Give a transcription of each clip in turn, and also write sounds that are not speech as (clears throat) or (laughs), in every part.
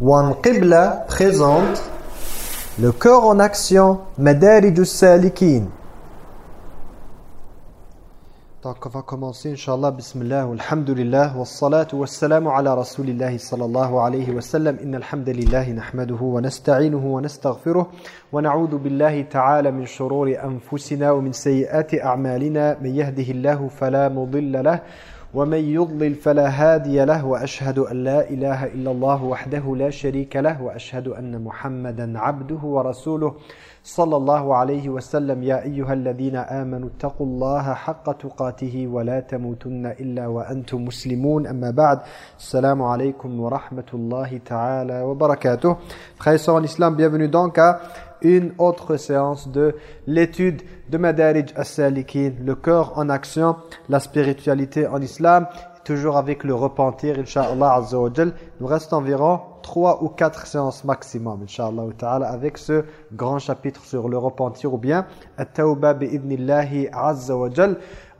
Wan Qibla présente le cœur en action, Madarij salikin Donc on va commencer, Inch'Allah, Bismillah, Alhamdulillah, Wassalatu wassalamu ala Rasulillahi sallallahu alayhi wa sallam, Inna alhamdulillahi nahmaduhu wa nasta'inuhu wa nastaghfiruh, wa na'udhu billahi ta'ala min shururi anfusina wa min sayyiati a'malina, man yahdihillahu fala mudilla ومن يضلل فلا هادي له وأشهد أن لا إله إلا الله وحده لا شريك له وأشهد أن محمدا عبده ورسوله صلى الله عليه وسلم. يا أيها الذين آمنوا اتقوا الله حق تقاته ولا تموتن إلا وأنتم مسلمون. أما بعد السلام عليكم ورحمة الله تعالى وبركاته. Frères en islam, bienvenue donc à une autre séance de l'étude de Madarij as-Salikin, le cœur en action, la spiritualité en islam, toujours avec le repentir, Inch'Allah Azza wa Nous reste environ trois ou quatre séances maximum, Inch'Allah ta'ala, avec ce grand chapitre sur le repentir ou bien At-Tawba bi'idnillahi Azza wa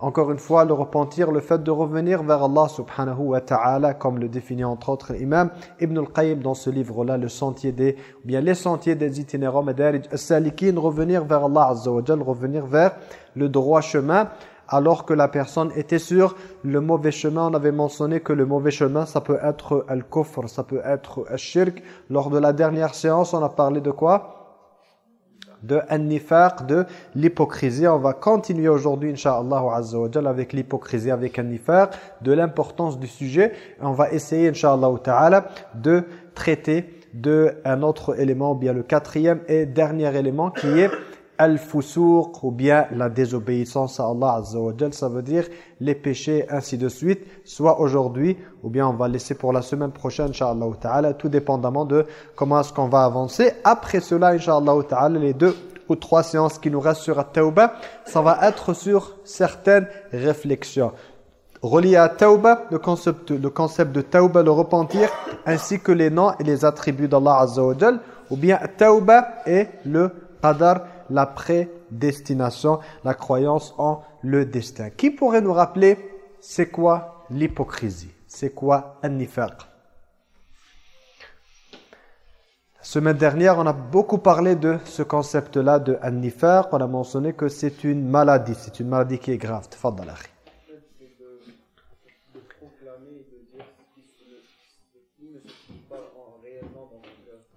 encore une fois, le repentir, le fait de revenir vers Allah subhanahu wa ta'ala, comme le définit entre autres l'imam Ibn al-Qayyim dans ce livre-là, le sentier des, ou bien les sentiers des itinérants, Madarij as-Salikin, revenir vers Allah azza revenir vers le droit chemin, alors que la personne était sur le mauvais chemin. On avait mentionné que le mauvais chemin, ça peut être al-kufr, ça peut être al-shirk. Lors de la dernière séance, on a parlé de quoi? De an-nifaq, de l'hypocrisie. On va continuer aujourd'hui, Inch'Allah avec l'hypocrisie, avec an-nifaq, de l'importance du sujet. on va essayer, Inch'Allah ta'ala, de traiter de un autre élément, bien le quatrième et dernier élément qui est al-fusuq ou bien la désobéissance à Allah Azza wa ça veut dire les péchés ainsi de suite. Soit aujourd'hui ou bien on va laisser pour la semaine prochaine inshallah ta'ala tout dépendamment de comment est-ce qu'on va avancer. Après cela inshallah ta'ala les deux ou trois séances qui nous restent sur At-Tawbah ça va être sur certaines réflexions. Reliées à Tawbah, le concept, le concept de Tawbah, le repentir, ainsi que les noms et les attributs d'Allah Azza wa ou bien Tawbah et le Qadar, la prédestination, la croyance en le destin. Qui pourrait nous rappeler c'est quoi l'hypocrisie C'est quoi un nifaq semaine dernière, on a beaucoup parlé de ce concept-là de an On a mentionné que c'est une maladie, c'est une maladie qui est grave. Tfadal,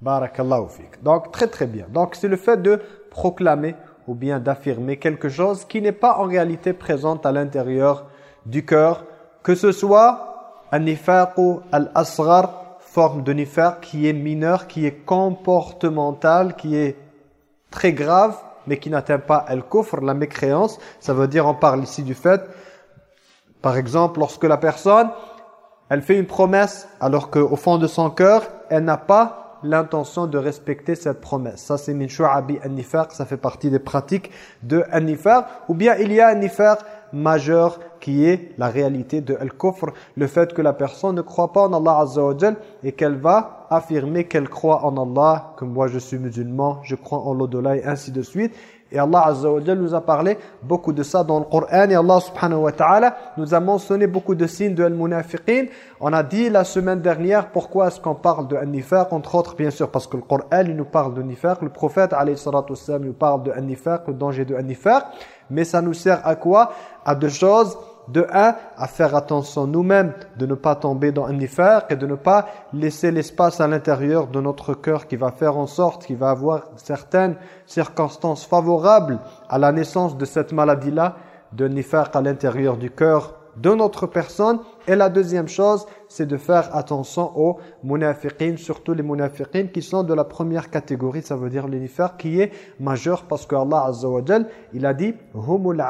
Barakallahu fik. Donc très très bien. Donc c'est le fait de proclamer ou bien d'affirmer quelque chose qui n'est pas en réalité présente à l'intérieur du cœur, que ce soit un nifaq ou al-asghar, forme de nifaq qui est mineur, qui est comportemental, qui est très grave, mais qui n'atteint pas al-kufr, la mécréance. Ça veut dire, on parle ici du fait, par exemple, lorsque la personne, elle fait une promesse, alors qu'au fond de son cœur, elle n'a pas l'intention de respecter cette promesse. Ça, c'est min shu'abi an-nifaq, ça fait partie des pratiques de an-nifaq. Ou bien il y a un nifaq majeur qui est la réalité de al-kufr, le fait que la personne ne croit pas en Allah Azza et qu'elle va affirmer qu'elle croit en Allah, que moi je suis musulman, je crois en l'au-delà et ainsi de suite. Et Allah Azza nous a parlé beaucoup de ça dans le Coran. Et Allah subhanahu wa ta'ala nous a mentionné beaucoup de signes de al-munafiqin. On a dit la semaine dernière pourquoi est-ce qu'on parle de an-nifaq entre autres bien sûr parce que le Coran il nous parle de nifaq, le prophète alayhi salatu nous parle de an-nifaq, le danger de an-nifaq, mais ça nous sert à quoi? À deux choses de un, à faire attention nous-mêmes de ne pas tomber dans un nifaq et de ne pas laisser l'espace à l'intérieur de notre cœur qui va faire en sorte qu'il va avoir certaines circonstances favorables à la naissance de cette maladie-là, de nifaq à l'intérieur du cœur de notre personne. Et la deuxième chose, c'est de faire attention aux munafiqin, surtout les munafiqin qui sont de la première catégorie, ça veut dire nifaq qui est majeur parce que Allah Azza il a dit « Humul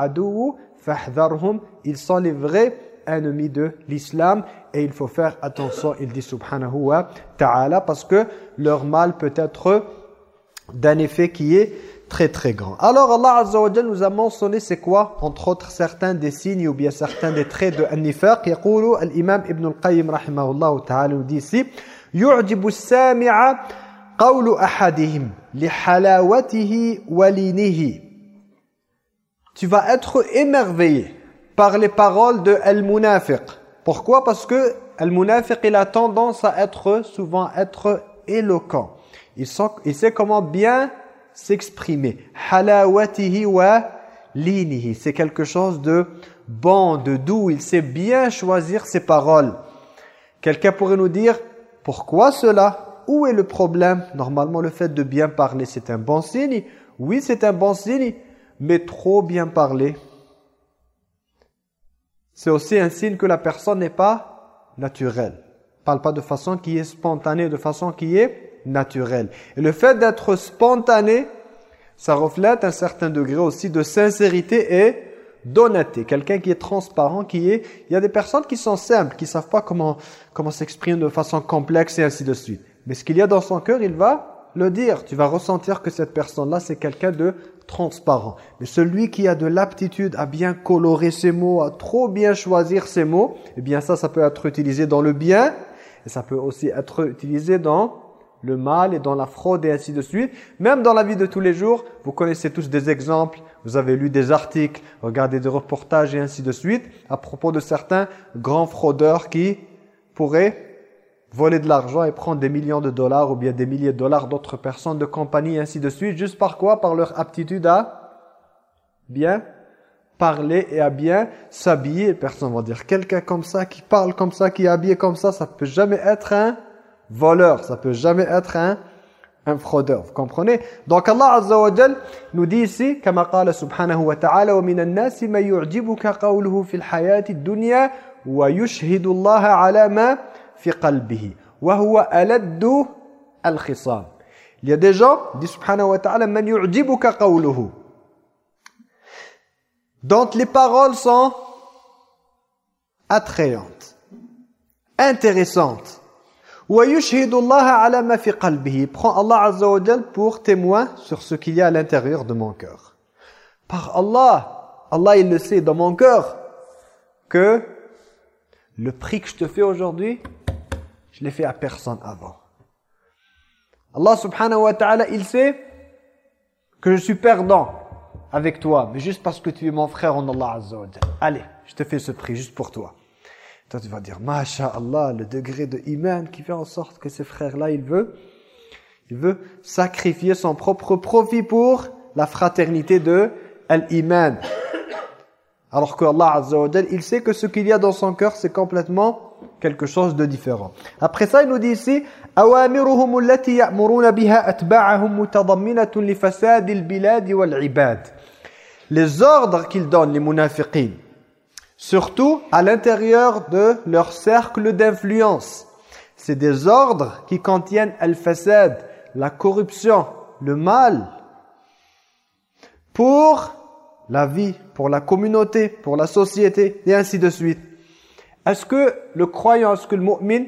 fahdharhum, ils sont les vrais ennemis de l'islam et il faut faire attention, il dit subhanahu wa ta'ala, parce que leur mal peut être d'un effet qui est très très grand. Alors Allah Azza wa nous a mentionné c'est quoi Entre autres certains des signes ou bien certains des traits de an-nifaq. يقول الإمام ابن القيم رحمه الله تعالى nous dit ici يعجب السامع قول أحدهم لحلاوته ولينه tu vas être émerveillé par les paroles de Al-Munafiq. Pourquoi? Parce que Al-Munafiq, il a tendance à être, souvent être éloquent. Il sait, il sait comment bien s'exprimer. Halawatihi wa linihi. C'est quelque chose de bon, de doux. Il sait bien choisir ses paroles. Quelqu'un pourrait nous dire, pourquoi cela? Où est le problème? Normalement, le fait de bien parler, c'est un bon signe. Oui, c'est un bon signe, mais trop bien parler, c'est aussi un signe que la personne n'est pas naturelle. Parle pas de façon qui est spontanée, de façon qui est naturelle. Et le fait d'être spontané, ça reflète un certain degré aussi de sincérité et d'honnêteté. Quelqu'un qui est transparent, qui est... Il y a des personnes qui sont simples, qui savent pas comment, comment s'exprimer de façon complexe et ainsi de suite. Mais ce qu'il y a dans son cœur, il va le dire. Tu vas ressentir que cette personne-là, c'est quelqu'un de transparent. Mais celui qui a de l'aptitude à bien colorer ses mots, à trop bien choisir ses mots, eh bien ça, ça peut être utilisé dans le bien et ça peut aussi être utilisé dans le mal et dans la fraude et ainsi de suite. Même dans la vie de tous les jours, vous connaissez tous des exemples, vous avez lu des articles, regardé des reportages et ainsi de suite à propos de certains grands fraudeurs qui pourraient voler de l'argent et prendre des millions de dollars ou bien des milliers de dollars d'autres personnes, de compagnies et ainsi de suite, juste par quoi Par leur aptitude à bien parler et à bien s'habiller. Personne va dire, quelqu'un comme ça, qui parle comme ça, qui est habillé comme ça, ça peut jamais être un voleur, ça peut jamais être un, un fraudeur. Vous comprenez Donc Allah Azza wa Jal nous dit ici, comme قال سبحانه وتعالى ومن الناس ما يعجبك قوله في الحياة الدنيا ويشهد الله على ما il y a des gens, dit subhanahu wa ta'ala, man yu'jibuka. Dont les paroles sont attrayantes, intéressantes. Wa Allah ala ma fi. Prends Allah azza wa pour témoin sur ce qu'il y a à l'intérieur de mon cœur. Par Allah, Allah il le sait dans mon cœur que le prix que je te fais aujourd'hui, je l'ai fait à personne avant. Allah subhanahu wa ta'ala, il sait que je suis perdant avec toi, mais juste parce que tu es mon frère en Allah Azza wa Allez, je te fais ce prix juste pour toi. Toi, tu vas dire, Allah, le degré de iman qui fait en sorte que ce frère-là, il veut, il veut sacrifier son propre profit pour la fraternité de l'iman. Alors que Allah Azza wa il sait que ce qu'il y a dans son cœur, c'est complètement quelque chose de différent. Après ça, il nous dit ici, أوامرهم التي يأمرون بها أتباعهم متضمنة لفساد البلاد والعباد. Les ordres qu'ils donnent, les munafiqin, surtout à l'intérieur de leur cercle d'influence. C'est des ordres qui contiennent al-fasad, la corruption, le mal, pour la vie, pour la communauté, pour la société, et ainsi de suite. Est-ce que le croyant, est-ce que le mu'min,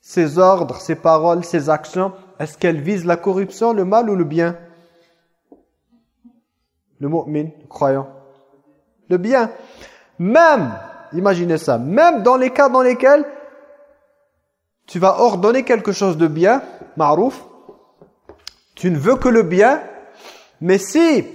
ses ordres, ses paroles, ses actions, est-ce qu'elles visent la corruption, le mal ou le bien? Le mu'min, le croyant. Le bien. Même, imaginez ça, même dans les cas dans lesquels tu vas ordonner quelque chose de bien, marouf, tu ne veux que le bien, mais si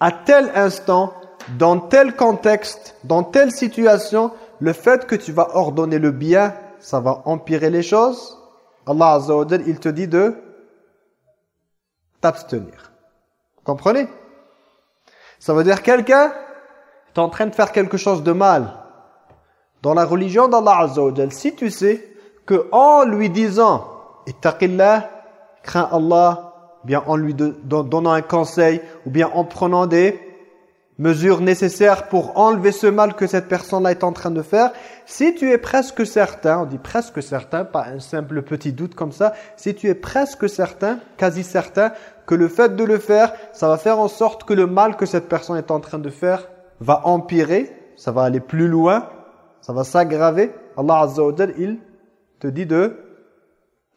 à tel instant, dans tel contexte, dans telle situation, le fait que tu vas ordonner le bien, ça va empirer les choses, Allah Azza wa il te dit de t'abstenir. Comprenez? Ça veut dire quelqu'un tu es en train de faire quelque chose de mal dans la religion d'Allah Azza wa si tu sais que en lui disant ittaqillah crains Allah bien en lui donnant un conseil ou bien en prenant des mesures nécessaires pour enlever ce mal que cette personne-là est en train de faire, si tu es presque certain, on dit presque certain, pas un simple petit doute comme ça, si tu es presque certain, quasi certain, que le fait de le faire, ça va faire en sorte que le mal que cette personne est en train de faire va empirer, ça va aller plus loin, ça va s'aggraver, Allah Azza il te dit de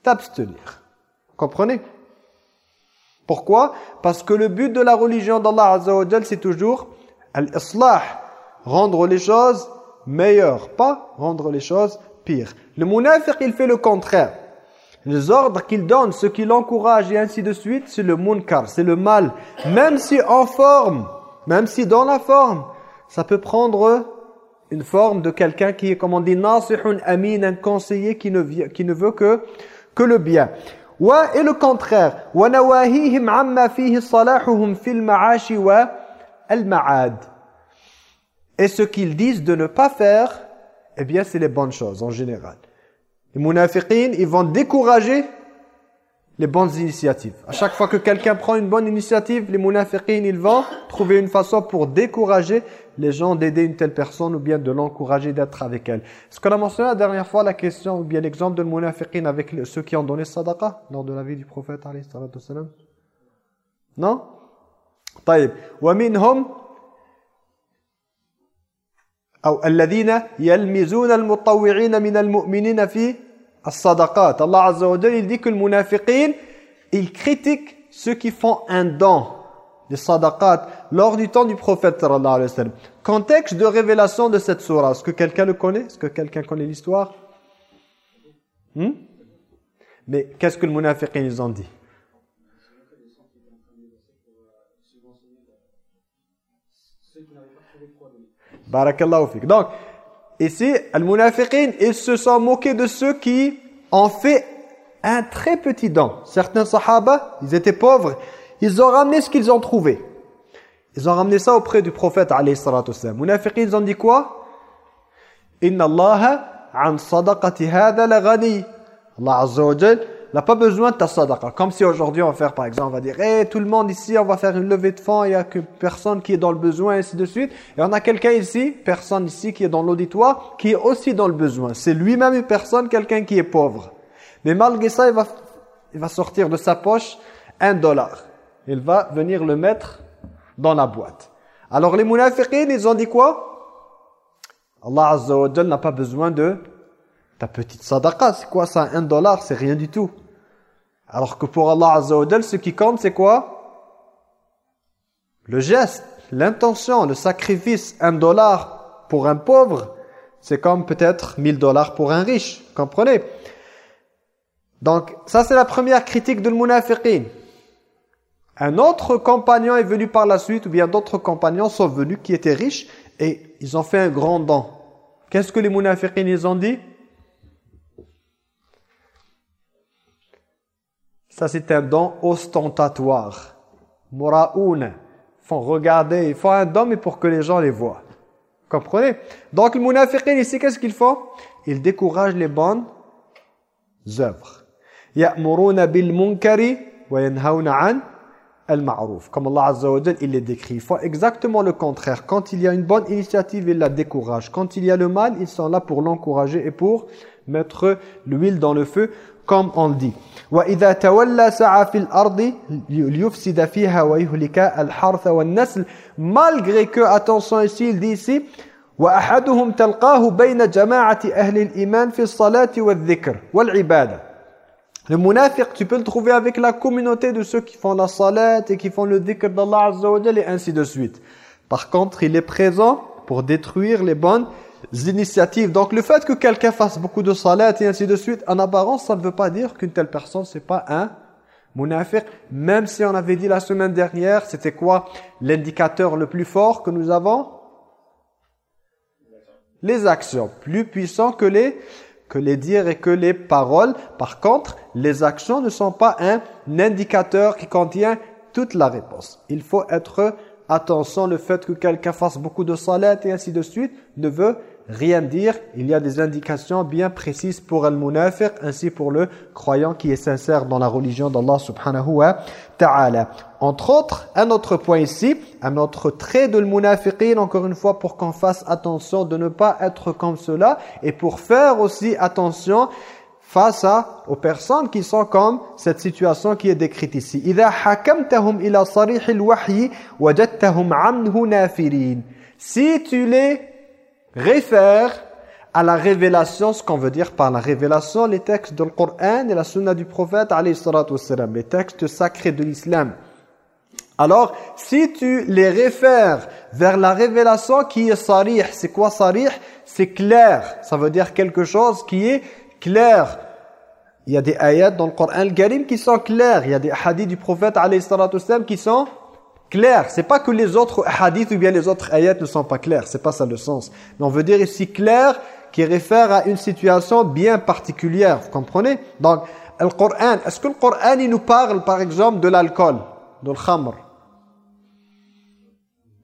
t'abstenir. Comprenez? Pourquoi? Parce que le but de la religion d'Allah Azza c'est toujours al-islah, rendre les choses meilleures, pas rendre les choses pires. Le munafiq, il fait le contraire. Les ordres qu'il donne, ce qu'il encourage et ainsi de suite, c'est le munkar, c'est le mal. Même si en forme, même si dans la forme, ça peut prendre une forme de quelqu'un qui est, comme on dit, nasihun amin, un conseiller qui ne, qui ne veut que, que le bien et le contraire. Et ce qu'ils disent de ne pas faire eh bien c'est les bonnes choses en général. Les munafiqines ils vont décourager les bonnes initiatives. À chaque fois que quelqu'un prend une bonne initiative, les munafiqin, ils vont trouver une façon pour décourager les gens d'aider une telle personne ou bien de l'encourager d'être avec elle. Est-ce qu'on a mentionné la dernière fois la question ou bien l'exemple de munafiqin avec ceux qui ont donné sadaqa lors de la vie du prophète Non طيب ومنهم أو الذين يلمزون المطوعين من المؤمنين في as-sadaqat. Allah Azza wa il dit que le munafiqin, il critique ceux qui font un don, les sadaqat, lors du temps du prophète sallallahu alayhi wa sallam. Contexte de révélation de cette surah, est-ce que quelqu'un le connaît? Est-ce que quelqu'un connaît l'histoire? Hmm? Mais qu'est-ce que le munafiqin, ils ont dit? Barakallahu fik. Donc, ici, al munafiqin ils se sont moqués de ceux qui ont fait un très petit don. Certains sahaba, ils étaient pauvres, ils ont ramené ce qu'ils ont trouvé. Ils ont ramené ça auprès du prophète alayhi salatu. Munafiqin, ils ont dit quoi? Inna Allah an sadaqati n'a pas besoin de ta sadaqa. Comme si aujourd'hui on va faire par exemple, on va dire hey, tout le monde ici, on va faire une levée de fonds, il n'y a que personne qui est dans le besoin, et ainsi de suite. Et on a quelqu'un ici, personne ici qui est dans l'auditoire, qui est aussi dans le besoin. C'est lui-même une personne, quelqu'un qui est pauvre. Mais malgré ça, il va, il va sortir de sa poche un dollar. Il va venir le mettre dans la boîte. Alors les munafiqin, ils ont dit quoi? Allah Azza n'a pas besoin de ta petite sadaqa. C'est quoi ça Un dollar, c'est rien du tout. Alors que pour Allah Azza ce qui compte, c'est quoi? Le geste, l'intention, le sacrifice. Un dollar pour un pauvre, c'est comme peut-être 1000 dollars pour un riche. Comprenez? Donc, ça c'est la première critique de munafiqin. Un autre compagnon est venu par la suite, ou bien d'autres compagnons sont venus qui étaient riches, et ils ont fait un grand don. Qu'est-ce que les munafiqin ils ont dit? Ça c'est un don ostentatoire. Mura'oun. Ils font regarder, ils font un don mais pour que les gens les voient. Comprenez? Donc les munafiqin ici, qu'est-ce qu'ils font Ils découragent les bonnes œuvres. Ya'muruna bil munkari wa yanhauna 'an al-ma'ruf. Comme Allah Azza wa il les décrit. Il faut exactement le contraire. Quand il y a une bonne initiative, ils la découragent. Quand il y a le mal, ils sont là pour l'encourager et pour mettre l'huile dans le feu, comme on dit. وَإِذَا تَوَلَّى سَعَى فِي الْأَرْضِ لِيُفْسِدَ فِيهَا وَيُهْلِكَ الْحَرْثَ وَالنَّسْلِ Malgré que, attention ici, il dit ici, وَأَحَدُهُمْ تَلْقَاهُ بَيْنَ جَمَاعَةِ أَهْلِ الْإِيمَانِ فِي الصَّلَاةِ وَالذِّكْرِ وَالْعِبَادَةِ Le munafiq, tu peux le trouver avec la communauté de ceux qui font la salat et qui font le dhikr d'Allah Azza wa et ainsi de suite. Par contre, il est présent pour détruire les bonnes initiatives. Donc le fait que quelqu'un fasse beaucoup de salat et ainsi de suite, en apparence, ça ne veut pas dire qu'une telle personne, c'est pas un munafiq. Même si on avait dit la semaine dernière, c'était quoi l'indicateur le plus fort que nous avons? Les actions. Plus puissants que les que les dires et que les paroles. Par contre, les actions ne sont pas un indicateur qui contient toute la réponse. Il faut être attention, le fait que quelqu'un fasse beaucoup de salat et ainsi de suite ne veut rien dire. Il y a des indications bien précises pour le munafiq ainsi pour le croyant qui est sincère dans la religion d'Allah subhanahu wa ta'ala. Entre autres, un autre point ici, un autre trait de le encore une fois pour qu'on fasse attention de ne pas être comme cela et pour faire aussi attention face à, aux personnes qui sont comme cette situation qui est décrite ici. Si tu les réfère à la révélation, ce qu'on veut dire par la révélation, les textes du Coran et la sunna du prophète, les textes sacrés de l'islam. Alors, si tu les réfères vers la révélation qui est sarih, c'est quoi sarih? C'est clair, ça veut dire quelque chose qui est clair. Il y a des ayats dans le Coran Karim qui sont clairs, il y a des hadiths du prophète qui sont clair. C'est pas que les autres hadiths ou bien les autres ayats ne sont pas clairs. C'est pas ça le sens. Mais on veut dire ici clair qui réfère à une situation bien particulière. Vous comprenez? Donc, le Coran, est-ce que le Coran il nous parle par exemple de l'alcool, de l'khamr?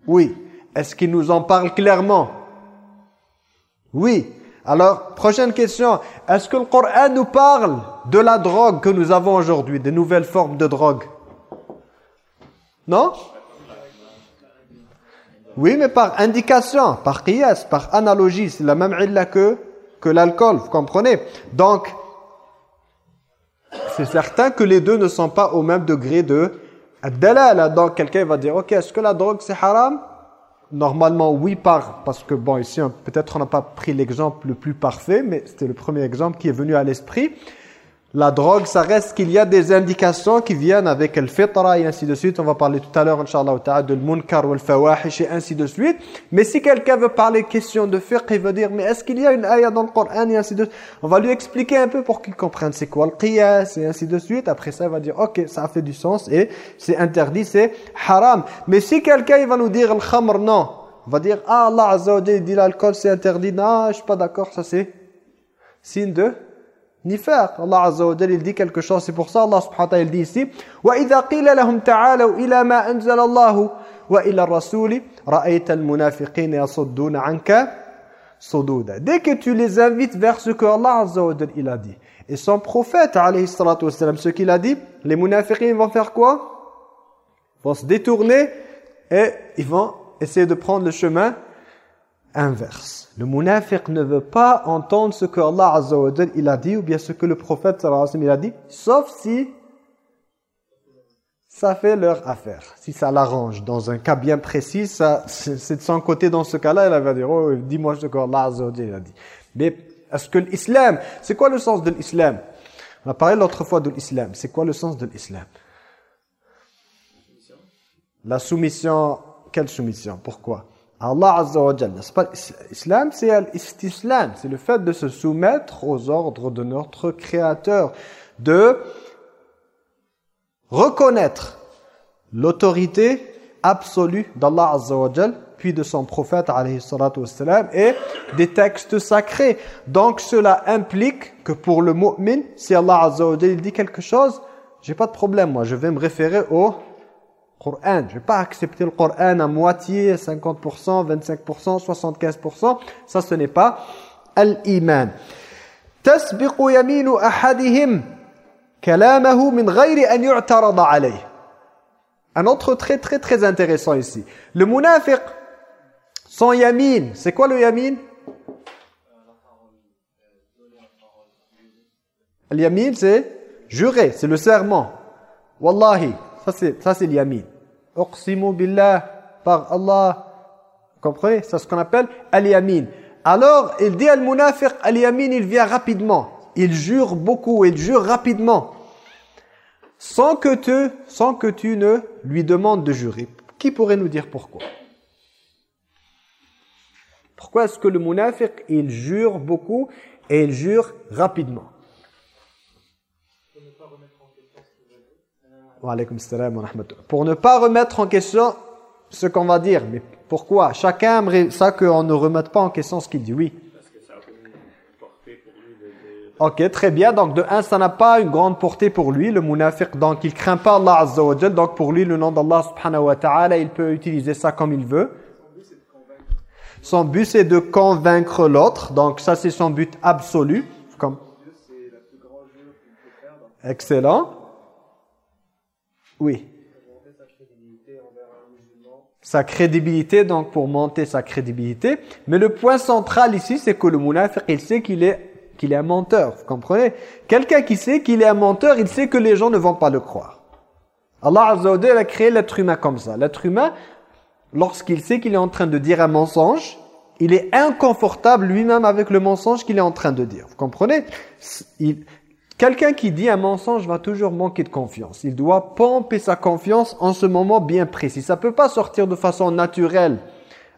Oui. Est-ce qu'il nous en parle clairement? Oui. Alors, prochaine question. Est-ce que le Coran nous parle de la drogue que nous avons aujourd'hui, de nouvelles formes de drogue? Non? Oui, mais par indication, par qiyas, par analogie. C'est la même illa que, que l'alcool, vous comprenez? Donc, c'est certain que les deux ne sont pas au même degré de dalal. Donc, quelqu'un va dire, ok, est-ce que la drogue c'est haram? Normalement, oui, par, parce que, bon, ici, peut-être on n'a pas pris l'exemple le plus parfait, mais c'était le premier exemple qui est venu à l'esprit. La drogue, ça reste qu'il y a des indications qui viennent avec le fitra et ainsi de suite. On va parler tout à l'heure, Inch'Allah de munkar ou fawahish et ainsi de suite. Mais si quelqu'un veut parler question de fiqh, il veut dire, mais est-ce qu'il y a une ayah dans le Coran et ainsi de suite? On va lui expliquer un peu pour qu'il comprenne c'est quoi le qiyas et ainsi de suite. Après ça, il va dire, ok, ça a fait du sens et c'est interdit, c'est haram. Mais si quelqu'un, il va nous dire le khamr, non. On va dire, ah, Allah Azza dit l'alcool c'est interdit. Non, je suis pas d'accord, ça c'est signe de nifaq. Allah Azza wa Jalla il dit quelque chose, c'est pour ça Allah subhanahu wa ta'ala il dit ici وَإِذَا قِيلَ لَهُمْ تَعَالَوْا إِلَى مَا أَنزَلَ اللَّهُ وَإِلَى الرَّسُولِ رَأَيْتَ الْمُنَافِقِينَ يَصُدُّونَ عَنْكَ صُدُودًا Dès que tu les invites vers ce que Allah Azza wa Jalla il a dit et son prophète alayhi salatu wassalam ce qu'il a dit, les munafiqins vont faire quoi Ils vont se détourner et ils vont essayer de prendre le chemin inverse. Le munafiq ne veut pas entendre ce que Allah Azza il a dit ou bien ce que le prophète a dit, sauf si ça fait leur affaire. Si ça l'arrange, dans un cas bien précis, c'est de son côté dans ce cas-là, il va dire, oh, dis-moi ce que Allah Azza a dit. Mais est-ce que l'islam, c'est quoi le sens de l'islam? On a parlé l'autre fois de l'islam. C'est quoi le sens de l'islam? La soumission, quelle soumission? Pourquoi? Allah Azza wa L'islam, c'est l'istislam, c'est le fait de se soumettre aux ordres de notre Créateur, de reconnaître l'autorité absolue d'Allah Azza wa puis de son prophète wassalam, et des textes sacrés. Donc cela implique que pour le mu'min, si Allah Azza wa dit quelque chose, j'ai pas de problème, moi. Je vais me référer au Coran. Je vais pas accepter le Coran à moitié, 50%, 25%, 75%. Ça, ce n'est pas l'iman. تسبق يمين أحدهم كلامه من غير أن يعترض عليه. Un autre trait très très intéressant ici. Le munafiq, son yamin, c'est quoi le yamin Le yamin, c'est jurer, c'est le serment. Wallahi, ça c'est ça c'est l'yamin. Uqsimu billah par Allah. Comprenez? C'est ce qu'on appelle al-yamin. Alors, il dit al-munafiq, al-yamin, il vient rapidement. Il jure beaucoup, il jure rapidement. Sans que, tu, sans que tu ne lui demandes de jurer. Qui pourrait nous dire pourquoi? Pourquoi est-ce que le munafiq, il jure beaucoup et il jure rapidement? Pour ne pas remettre en question ce qu'on va dire. Mais pourquoi? Chacun aimerait ça qu'on ne remette pas en question ce qu'il dit. Oui. Ok, très bien. Donc, de un, ça n'a pas une grande portée pour lui, le munafiq. Donc, il craint pas Allah Azza wa Donc, pour lui, le nom d'Allah subhanahu wa ta'ala, il peut utiliser ça comme il veut. Son but, c'est de convaincre l'autre. Donc, ça, c'est son but absolu. Comme... Excellent. Oui. Sa crédibilité, donc pour monter sa crédibilité. Mais le point central ici, c'est que le munafiq, il sait qu'il est qu'il est un menteur, vous comprenez? Quelqu'un qui sait qu'il est un menteur, il sait que les gens ne vont pas le croire. Allah Azza a créé l'être humain comme ça. L'être humain, lorsqu'il sait qu'il est en train de dire un mensonge, il est inconfortable lui-même avec le mensonge qu'il est en train de dire. Vous comprenez? Quelqu'un qui dit un mensonge va toujours manquer de confiance. Il doit pomper sa confiance en ce moment bien précis. Ça ne peut pas sortir de façon naturelle.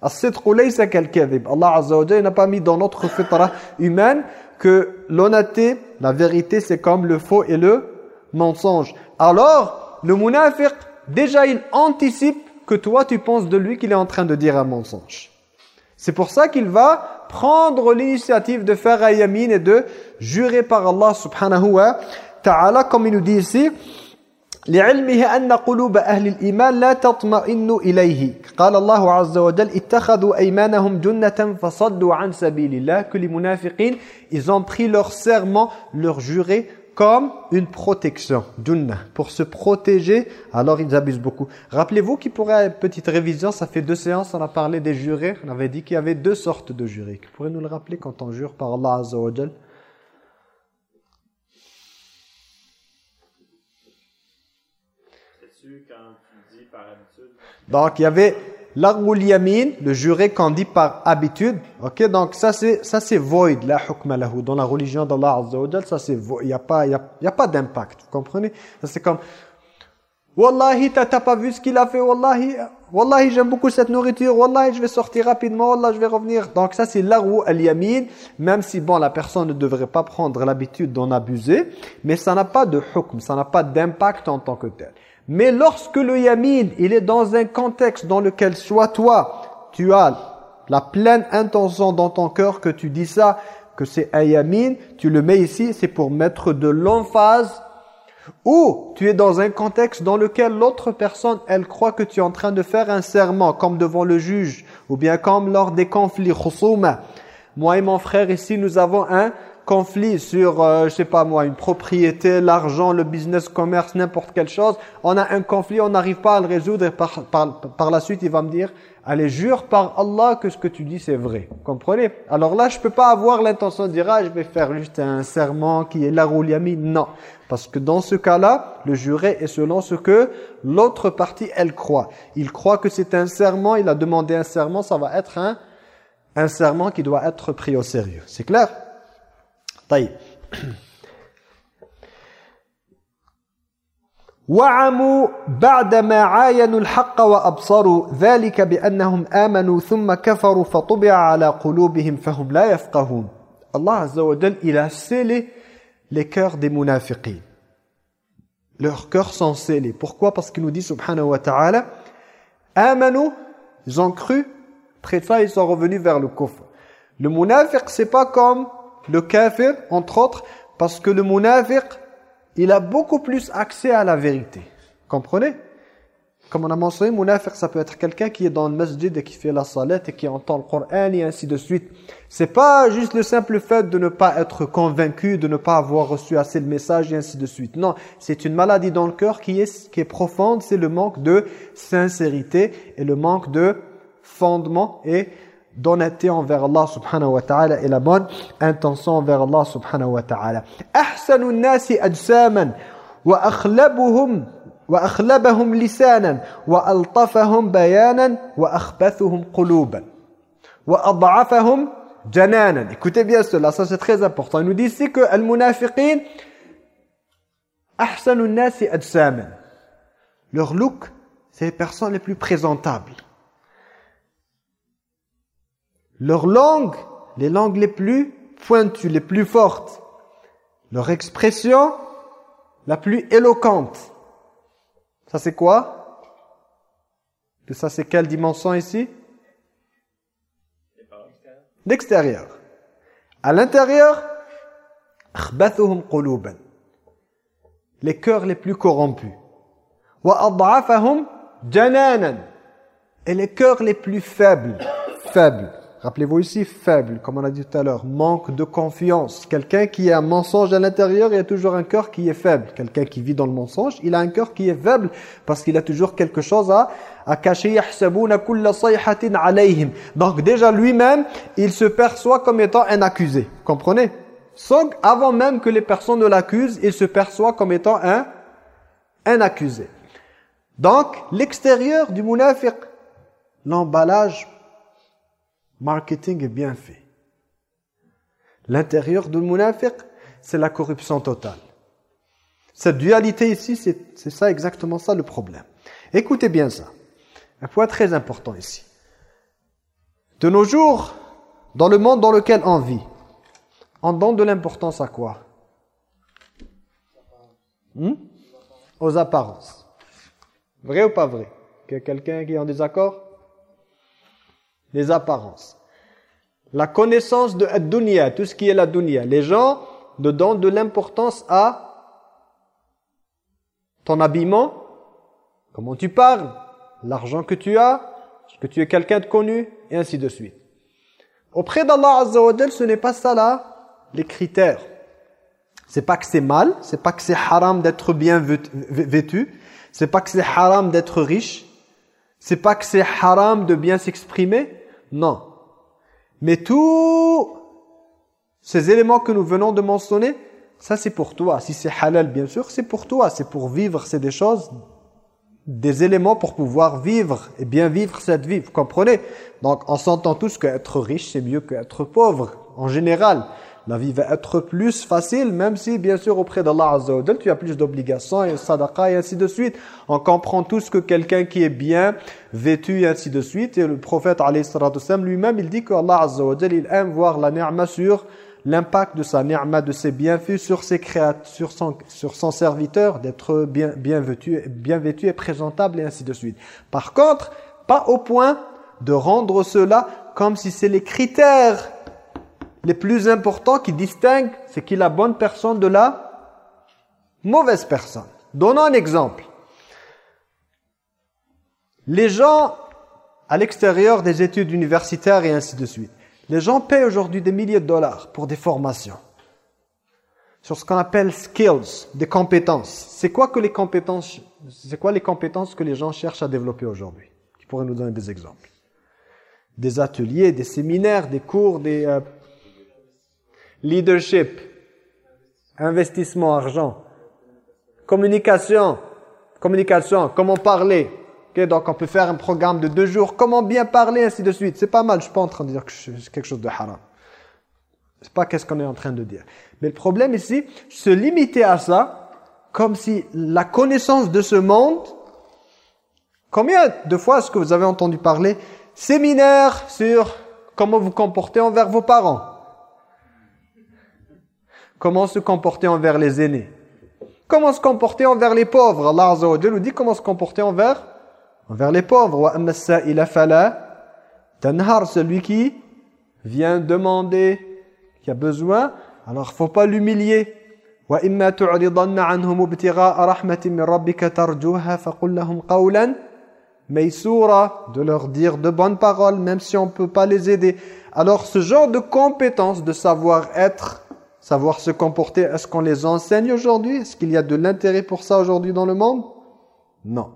Allah Azza n'a pas mis dans notre fitra humaine que l'honnêteté, la vérité, c'est comme le faux et le mensonge. Alors, le munafiq, déjà il anticipe que toi tu penses de lui qu'il est en train de dire un mensonge. C'est pour ça qu'il va prendre l'initiative de faire un yamin et de jurer par Allah subhanahu wa ta'ala, comme il nous dit ici, لعلمه أن قلوب أهل الإيمان لا تطمئن إليه قال الله عز وجل اتخذوا أيمانهم جنة فصدوا عن سبيل الله que les munafiqin ils ont pris leur serment leur juré comme une protection dunna pour se protéger. Alors ils abusent beaucoup. Rappelez-vous qu'il pourrait petite révision. Ça fait deux séances on a parlé des jurés. On avait dit qu'il y avait deux sortes de jurés. Vous pourrez nous le rappeler quand on jure par Allah Azza wa Jal? Donc, il y avait l'argul yamin, le juré qu'on dit par habitude. OK, donc ça c'est ça c'est void la hukma dans la religion d'Allah Azza wa ça c'est il y a pas il y a, y a pas d'impact, vous comprenez? Ça c'est comme Wallahi, t'as pas vu ce qu'il a fait, Wallahi, Wallahi, j'aime beaucoup cette nourriture, Wallahi, je vais sortir rapidement, Wallah, je vais revenir. Donc ça, c'est l'arou al-yamin, même si, bon, la personne ne devrait pas prendre l'habitude d'en abuser, mais ça n'a pas de hukm, ça n'a pas d'impact en tant que tel. Mais lorsque le yamin, il est dans un contexte dans lequel soit toi, tu as la pleine intention dans ton cœur que tu dis ça, que c'est un yamin, tu le mets ici, c'est pour mettre de l'emphase, ou tu es dans un contexte dans lequel l'autre personne, elle croit que tu es en train de faire un serment, comme devant le juge, ou bien comme lors des conflits, Moi et mon frère ici, nous avons un conflit sur, euh, je sais pas moi, une propriété, l'argent, le business, commerce, n'importe quelle chose, on a un conflit, on n'arrive pas à le résoudre et par, par, par, la suite il va me dire, allez jure par Allah que ce que tu dis c'est vrai. comprenez? Alors là je peux pas avoir l'intention de dire, ah je vais faire juste un serment qui est la rouliami. Non, parce que dans ce cas-là, le juré est selon ce que l'autre partie elle croit. Il croit que c'est un serment, il a demandé un serment, ça va être un, un serment qui doit être pris au sérieux. C'est clair? طيب وعموا بعدما عاينوا الحق وأبصروا ذلك بأنهم آمنوا ثم كفروا فطبع على قلوبهم فهم لا يفقهون Azza wa Jal, il a scellé les cœurs des munafiqins. Leurs sont scellés. Pourquoi Parce qu'il nous dit subhanahu wa ta'ala Amanu, ils ont cru, après ça ils sont revenus vers le kufr. Le munafiq c'est pas comme le kafir, entre autres, parce que le munafiq, il a beaucoup plus accès à la vérité. Comprenez? Comme on a mentionné, munafiq, ça peut être quelqu'un qui est dans le masjid et qui fait la salat et qui entend le Coran et ainsi de suite. C'est pas juste le simple fait de ne pas être convaincu, de ne pas avoir reçu assez de messages et ainsi de suite. Non, c'est une maladie dans le cœur qui est, qui est profonde, c'est le manque de sincérité et le manque de fondement et d'honnêteté envers Allah subhanahu wa ta'ala et la bonne intention envers Allah subhanahu wa ta'ala. أحسن الناس أجساما وأخلبهم وأخلبهم لسانا وألطفهم بيانا وأخبثهم قلوبا وأضعفهم جنانا. Écoutez bien cela, ça c'est très important. Il nous dit ici que al-munafiqin أحسن الناس أجساما. Leur look, c'est les personnes les plus présentables. Leur langue, les langues les plus pointues, les plus fortes. Leur expression, la plus éloquente. Ça c'est quoi? Ça c'est quelle dimension ici? L'extérieur. À l'intérieur, les cœurs les plus corrompus. Et les cœurs les plus faibles. Faibles. Rappelez-vous ici, faible, comme on a dit tout à l'heure, manque de confiance. Quelqu'un qui a un mensonge à l'intérieur, il a toujours un cœur qui est faible. Quelqu'un qui vit dans le mensonge, il a un cœur qui est faible parce qu'il a toujours quelque chose à, à cacher. Donc déjà lui-même, il se perçoit comme étant un accusé. Comprenez? Sans, Avant même que les personnes ne l'accusent, il se perçoit comme étant un, un accusé. Donc l'extérieur du munafiq, l'emballage marketing est bien fait. L'intérieur du munafiq, c'est la corruption totale. Cette dualité ici, c'est ça exactement ça le problème. Écoutez bien ça. Un point très important ici. De nos jours, dans le monde dans lequel on vit, on donne de l'importance à quoi? Hmm? Aux apparences. Vrai ou pas vrai? Quelqu'un qui est en désaccord? Les apparences. La connaissance de dunya, tout ce qui est la dunya. Les gens ne donnent de l'importance à ton habillement, comment tu parles, l'argent que tu as, est-ce que tu es quelqu'un de connu, et ainsi de suite. Auprès d'Allah Azza ce n'est pas ça là, les critères. C'est pas que c'est mal, c'est pas que c'est haram d'être bien vêtu, c'est pas que c'est haram d'être riche, c'est pas que c'est haram de bien s'exprimer, non. Mais tous ces éléments que nous venons de mentionner, ça c'est pour toi. Si c'est halal, bien sûr, c'est pour toi. C'est pour vivre, c'est des choses, des éléments pour pouvoir vivre et bien vivre cette vie. Vous comprenez? Donc, on s'entend tous qu'être riche, c'est mieux qu'être pauvre, en général. La vie va être plus facile, même si, bien sûr, auprès d'Allah Azza tu as plus d'obligations et sadaqa et ainsi de suite. On comprend tous que quelqu'un qui est bien vêtu et ainsi de suite. Et le prophète, lui-même, il dit que Allah Azza il aime voir la ni'ma sur l'impact de sa ni'ma, de ses bienfaits sur ses sur son, sur son serviteur, d'être bien, bien, vêtu, bien vêtu et présentable et ainsi de suite. Par contre, pas au point de rendre cela comme si c'est les critères les plus importants qui distinguent c'est qui la bonne personne de la mauvaise personne. Donnons un exemple. Les gens à l'extérieur des études universitaires et ainsi de suite. Les gens paient aujourd'hui des milliers de dollars pour des formations sur ce qu'on appelle skills, des compétences. C'est quoi que les compétences C'est quoi les compétences que les gens cherchent à développer aujourd'hui? Qui pourraient nous donner des exemples Des ateliers, des séminaires, des cours, des euh, leadership, investissement, argent, communication, communication, comment parler. donc on peut faire un programme de deux jours, comment bien parler, ainsi de suite. C'est pas mal, je suis pas en train de dire que c'est quelque chose de haram. C'est pas qu'est-ce qu'on est en train de dire. Mais le problème ici, se limiter à ça, comme si la connaissance de ce monde, combien de fois est-ce que vous avez entendu parler séminaire sur comment vous comporter envers vos parents? Comment se comporter envers les aînés? Comment se comporter envers les pauvres? Allah Azza wa nous dit comment se comporter envers envers les pauvres. tanhar celui qui vient demander, qui a besoin, alors il faut pas l'humilier. de leur dire de bonnes paroles même si on peut pas les aider. Alors ce genre de compétence de savoir être savoir se comporter, est-ce qu'on les enseigne aujourd'hui? Est-ce qu'il y a de l'intérêt pour ça aujourd'hui dans le monde? Non.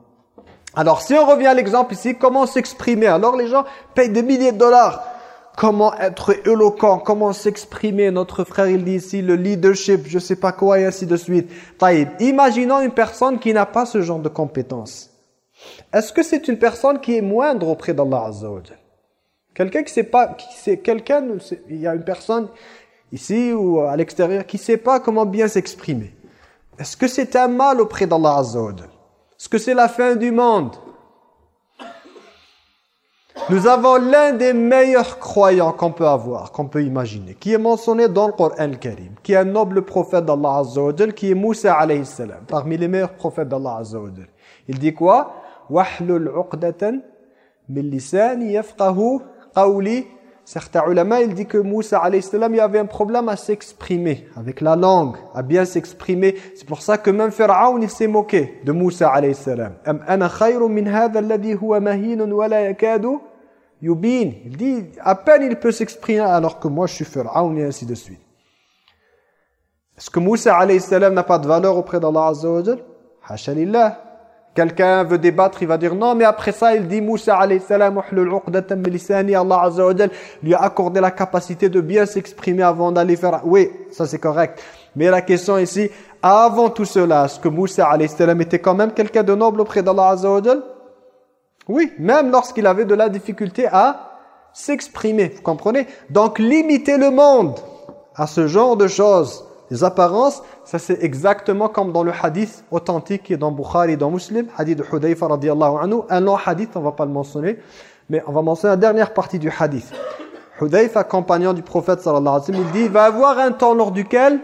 Alors si on revient à l'exemple ici, comment s'exprimer? Alors les gens payent des milliers de dollars. Comment être éloquent? Comment s'exprimer? Notre frère, il dit ici le leadership, je sais pas quoi, et ainsi de suite. Imaginons une personne qui n'a pas ce genre de compétences. Est-ce que c'est une personne qui est moindre auprès d'Allah Azza Quelqu'un qui sait pas, qui quelqu'un, il y a une personne ici ou à l'extérieur, qui ne sait pas comment bien s'exprimer. Est-ce que c'est un mal auprès d'Allah Azza Est-ce que c'est la fin du monde? Nous avons l'un des meilleurs croyants qu'on peut avoir, qu'on peut imaginer, qui est mentionné dans le Coran Karim, qui est un noble prophète d'Allah Azza qui est Moussa alayhi salam, parmi les meilleurs prophètes d'Allah Azza Il dit quoi « Wahlul uqdatan min lisani yafqahu qawli » Certains ulama, il dit que Moussa salam, il avait un problème à s'exprimer avec la langue, à bien s'exprimer. C'est pour ça que même Pharaon il s'est moqué de Moussa salam. Am ana min hadha alladhi huwa wa la yakadu yubin? Il dit à peine il peut s'exprimer alors que moi je suis Pharaon et ainsi de suite. Est-ce que Moussa salam n'a pas de valeur auprès d'Allah azza wa jalla Hasha lillah. Quelqu'un veut débattre, il va dire non, mais après ça, il dit Moussa alayhi salam, Allah azza wa lui a accordé la capacité de bien s'exprimer avant d'aller faire. Oui, ça c'est correct. Mais la question ici, avant tout cela, est-ce que Moussa alayhi salam était quand même quelqu'un de noble auprès d'Allah azza wa Oui, même lorsqu'il avait de la difficulté à s'exprimer, vous comprenez? Donc limiter le monde à ce genre de choses les apparences, ça c'est exactement comme dans le hadith authentique qui est dans Bukhari et dans Muslim, hadith de Hudayfa radiallahu anhu, un long hadith, on va pas le mentionner, mais on va mentionner la dernière partie du hadith. Hudayfa, compagnon du prophète sallallahu alayhi wa sallam, il dit, il va avoir un temps lors duquel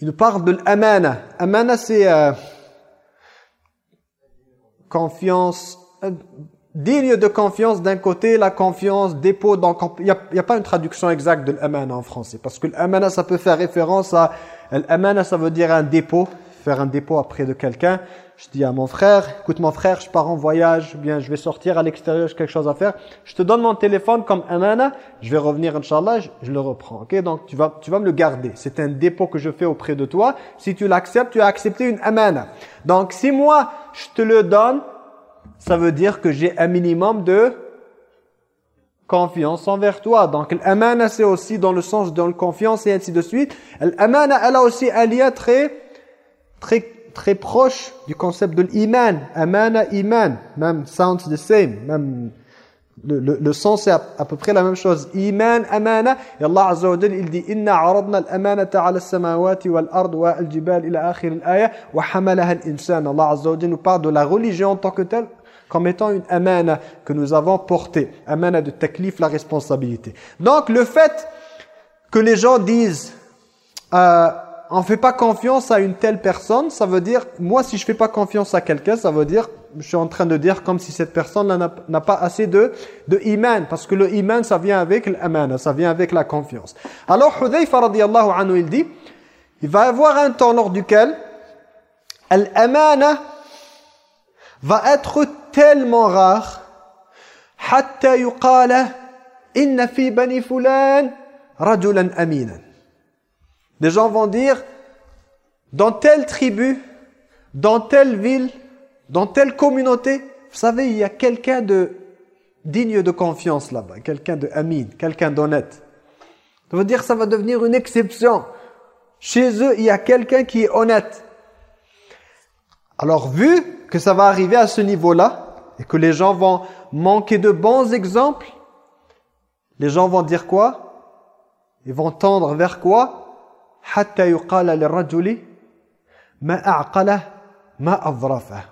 il nous parle de l'amana. Amana c'est euh, confiance, euh, digne de confiance d'un côté, la confiance, dépôt, donc il n'y a, pas une traduction exacte de l'amana en français, parce que l'amana ça peut faire référence à, l'amana ça veut dire un dépôt, faire un dépôt auprès de quelqu'un. Je dis à mon frère, écoute mon frère, je pars en voyage, bien je vais sortir à l'extérieur, j'ai quelque chose à faire. Je te donne mon téléphone comme amana, je vais revenir Inch'Allah, je, le reprends. ok? Donc tu vas, tu vas me le garder. C'est un dépôt que je fais auprès de toi. Si tu l'acceptes, tu as accepté une amana. Donc si moi, je te le donne, ça veut dire que j'ai un minimum de confiance envers toi. Donc l'amana c'est aussi dans le sens de la confiance et ainsi de suite. L'amana elle a aussi un lien très très très proche du concept de l'iman. Amana iman, même sounds the same, même le, le, le, sens est à, à, peu près la même chose. Iman, amana. Et Allah Azza wa il dit Inna aradna al-amanata ala samawati wal ard wa al-jibal ila akhir al-aya wa hamalaha al-insan. Allah Azza wa nous parle de la religion en tant que telle comme étant une amana que nous avons portée. Amana de taklif, la responsabilité. Donc le fait que les gens disent euh, on ne fait pas confiance à une telle personne, ça veut dire, moi si je ne fais pas confiance à quelqu'un, ça veut dire, je suis en train de dire comme si cette personne n'a pas assez de, de iman, parce que le iman ça vient avec l'amana, ça vient avec la confiance. Alors Hudayfa radiallahu anhu il dit, il va y avoir un temps lors duquel l'amana va être tellement rare hatta yuqala inna fi bani fulan rajulan aminan. Des gens vont dire dans telle tribu, dans telle ville, dans telle communauté, vous savez, il y a quelqu'un de digne de confiance là-bas, quelqu'un de quelqu'un d'honnête. Ça veut dire ça va devenir une exception. Chez eux, il y a quelqu'un qui est honnête. Alors vu que ça va arriver à ce niveau-là, et que les gens vont manquer de bons exemples, les gens vont dire quoi? Ils vont tendre vers quoi? On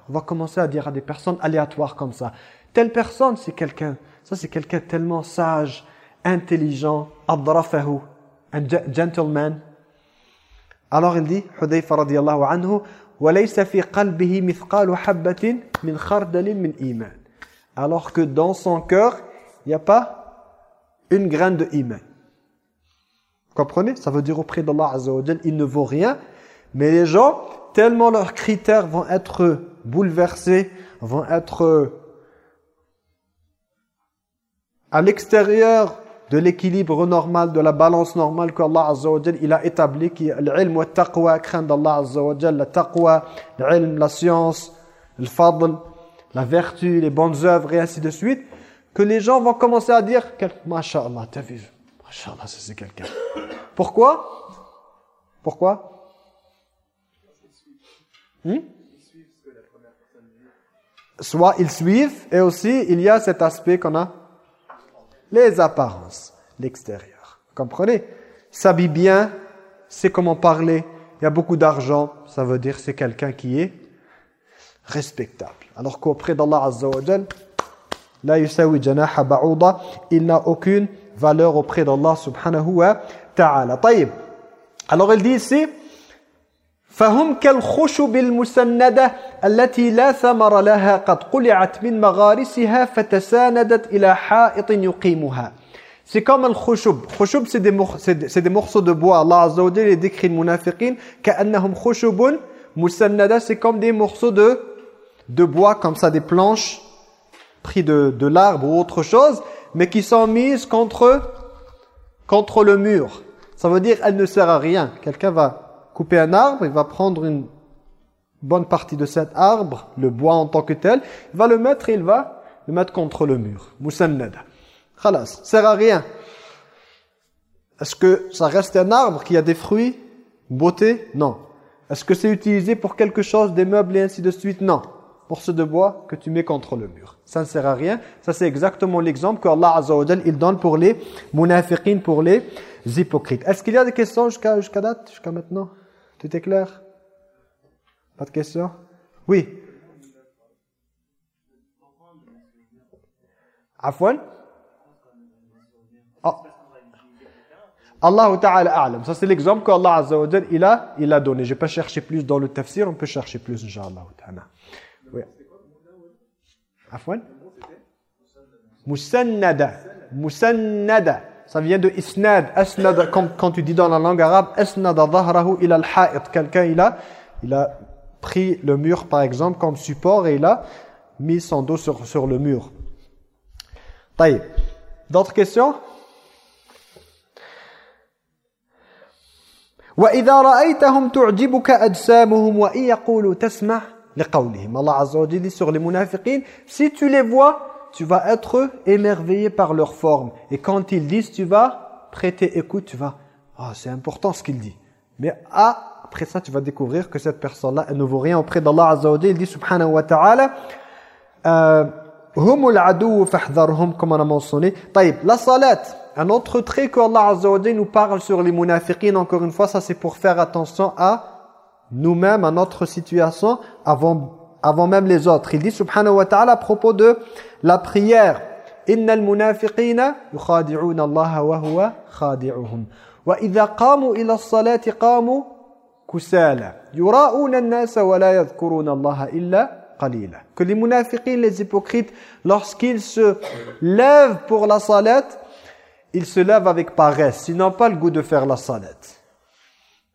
va commencer à dire à des personnes aléatoires comme ça. Telle personne, c'est quelqu'un, ça c'est quelqu'un tellement sage, intelligent, un gentleman. Alors il dit, anhu, alors que dans son cœur, il n'y a pas une graine de iman. Comprenez? Ça veut dire auprès d'Allah Azza il ne vaut rien. Mais les gens, tellement leurs critères vont être bouleversés, vont être à l'extérieur de l'équilibre normal, de la balance normale qu'Allah Azza wa il a établi, qui est l'ilm wa taqwa, crainte d'Allah Azza wa la taqwa, l'ilm, la science, le fadl, la vertu, les bonnes œuvres et ainsi de suite, que les gens vont commencer à dire, Masha'Allah, t'as vu, Masha'Allah, c'est quelqu'un. Pourquoi? Pourquoi? Hmm? Soit ils suivent, et aussi il y a cet aspect qu'on a, les apparences, l'extérieur. Comprenez? S'habille bien, sait comment parler, il y a beaucoup d'argent, ça veut dire c'est quelqu'un qui est respectable. Alors qu'auprès d'Allah Azza wa la yusawi janaha il n'a aucune valeur auprès d'Allah subhanahu wa ta'ala. Alors elle dit ici, فهم كالخشب المسندة التي لا ثمر لها قد قلعت من مغارسها فتساندت إلى حائط يقيمها C'est comme le khouchoub. Khouchoub, c'est des, des, des, morceaux de bois. Allah Azza wa Jalla décrit le munafiqin كأنهم خشب مسندة c'est comme des morceaux de, de bois, comme ça, des planches pris de, de l'arbre ou autre chose, mais qui sont mises contre, contre le mur. Ça veut dire elle ne sert à rien. Quelqu'un va couper un arbre, il va prendre une bonne partie de cet arbre, le bois en tant que tel, il va le mettre et il va le mettre contre le mur. Musannada. Khalas, sert à rien. Est-ce que ça reste un arbre qui a des fruits, beauté? Non. Est-ce que c'est utilisé pour quelque chose, des meubles et ainsi de suite? Non. Ce de bois que tu mets contre le mur. Ça ne sert à rien. Ça c'est exactement l'exemple que Allah il donne pour les munafiqin, pour les hypocrites. Est-ce qu'il y a des questions jusqu'à date, jusqu'à maintenant? Est clair? Pas de questions? Oui. Afwan? Oh. Allah Ta'ala a'lam. Ça c'est l'exemple qu'Allah Azza wa il a, il donné. Je ne vais pas chercher plus dans le tafsir, on peut chercher plus, Inch'Allah. Oui. Afwan? Musannada. Musannada. Ça vient de isnad. Asnada, comme quand tu dis dans la langue arabe, asnada dhahrahu ila al-ha'id. Quelqu'un, il a, il a pris le mur, par exemple, comme support et il a mis son dos sur, sur le mur. Taïb. D'autres questions وإذا رأيتهم تعجبك أجسامهم وإن يقولوا تسمع لقولهم Allah Azza wa dit sur les munafiqin si tu les vois tu vas être émerveillé par leur forme. Et quand ils disent, tu vas prêter écoute, tu vas, ah, c'est important ce qu'il dit. Mais ah, après ça, tu vas découvrir que cette personne-là, elle ne vaut rien auprès d'Allah Azza Il dit, subhanahu wa ta'ala, euh, comme on a mentionné. La salat, un autre trait que Allah Azza nous parle sur les munafiqin, encore une fois, ça c'est pour faire attention à nous-mêmes, à notre situation, avant avant même les autres. Il dit subhanahu wa ta'ala à propos de la prière. Innal munafiqina yukhadi'una Allah wa huwa khadi'uhum. Wa idha qamu ila as-salati qamu kusala. Yura'una an-nasa wa la yadhkuruna Allah illa qalila. Que les munafiqins, les hypocrites, lorsqu'ils se lèvent pour la salat, ils se lèvent avec paresse. Ils n'ont pas le goût de faire la salat.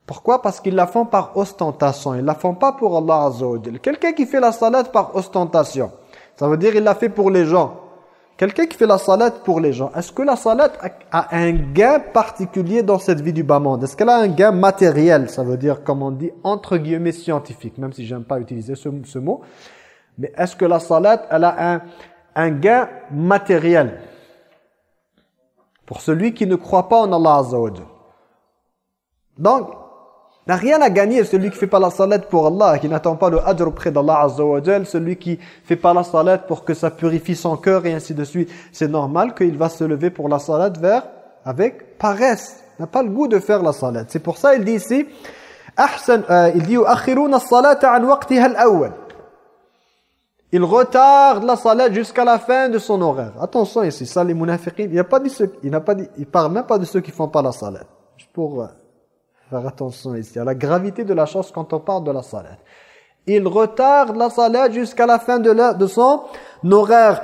Pourquoi? Parce qu'ils la font par ostentation. Ils la font pas pour Allah Azza Quelqu'un qui fait la salat par ostentation, ça veut dire il la fait pour les gens. Quelqu'un qui fait la salat pour les gens, est-ce que la salat a un gain particulier dans cette vie du bas monde? Est-ce qu'elle a un gain matériel? Ça veut dire, comme on dit, entre guillemets scientifique, même si j'aime pas utiliser ce, mot. Mais est-ce que la salat, elle a un, un gain matériel? Pour celui qui ne croit pas en Allah Azza Donc, n'a rien à gagner celui qui fait pas la salat pour Allah, qui n'attend pas le adr auprès d'Allah Azza wa celui qui fait pas la salat pour que ça purifie son cœur et ainsi de suite. C'est normal qu'il va se lever pour la salat vers avec paresse. N'a pas le goût de faire la salat. C'est pour ça il dit ici euh, il dit il retarde la salat jusqu'à la fin de son horaire. Attention ici, ça les munafiqin, il n'a pas dit il n'a pas dit, il parle même pas de ceux qui font pas la salat. Pour euh, faire attention ici à la gravité de la chose quand on parle de la salat. Il retarde la salat jusqu'à la fin de, de son horaire.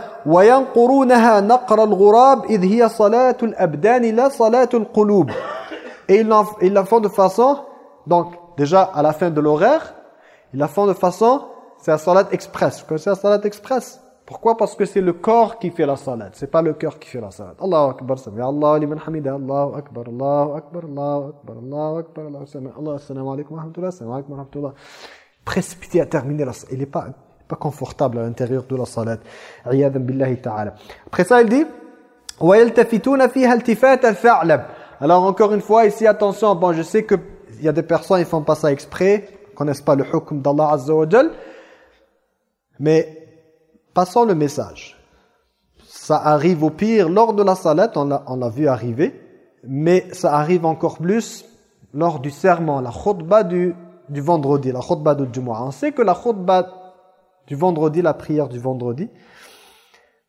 Et ils la, ils la font de façon, donc déjà à la fin de l'horaire, ils la font de façon, c'est la salat express. Vous connaissez la salat express? pourquoi Parce que c'est le corps qui fait la salat, c'est pas le cœur qui fait la salat. Allahu akbar, sami Allah liman hamida, Allahu akbar, Allahu akbar, Allahu akbar, Allahu akbar, Allahu akbar, Allah, assalamu alaikum wa rahmatullah, assalamu alaikum wa rahmatullah. Précipité à terminer la salat, il n'est pas, pas confortable à l'intérieur de la salat. Iyadhan billahi ta'ala. Après ça, il dit وَيَلْتَفِتُونَ فِيهَا الْتِفَاتَ الْفَعْلَبِ Alors encore une fois, ici, attention, bon, je sais que il y a des personnes, ils font pas ça exprès, connaissent pas le hukm d'Allah Azza wa mais Passons le message. Ça arrive au pire lors de la salat, on l'a vu arriver, mais ça arrive encore plus lors du serment, la khutbah du, du vendredi, la khutbah du Jumu'ah. On sait que la khutbah du vendredi, la prière du vendredi,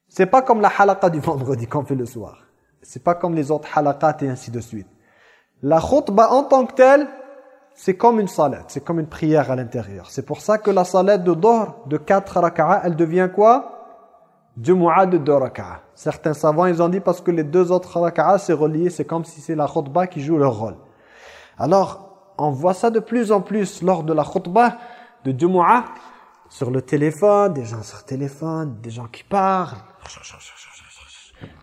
c'est pas comme la halaqa du vendredi qu'on fait le soir. C'est pas comme les autres halaqat et ainsi de suite. La khutbah en tant que telle, c'est comme une salat, c'est comme une prière à l'intérieur. C'est pour ça que la salat de Dohr, de 4 raka'a, elle devient quoi? Jumu'ah de 2 raka'a. Certains savants, ils ont dit parce que les deux autres raka'a, c'est relié, c'est comme si c'est la khutbah qui joue leur rôle. Alors, on voit ça de plus en plus lors de la khutbah de Jumu'ah, sur le téléphone, des gens sur le téléphone, des gens qui parlent,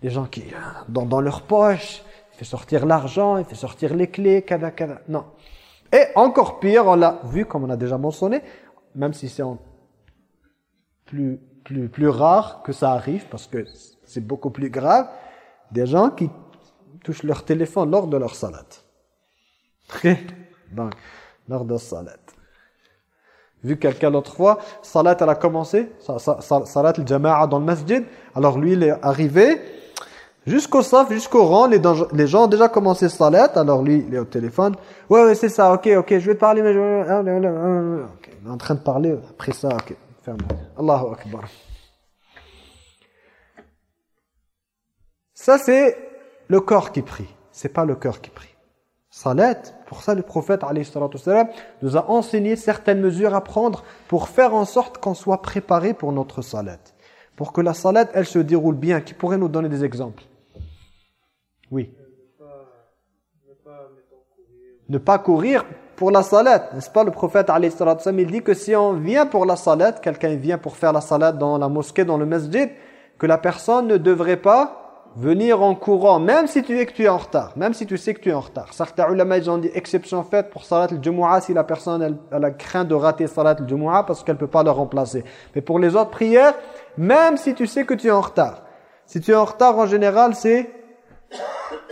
des gens qui, dans, dans leur poche, il fait sortir l'argent, il fait sortir les clés, kada, kada. Non. Et encore pire, on l'a vu, comme on a déjà mentionné, même si c'est plus, plus, plus rare que ça arrive, parce que c'est beaucoup plus grave, des gens qui touchent leur téléphone lors de leur salat. Donc, lors de salat. Vu quelqu'un l'autre fois, salat elle a commencé, salat le jama'a dans le masjid, alors lui il est arrivé, Jusqu'au saf, jusqu'au rang, les, gens ont déjà commencé salat, alors lui, il est au téléphone. Ouais, ouais, c'est ça, ok, ok, je vais te parler, mais je... Ah, il est en train de parler, après ça, ok, ferme. Allahu Akbar. Ça, c'est le corps qui prie. C'est pas le cœur qui prie. Salat, pour ça, le prophète, salam, nous a enseigné certaines mesures à prendre pour faire en sorte qu'on soit préparé pour notre salat. Pour que la salat, elle se déroule bien. Qui pourrait nous donner des exemples Oui. Ne pas courir pour la salat. N'est-ce pas? Le prophète il dit que si on vient pour la salat, quelqu'un vient pour faire la salat dans la mosquée, dans le masjid, que la personne ne devrait pas venir en courant, même si tu es que tu es en retard, même si tu sais que tu es en retard. Certains ulama, ils ont dit exception faite pour salat al-jumu'ah si la personne elle, a craint de rater salat al-jumu'ah parce qu'elle peut pas le remplacer. Mais pour les autres prières, même si tu sais que tu es en retard. Si tu es en retard, en général, c'est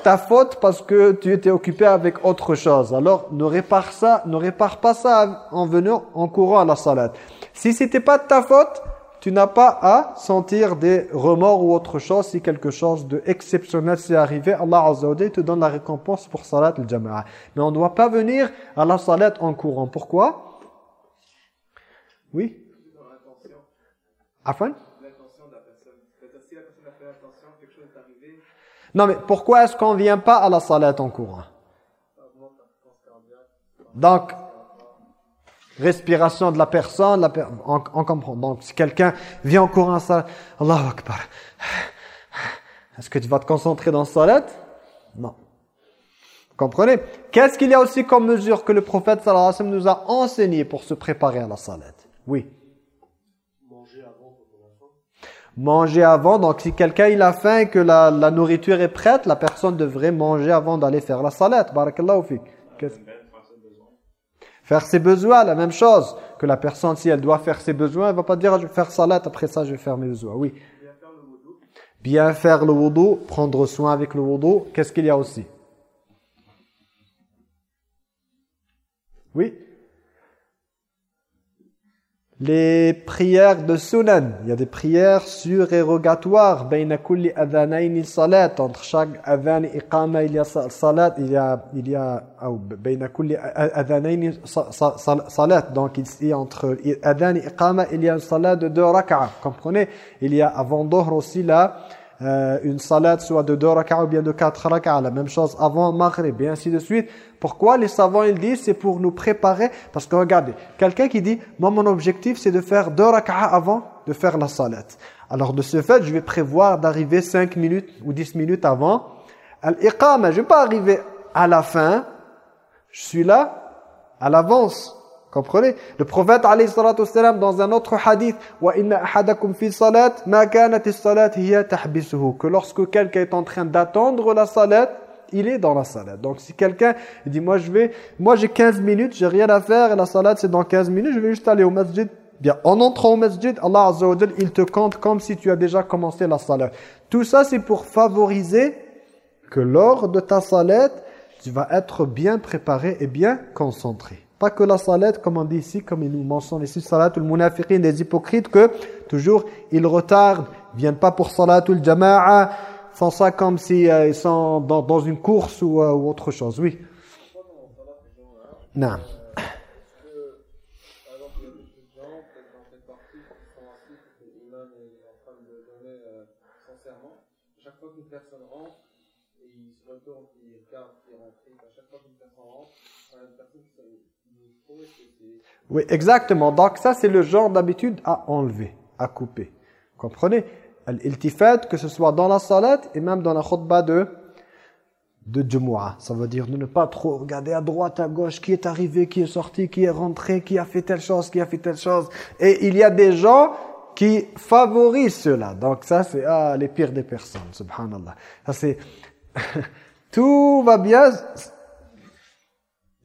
ta faute parce que tu étais occupé avec autre chose. Alors, ne répare ça, ne répare pas ça en venant en courant à la salat. Si c'était pas de ta faute, tu n'as pas à sentir des remords ou autre chose si quelque chose de exceptionnel s'est arrivé. Allah Azza wa te donne la récompense pour salat al-jama'a. Mais on ne doit pas venir à la salat en courant. Pourquoi? Oui? Afan Non mais pourquoi est-ce qu'on ne vient pas à la salat en courant? Donc, respiration de la personne, la on, comprend. Donc, si quelqu'un vient en courant ça, Allahu Akbar. Est-ce que tu vas te concentrer dans salat? Non. Vous comprenez? Qu'est-ce qu'il y a aussi comme mesure que le prophète sallallahu alayhi wa sallam nous a enseigné pour se préparer à la salat? Oui. Manger avant. Donc si quelqu'un il a faim et que la, la, nourriture est prête, la personne devrait manger avant d'aller faire la salat. Barakallahu fik. Faire ses besoins, la même chose. Que la personne, si elle doit faire ses besoins, elle va pas dire, je vais faire salat, après ça, je vais faire mes besoins. Oui. Bien faire le wudu, prendre soin avec le wudu. Qu'est-ce qu'il y a aussi? Oui? Les prières de sunan. Il y a des prières surérogatoires. Entre chaque adhan iqama, il y a salat. Il y a, il y a, salat. Donc ici, entre adhan et iqama, il y a une salat de deux rak'a. Comprenez? Il y a avant d'or aussi là, euh, une salat soit de deux rak'a ou bien de quatre rak'a. La même chose avant maghrib et ainsi de suite. Pourquoi les savants ils disent c'est pour nous préparer? Parce que regardez, quelqu'un qui dit moi mon objectif c'est de faire deux rak'ah avant de faire la salat. Alors de ce fait, je vais prévoir d'arriver 5 minutes ou 10 minutes avant al-iqama. Je vais pas arriver à la fin. Je suis là à l'avance. Comprenez? Le prophète salatu dans un autre hadith salat que lorsque quelqu'un est en train d'attendre la salat il est dans la salade. Donc si quelqu'un dit moi je vais moi j'ai 15 minutes, j'ai rien à faire et la salade c'est dans 15 minutes, je vais juste aller au masjid. Bien, en entrant au masjid, Allah Azza il te compte comme si tu as déjà commencé la salade. Tout ça c'est pour favoriser que lors de ta salade, tu vas être bien préparé et bien concentré. Pas que la salade, comme on dit ici, comme il nous mentionne ici, salatul munafiqin, des hypocrites, que toujours ils retardent, viennent pas pour salatul jama'a, font ça comme si, euh, sont dans, dans, une course ou, euh, ou, autre chose. Oui. Non. Oui, exactement. Donc ça, c'est le genre d'habitude à enlever, à couper. Comprenez? L'iltifat, que ce soit dans la salat et même dans la khutbah de de Jumu'ah. Ça veut dire de ne pas trop regarder à droite, à gauche, qui est arrivé, qui est sorti, qui est rentré, qui a fait telle chose, qui a fait telle chose. Et il y a des gens qui favorisent cela. Donc ça, c'est ah, les pires des personnes, subhanallah. Ça c'est... (laughs) Tout va bien.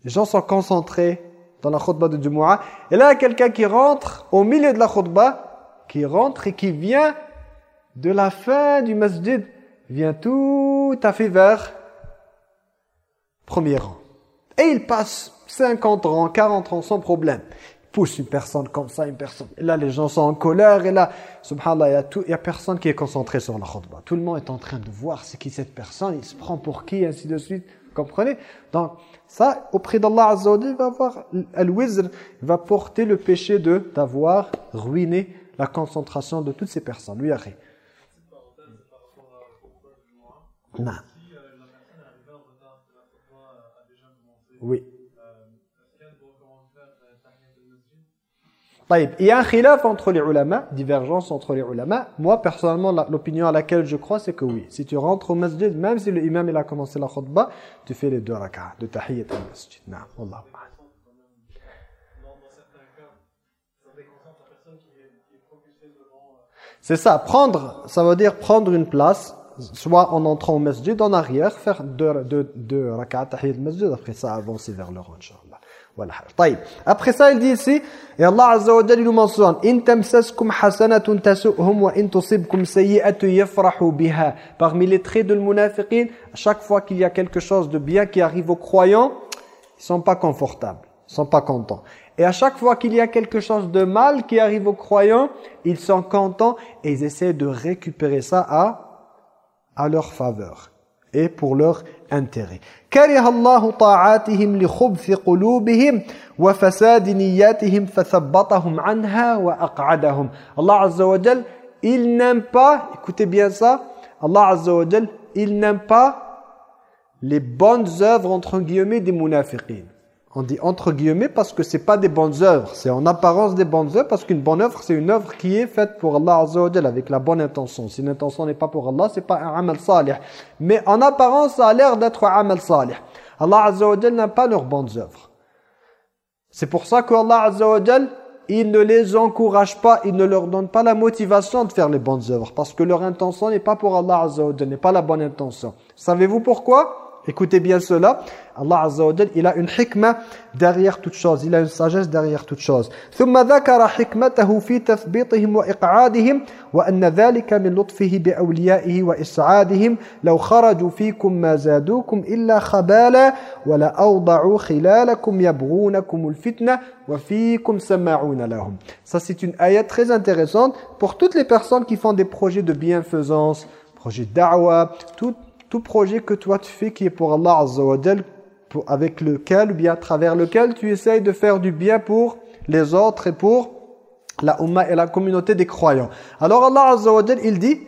Les gens sont concentrés dans la khutbah de Jumu'ah. Et là, quelqu'un qui rentre au milieu de la khutbah, qui rentre et qui vient de la fin du masjid vient tout à fait vers premier rang. Et il passe 50 rangs, 40 rangs sans problème. Il pousse une personne comme ça, une personne. Et là, les gens sont en colère. Et là, subhanallah, il y a, a personne qui est concentré sur la khutbah. Tout le monde est en train de voir c'est qui cette personne, il se prend pour qui, ainsi de suite. Vous comprenez? Donc, ça, auprès d'Allah Azza wa va avoir al-wizr, va porter le péché de d'avoir ruiné la concentration de toutes ces personnes. Lui, arrête. Non. Oui. Il y a un khilaf entre les ulama, divergence entre les ulama. Moi, personnellement, l'opinion à laquelle je crois, c'est que oui. Si tu rentres au masjid, même si le imam il a commencé la khutbah, tu fais les deux rak'ah de tahiyyat al-masjid. C'est ça, prendre, ça veut dire prendre une place, soit en entrant au masjid, en arrière, faire deux, deux, deux rak'ah tahiyyat al-masjid, après ça, avancer vers le rang, voilà. Après ça, il dit ici, et Allah Azza wa Jalla nous mentionne. Parmi les traits de l'munafiqin, à chaque fois qu'il y a quelque chose de bien qui arrive aux croyants, ils sont pas confortables, ils sont pas contents. Et à chaque fois qu'il y a quelque chose de mal qui arrive aux croyants, ils sont contents et ils essaient de récupérer ça à, à leur faveur et pour leur intérêt. كره الله طاعاتهم لخبث قلوبهم وفساد نياتهم فثبطهم عنها وأقعدهم Azza wa Jal, il n'aime pas, écoutez bien ça, Allah Azza wa il n'aime pas les bonnes œuvres entre guillemets des munafiqin. On dit entre guillemets parce que c'est pas des bonnes œuvres, c'est en apparence des bonnes œuvres parce qu'une bonne œuvre c'est une œuvre qui est faite pour Allah Azza wa avec la bonne intention. Si l'intention n'est pas pour Allah, c'est pas un amal salih. Mais en apparence, ça a l'air d'être un amal salih. Allah Azza wa n'a pas leurs bonnes œuvres. C'est pour ça que Allah Azza wa il ne les encourage pas, il ne leur donne pas la motivation de faire les bonnes œuvres parce que leur intention n'est pas pour Allah Azza wa n'est pas la bonne intention. Savez-vous pourquoi? Écoutez bien cela. Allah Azza wa Jal, il a une hikmah derrière toute chose. Il a une sagesse derrière toute chose. ثم ذكر حكمته في تثبيطهم وإقعادهم وأن ذلك من لطفه بأوليائه وإسعادهم لو خرجوا فيكم ما زادوكم إلا خبالا ولا أوضعوا خلالكم يبغونكم الفتنة وفيكم سماعون لهم. Ça c'est une ayat très intéressante pour toutes les personnes qui font des projets de bienfaisance, projets de da'wah, toutes tout projet que toi tu fais qui est pour Allah Azza wa avec lequel ou bien à travers lequel tu essayes de faire du bien pour les autres et pour la Ummah et la communauté des croyants. Alors Allah Azza wa il dit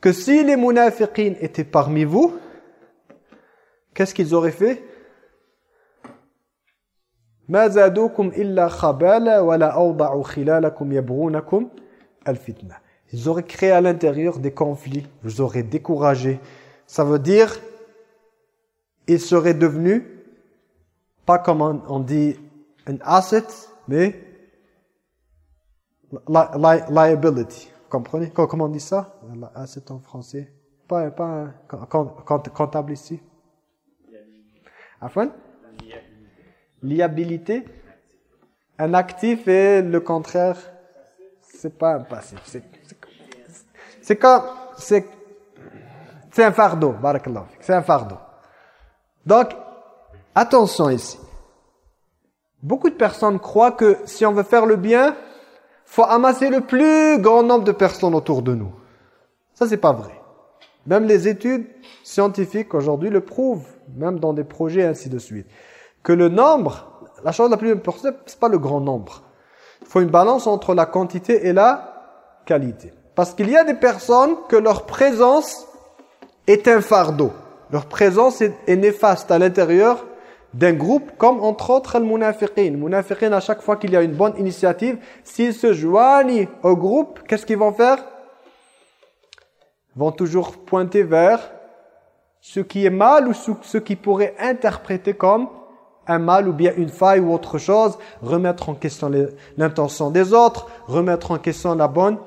que si les munafiqin étaient parmi vous, qu'est-ce qu'ils auraient fait? Ils auraient créé à l'intérieur des conflits, vous auraient découragé, ça veut dire, il serait devenu, pas comme on dit un asset, mais liability. Vous comprenez Comment on dit ça? Asset en français Pas, pas comptable ici. Liabilité. Un actif et le contraire, c'est pas un passif. C'est comme, c'est c'est un fardeau, c'est un fardeau. Donc, attention ici. Beaucoup de personnes croient que si on veut faire le bien, faut amasser le plus grand nombre de personnes autour de nous. Ça, c'est pas vrai. Même les études scientifiques aujourd'hui le prouvent, même dans des projets ainsi de suite. Que le nombre, la chose la plus importante, c'est pas le grand nombre. Il faut une balance entre la quantité et la qualité. Parce qu'il y a des personnes que leur présence est un fardeau. Leur présence est, néfaste à l'intérieur d'un groupe, comme entre autres les munafiqin. Munafiqin, à chaque fois qu'il y a une bonne initiative, s'ils se joignent au groupe, qu'est-ce qu'ils vont faire? Ils vont toujours pointer vers ce qui est mal ou ce qui pourrait interpréter comme un mal ou bien une faille ou autre chose, remettre en question l'intention des autres, remettre en question la bonne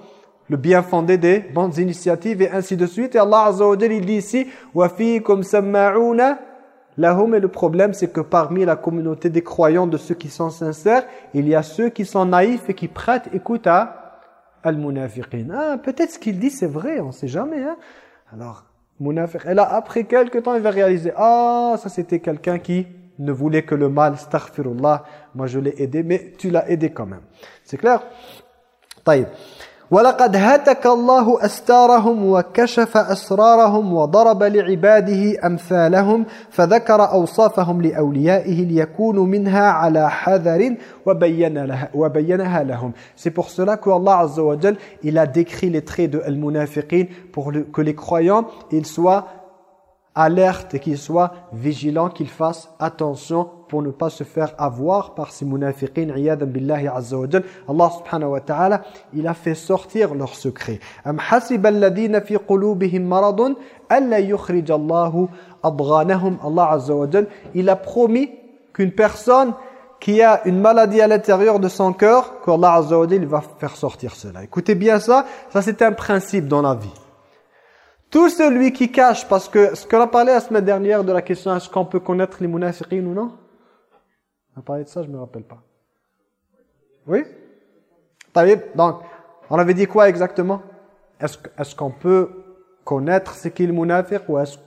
le bien fondé des bonnes initiatives et ainsi de suite. Et Allah Azza wa il dit ici « Wa fiikum sama'una » Lahum et le problème c'est que parmi la communauté des croyants, de ceux qui sont sincères, il y a ceux qui sont naïfs et qui prêtent écoute à Al-Munafiqin. Ah, peut-être ce qu'il dit c'est vrai, on ne sait jamais. Hein? Alors, Munafiq, et là après quelques temps il va réaliser « Ah, ça c'était quelqu'un qui ne voulait que le mal, astaghfirullah, moi je l'ai aidé, mais tu l'as aidé quand même. » C'est clair? Taïb. ولقد هتك الله أستارهم وكشف أسرارهم وضرب لعباده أمثالهم فذكر أوصافهم لأوليائه ليكونوا منها على حذر وبين لها وبينها لهم. C'est pour cela que Allah Azza wa Jal, il a décrit les traits de al-munafiqin pour que les croyants ils soient alerte et qu'il soit vigilant, qu'il fasse attention pour ne pas se faire avoir par ces munafiqin, iyadan billahi azza wa jal. Allah subhanahu wa ta'ala, il a fait sortir leurs secrets. Am hasiba alladhina fi qulubihim maradun alla yukhrij Allahu. Allah azza il a promis qu'une personne qui a une maladie à l'intérieur de son cœur, qu'Allah azza wa jal, va faire sortir cela. Écoutez bien ça, ça c'est un principe dans la vie. Tout celui qui cache, parce que ce qu'on a parlé la semaine dernière de la question est-ce qu'on peut connaître les munafiqin ou non? On a parlé de ça, je ne me rappelle pas. Oui? Donc, on avait dit quoi exactement? Est-ce qu'on peut connaître ce qu'est le munafiq ou est-ce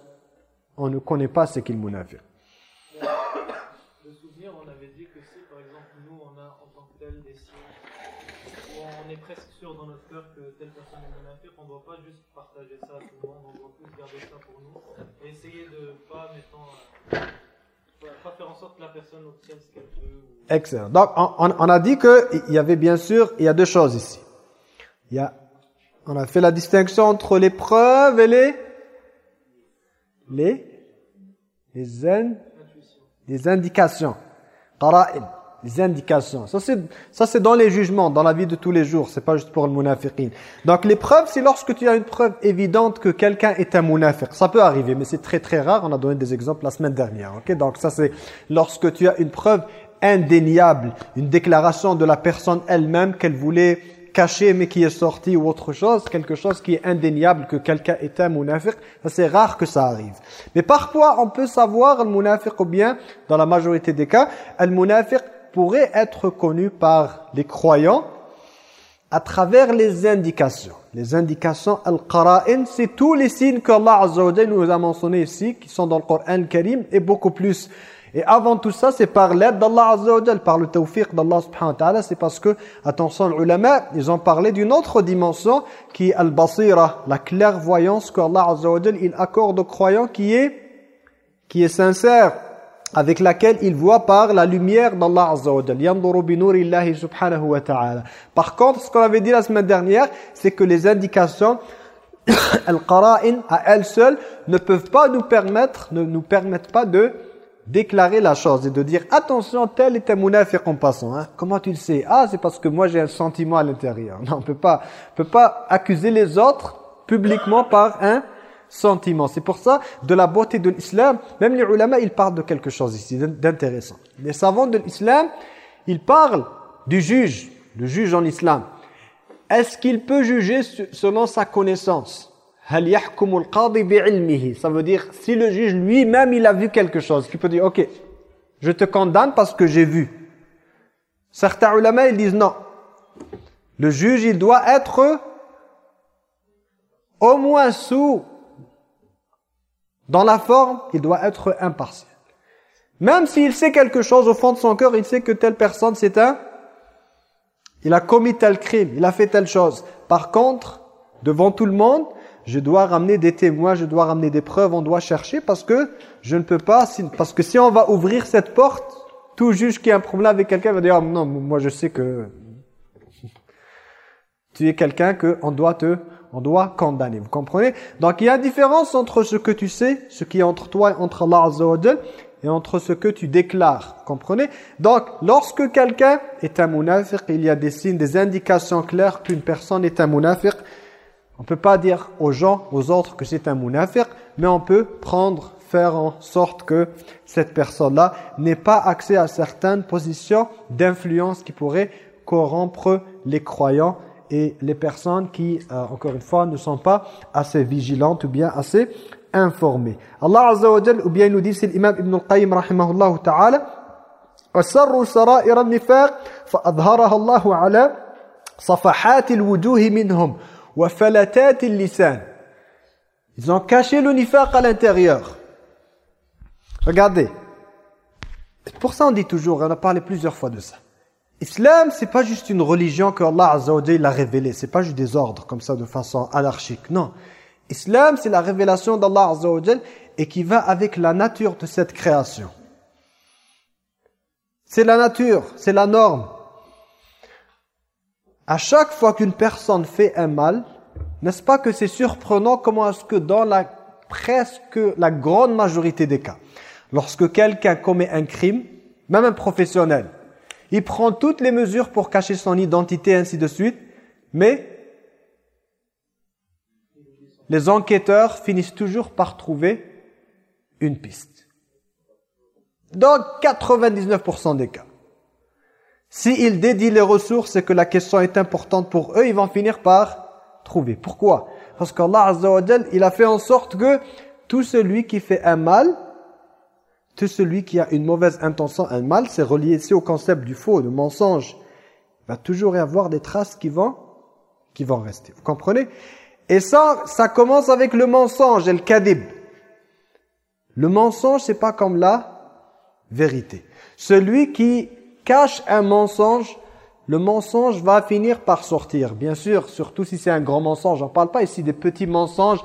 qu'on ne connaît pas ce qu'est le souvenir, on avait dit que si par exemple nous en tant que des on est presque sûr dans notre cœur que telle personne est on doit pas juste partager ça à tout le monde, on doit plus garder ça pour nous et essayer de pas, mettons, euh, pas faire en sorte que la personne obtienne ce qu'elle veut. Ou... Excellent. Donc, on, on a dit qu'il y avait bien sûr, il y a deux choses ici. Il y a, on a fait la distinction entre les preuves et les, les, les, in, les indications. Qara'il les indications. Ça c'est dans les jugements, dans la vie de tous les jours, c'est pas juste pour le munafiqin. Donc les preuves, c'est lorsque tu as une preuve évidente que quelqu'un est un munafiq. Ça peut arriver, mais c'est très très rare. On a donné des exemples la semaine dernière. OK? Donc ça c'est lorsque tu as une preuve indéniable, une déclaration de la personne elle-même qu'elle voulait cacher mais qui est sorti ou autre chose, quelque chose qui est indéniable que quelqu'un est un munafiq, c'est rare que ça arrive. Mais parfois on peut savoir le munafiq ou bien, dans la majorité des cas, le munafiq pourrait être connu par les croyants à travers les indications. Les indications, al-qara'in, c'est tous les signes qu'Allah Azza wa nous a mentionnés ici, qui sont dans le Coran Karim, et beaucoup plus. Et avant tout ça, c'est par l'aide d'Allah Azza wa par le tawfiq d'Allah subhanahu wa c'est parce que, attention, les ulama, ils ont parlé d'une autre dimension, qui est al-basira, la clairvoyance qu'Allah Azza wa il accorde aux croyants, qui est, qui est sincère avec laquelle il voit par la lumière d'Allah Azza. Par contre, ce qu'on avait dit la semaine dernière, c'est que les indications (coughs) al-qara'in à elles seules ne peuvent pas nous permettre ne nous permettent pas de déclarer la chose et de dire attention tel est un munafiq en passant hein. comment tu le sais? Ah c'est parce que moi j'ai un sentiment à l'intérieur non on peut pas on peut pas accuser les autres publiquement par un sentiment. C'est pour ça, de la beauté de l'islam, même les ulama, ils parlent de quelque chose ici d'intéressant. Les savants de l'islam, ils parlent du juge, le juge en islam. Est-ce qu'il peut juger selon sa connaissance? Ça veut dire, si le juge lui-même, il a vu quelque chose, qu'il peut dire, ok, je te condamne parce que j'ai vu. Certains ulama, ils disent non. Le juge, il doit être au moins sous dans la forme, il doit être impartial. Même s'il sait quelque chose au fond de son cœur, il sait que telle personne c'est un... Il a commis tel crime, il a fait telle chose. Par contre, devant tout le monde, je dois ramener des témoins, je dois ramener des preuves, on doit chercher parce que je ne peux pas... Parce que si on va ouvrir cette porte, tout juge qui a un problème avec quelqu'un va dire oh, non, moi je sais que (laughs) tu es quelqu'un qu'on doit te on doit condamner, vous comprenez? Donc il y a une différence entre ce que tu sais, ce qui est entre toi et entre Allah Azza wa et entre ce que tu déclares, comprenez? Donc lorsque quelqu'un est un munafiq, il y a des signes, des indications claires qu'une personne est un munafiq. On ne peut pas dire aux gens, aux autres que c'est un munafiq, mais on peut prendre, faire en sorte que cette personne-là n'ait pas accès à certaines positions d'influence qui pourraient corrompre les croyants et les personnes qui, euh, encore une fois, ne sont pas assez vigilantes ou bien assez informées. Allah Azza wa Jal, ou bien il nous dit, c'est l'imam Ibn al-Qayyim rahimahullah ta'ala, وَسَرُّ سَرَائِرَ النِّفَاقِ فَأَظْهَرَهَا اللَّهُ عَلَى صَفَحَاتِ الْوُجُوهِ مِنْهُمْ وَفَلَتَاتِ اللِّسَانِ Ils ont caché le nifaq à l'intérieur. Regardez. Pour ça on dit toujours, on a parlé plusieurs fois de ça. Islam, c'est pas juste une religion que Allah Azza wa a révélée. C'est pas juste des ordres comme ça de façon anarchique. Non. Islam, c'est la révélation d'Allah Azza et qui va avec la nature de cette création. C'est la nature, c'est la norme. À chaque fois qu'une personne fait un mal, n'est-ce pas que c'est surprenant comment est-ce que dans la presque la grande majorité des cas. Lorsque quelqu'un commet un crime, même un professionnel, il prend toutes les mesures pour cacher son identité, ainsi de suite, mais les enquêteurs finissent toujours par trouver une piste. Dans 99% des cas. S'ils dédient les ressources et que la question est importante pour eux, ils vont finir par trouver. Pourquoi? Parce qu'Allah il a fait en sorte que tout celui qui fait un mal, tout celui qui a une mauvaise intention, un mal, c'est relié ici au concept du faux, du mensonge. Il va toujours y avoir des traces qui vont, qui vont rester. Vous comprenez? Et ça, ça commence avec le mensonge, le kadib. Le mensonge, c'est pas comme la vérité. Celui qui cache un mensonge, le mensonge va finir par sortir. Bien sûr, surtout si c'est un grand mensonge. On ne parle pas ici des petits mensonges.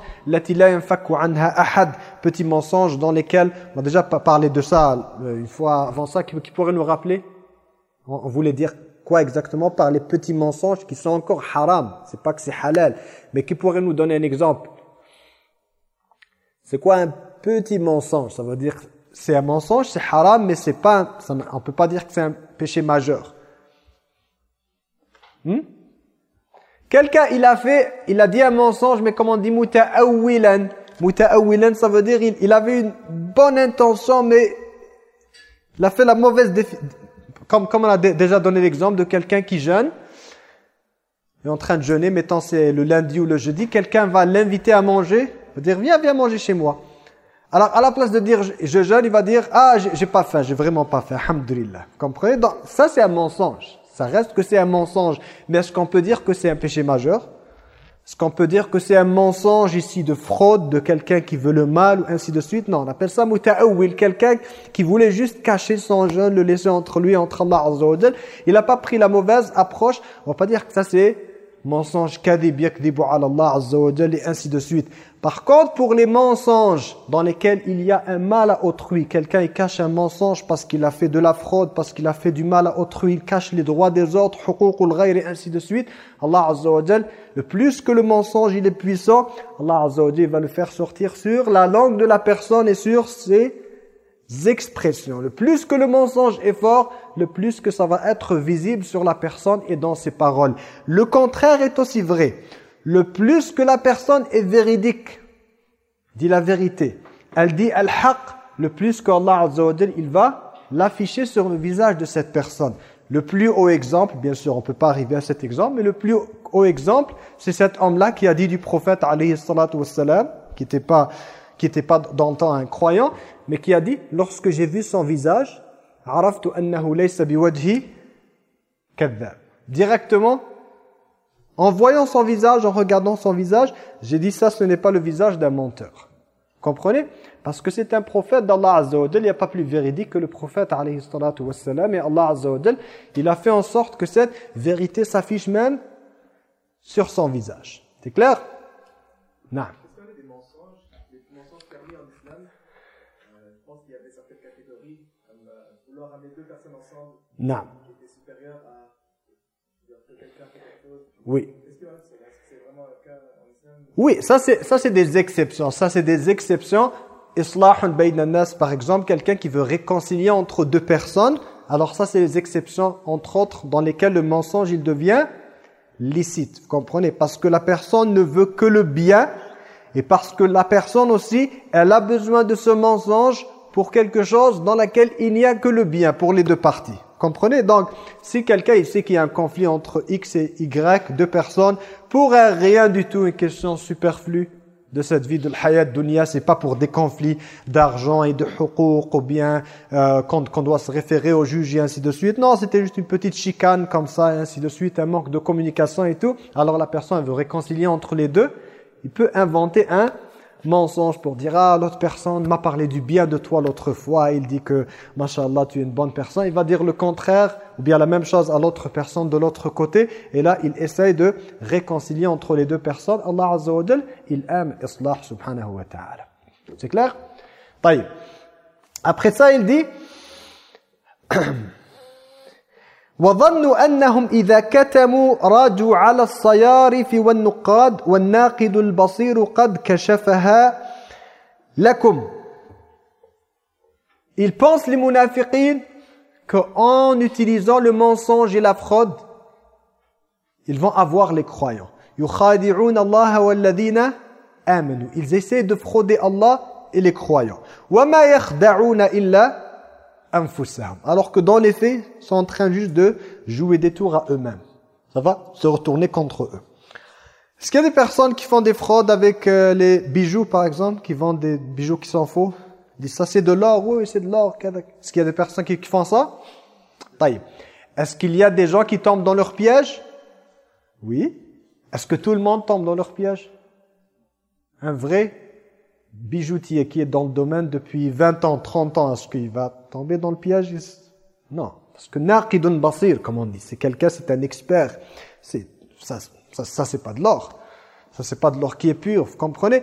Petits mensonges dans lesquels, on a déjà parlé de ça euh, une fois avant ça, qui, pourrait nous rappeler? On, voulait dire quoi exactement par les petits mensonges qui sont encore haram? C'est pas que c'est halal. Mais qui pourrait nous donner un exemple C'est quoi un petit mensonge? Ça veut dire c'est un mensonge, c'est haram, mais c'est pas, on peut pas dire que c'est un péché majeur. Hmm? Quelqu'un, il a fait, il a dit un mensonge, mais comme on dit muta'awilan. Muta'awilan, ça veut dire il, avait une bonne intention, mais il a fait la mauvaise comme, comme on a déjà donné l'exemple de quelqu'un qui jeûne, est en train de jeûner, mettons c'est le lundi ou le jeudi, quelqu'un va l'inviter à manger, va dire viens, viens manger chez moi. Alors, à la place de dire je jeûne, il va dire ah, j'ai pas faim, j'ai vraiment pas faim, alhamdulillah. Comprenez? Donc, ça c'est un mensonge. Ça reste que c'est un mensonge. Mais est-ce qu'on peut dire que c'est un péché majeur? Est-ce qu'on peut dire que c'est un mensonge ici de fraude de quelqu'un qui veut le mal ou ainsi de suite? Non, on appelle ça muta'awil, quelqu'un qui voulait juste cacher son jeûne, le laisser entre lui et entre Allah Azza Il n'a pas pris la mauvaise approche. On va pas dire que ça c'est mensonge kadib yakdibu ala Allah Azza et ainsi de suite. Par contre, pour les mensonges dans lesquels il y a un mal à autrui, quelqu'un cache un mensonge parce qu'il a fait de la fraude, parce qu'il a fait du mal à autrui, il cache les droits des autres, et ainsi de suite. Allah Azza le plus que le mensonge il est puissant, Allah Azza va le faire sortir sur la langue de la personne et sur ses expressions. Le plus que le mensonge est fort, le plus que ça va être visible sur la personne et dans ses paroles. Le contraire est aussi vrai le plus que la personne est véridique, dit la vérité, elle dit al-haq, le plus qu'Allah il va l'afficher sur le visage de cette personne. Le plus haut exemple, bien sûr, on ne peut pas arriver à cet exemple, mais le plus haut exemple, c'est cet homme-là qui a dit du prophète, qui n'était pas, qui était pas dans le temps un croyant, mais qui a dit, lorsque j'ai vu son visage, Directement, en voyant son visage, en regardant son visage, j'ai dit ça, ce n'est pas le visage d'un menteur. Comprenez? Parce que c'est un prophète d'Allah Azza wa Il n'y a pas plus véridique que le prophète alayhi salatu. Et Allah Azza wa il a fait en sorte que cette vérité s'affiche même sur son visage. C'est clair? Non. des mensonges, des mensonges permis en islam euh, Je pense qu'il y avait certaines catégories, comme euh, vouloir amener deux personnes Non. Oui. Oui, ça c'est ça c'est des exceptions. Ça c'est des exceptions. Par exemple, quelqu'un qui veut réconcilier entre deux personnes. Alors ça c'est les exceptions entre autres dans lesquelles le mensonge il devient licite. Vous comprenez? Parce que la personne ne veut que le bien et parce que la personne aussi, elle a besoin de ce mensonge pour quelque chose dans laquelle il n'y a que le bien pour les deux parties. Comprenez? Donc, si quelqu'un il sait qu'il y a un conflit entre X et Y, deux personnes, pour rien du tout, une question superflue de cette vie de l'hayat dunya, c'est pas pour des conflits d'argent et de hukuk ou bien euh, qu'on doit se référer au juge et ainsi de suite. Non, c'était juste une petite chicane comme ça et ainsi de suite, un manque de communication et tout. Alors la personne veut réconcilier entre les deux. Il peut inventer un mensonge pour dire ah l'autre personne m'a parlé du bien de toi l'autre fois il dit que machallah tu es une bonne personne. Il va dire le contraire ou bien la même chose à l'autre personne de l'autre côté. Et là il essaye de réconcilier entre les deux personnes. Allah Azza il aime islah subhanahu wa ta'ala. C'est clair? Après ça il dit (clears throat) وظنوا أنهم إذا كتموا راجوا على الصيارف والنقاد والناقد البصير قد كشفها lakum. Ils pensent les munafiqin qu'en utilisant le mensonge et la fraude, ils vont avoir les croyants. يُخَادِعُونَ اللَّهَ وَالَّذِينَ آمَنُوا Ils essaient de frauder Allah et les croyants. وَمَا يَخْدَعُونَ إِلَّا anfusahum. Alors que dans les faits, ils sont en train juste de jouer des tours à eux-mêmes. Ça va Se retourner contre eux. Est-ce qu'il y a des personnes qui font des fraudes avec euh, les bijoux, par exemple, qui vendent des bijoux qui sont faux? Ils disent ça, c'est de l'or, oui, c'est de l'or. Est-ce qu'il y a des personnes qui, font ça? Est-ce qu'il y a des gens qui tombent dans leur piège? Oui. Est-ce que tout le monde tombe dans leur piège? Un vrai bijoutier qui est dans le domaine depuis 20 ans, 30 ans, est-ce qu'il va tomber dans le piège Non. Parce que naqidun basir, comme on dit, c'est quelqu'un, c'est un expert. C'est ça, ça, ça c'est pas de l'or. Ça c'est pas de l'or qui est pur, vous comprenez?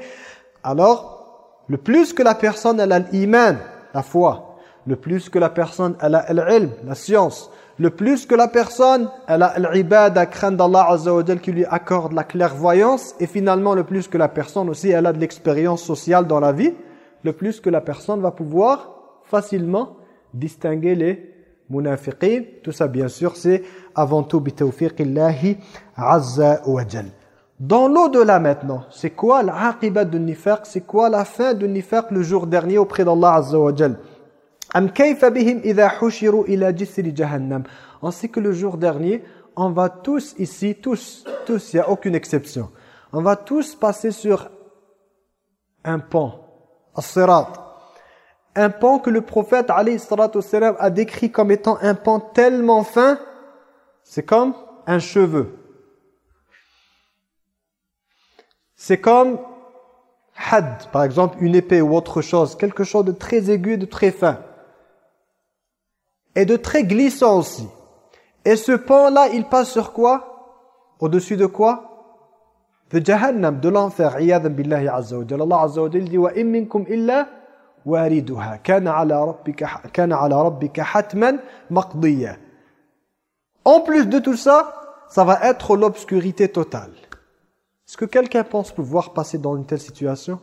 Alors, le plus que la personne elle a l'iman, la foi, le plus que la personne elle a l'ilm, la science, le plus que la personne, elle a l'ibad à craindre d'Allah Azza wa qui lui accorde la clairvoyance, et finalement le plus que la personne aussi, elle a de l'expérience sociale dans la vie, le plus que la personne va pouvoir facilement distinguer les munafiqin. Tout ça, bien sûr, c'est avant tout bitawfiqillahi azza wa jal. Dans l'au-delà maintenant, c'est quoi l'aqibat de nifaq? C'est quoi la fin de nifaq le jour dernier auprès d'Allah azza wa jal? On sait que le jour dernier, on va tous ici, tous, tous, il n'y a aucune exception. On va tous passer sur un pont, Un pont que le prophète a décrit comme étant un pont tellement fin, c'est comme un cheveu. C'est comme had, par exemple une épée ou autre chose, quelque chose de très aigu, de très fin et de très glissant aussi. Et ce pont-là, il passe sur quoi? Au-dessus de quoi? De Jahannam, de l'enfer. Allah azza dit wa in illa En plus de tout ça, ça va être l'obscurité totale. Est-ce que quelqu'un pense pouvoir passer dans une telle situation?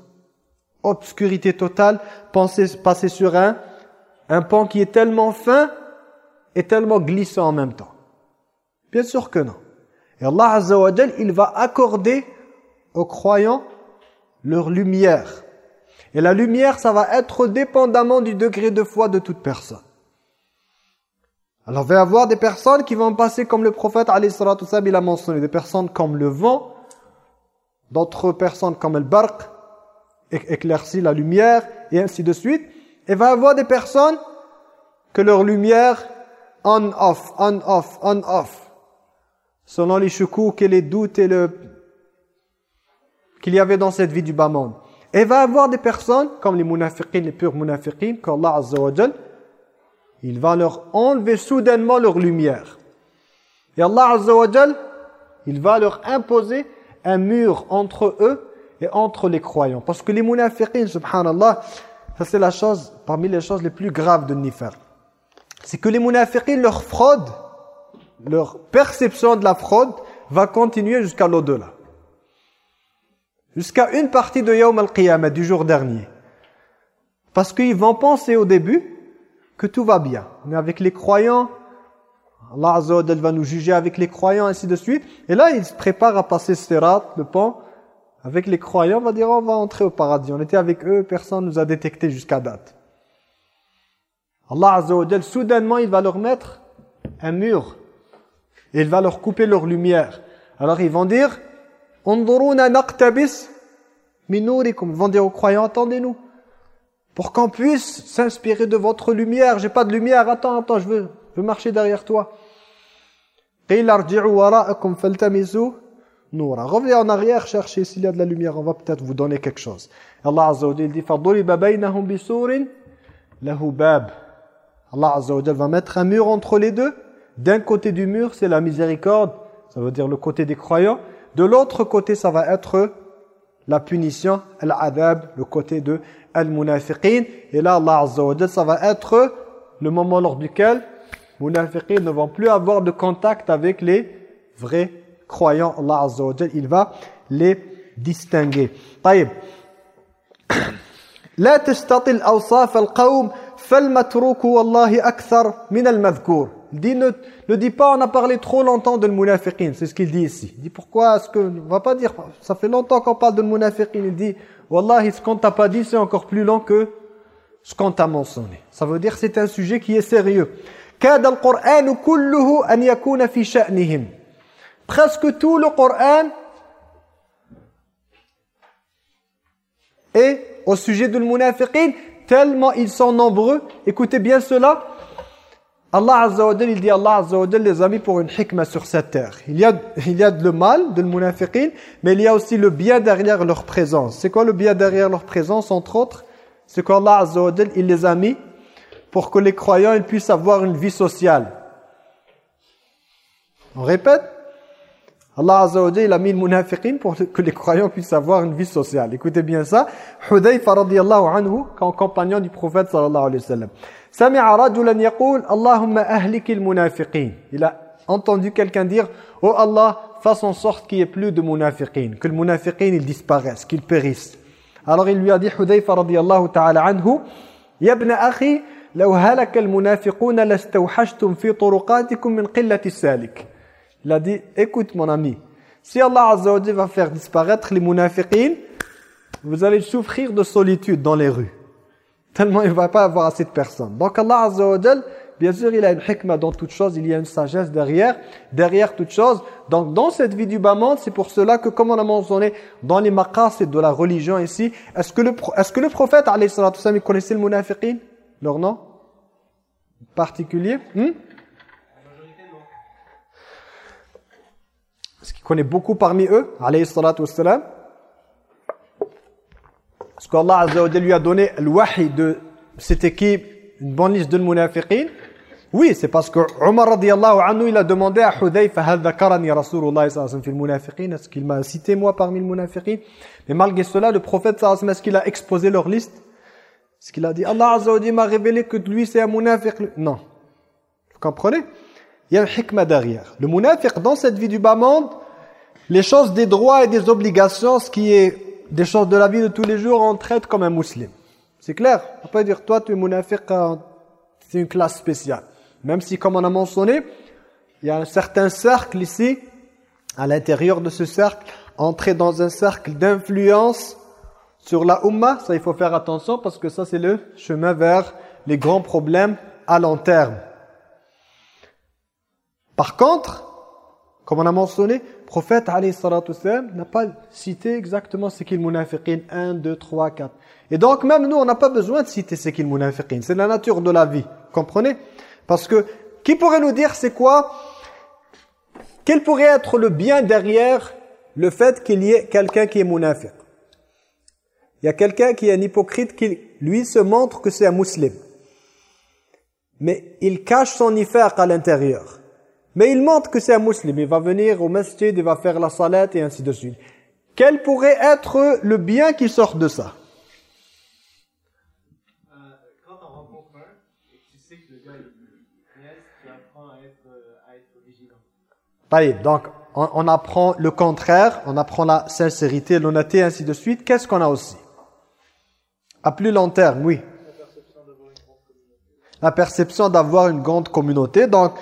Obscurité totale, passer, passer sur un un pont qui est tellement fin et tellement glissant en même temps Bien sûr que non. Et Allah Azza wa il va accorder aux croyants leur lumière. Et la lumière, ça va être dépendamment du degré de foi de toute personne. Alors, il va y avoir des personnes qui vont passer comme le prophète, il a mentionné, des personnes comme le vent, d'autres personnes comme le barq, éclaircit la lumière, et ainsi de suite. Et va y avoir des personnes que leur lumière on-off, on-off, on-off. Selon les choukouk et les doutes et le qu'il y avait dans cette vie du bas monde. Et il va avoir des personnes, comme les munafiqin, les purs munafiqin, qu'Allah Azza il va leur enlever soudainement leur lumière. Et Allah Azza il va leur imposer un mur entre eux et entre les croyants. Parce que les munafiqin, subhanallah, ça c'est la chose, parmi les choses les plus graves de Nifar c'est que les munafiqins, leur fraude, leur perception de la fraude va continuer jusqu'à l'au-delà. Jusqu'à une partie de Yawm al-Qiyamah, du jour dernier. Parce qu'ils vont penser au début que tout va bien. Mais avec les croyants, Allah Azza va nous juger avec les croyants, ainsi de suite. Et là, ils se préparent à passer Sirat, le pont. Avec les croyants, on va dire, on va entrer au paradis. On était avec eux, personne ne nous a détecté jusqu'à date. Allah Azza soudainement, il va leur mettre un mur. Et il va leur couper leur lumière. Alors ils vont dire, vont dire aux croyants, attendez-nous. Pour qu'on puisse s'inspirer de votre lumière. J'ai pas de lumière, attends, attends, je veux, je veux marcher derrière toi. Revenez en arrière, cherchez s'il y a de la lumière, on va peut-être vous donner quelque chose. Allah Azza wa Jalla dit, فَضُرِبَ بَيْنَهُمْ بِسُورٍ لَهُ بَابٍ Allah Azza wa va mettre un mur entre les deux. D'un côté du mur, c'est la miséricorde, ça veut dire le côté des croyants. De l'autre côté, ça va être la punition, l'adab, le côté de al-munafiqin. Et là, Allah Azza wa ça va être le moment lors duquel munafiqin ne vont plus avoir de contact avec les vrais croyants. Allah Azza wa il va les distinguer. لا تستطل أوصاف القوم فالمتروك والله أكثر من المذكور il dit, ne, ne dis pas, on a parlé trop longtemps de munafiqin. C'est ce qu'il dit ici. Il dit, pourquoi est-ce que... On va pas dire, ça fait longtemps qu'on parle de munafiqin. Il dit, Wallahi, ce qu'on t'a pas dit, c'est encore plus long que ce qu'on t'a mentionné. Ça veut dire que c'est un sujet qui est sérieux. Presque tout le Coran est au sujet du munafiqin, tellement ils sont nombreux. Écoutez bien cela. Allah Azza wa il dit Allah Azza wa les a mis pour une hikmah sur cette terre. Il y a, il y a le mal de munafiqin, mais il y a aussi le bien derrière leur présence. C'est quoi le bien derrière leur présence, entre autres? C'est qu'Allah Azza wa il les a mis pour que les croyants puissent avoir une vie sociale. On répète? Allah Azza wa il a mis le munafiqin pour que les croyants puissent avoir une vie sociale. Écoutez bien ça. Hudayfa radiyallahu anhu, compagnon du prophète sallallahu alayhi wa sallam. سمع رجلا يقول اللهم أهلك المنافقين a entendu quelqu'un dire oh Allah fasse en sorte qu'il n'y ait plus de munafiqin que le munafiqin ils disparaissent qu'ils périssent alors il lui a dit Hudayfa radiyallahu ta'ala anhu يا ابن أخي لو هلك المنافقون لاستوحشتم في طرقاتكم من قلة السالك il a dit écoute mon ami si Allah Azza wa va faire disparaître les munafiqin vous allez souffrir de solitude dans les rues Tellement il ne va pas avoir assez de personnes. Donc Allah Azza wa bien sûr, il a une hikmah dans toute chose, il y a une sagesse derrière, derrière toute chose. Donc dans cette vie du bas monde, c'est pour cela que, comme on a mentionné, dans les c'est de la religion ici, est-ce que le, est que le prophète, alayhi salatu il connaissait le munafiqin? Leur nom? Particulier? Hmm? Est-ce qu'il connaît beaucoup parmi eux, alayhi salatu wassalam parce qu'Allah Azza lui a donné le wahi de cette équipe, une bonne liste de munafiqin. Oui, c'est parce que Omar radiallahu anhu, il a demandé à Hudayfa, « Hadha karani Rasulullah sallallahu fil munafiqin » Est-ce qu'il m'a cité moi parmi les munafiqin? Mais malgré cela, le prophète sallallahu est-ce qu'il a exposé leur liste? Est-ce qu'il a dit « Allah Azza m'a révélé que lui c'est un munafiq » Non. Vous comprenez? Il y a un hikmah derrière. Le munafiq, dans cette vie du bas monde, les choses des droits et des obligations, ce qui est des choses de la vie de tous les jours, on traite comme un musulman. C'est clair On peut dire, toi tu es munafiq, c'est une classe spéciale. Même si, comme on a mentionné, il y a un certain cercle ici, à l'intérieur de ce cercle, entrer dans un cercle d'influence sur la Ummah, ça il faut faire attention parce que ça c'est le chemin vers les grands problèmes à long terme. Par contre, comme on a mentionné, prophète n'a pas cité exactement ce qu'il munafiqin 1, 2, 3, 4. Et donc même nous, on n'a pas besoin de citer ce qu'il munafiqin. C'est la nature de la vie. Comprenez? Parce que qui pourrait nous dire c'est quoi? Quel pourrait être le bien derrière le fait qu'il y ait quelqu'un qui est munafiq? Il y a quelqu'un qui est un hypocrite qui, lui, se montre que c'est un musulman. Mais il cache son nifaq à l'intérieur. Mais il montre que c'est un musulman. Il va venir au masjid, il va faire la salat et ainsi de suite. Quel pourrait être le bien qui sort de ça? Donc on, on, apprend le contraire, on apprend la sincérité, l'honnêteté, ainsi de suite. Qu'est-ce qu'on a aussi? À plus long terme, oui. La perception d'avoir une grande communauté. Donc,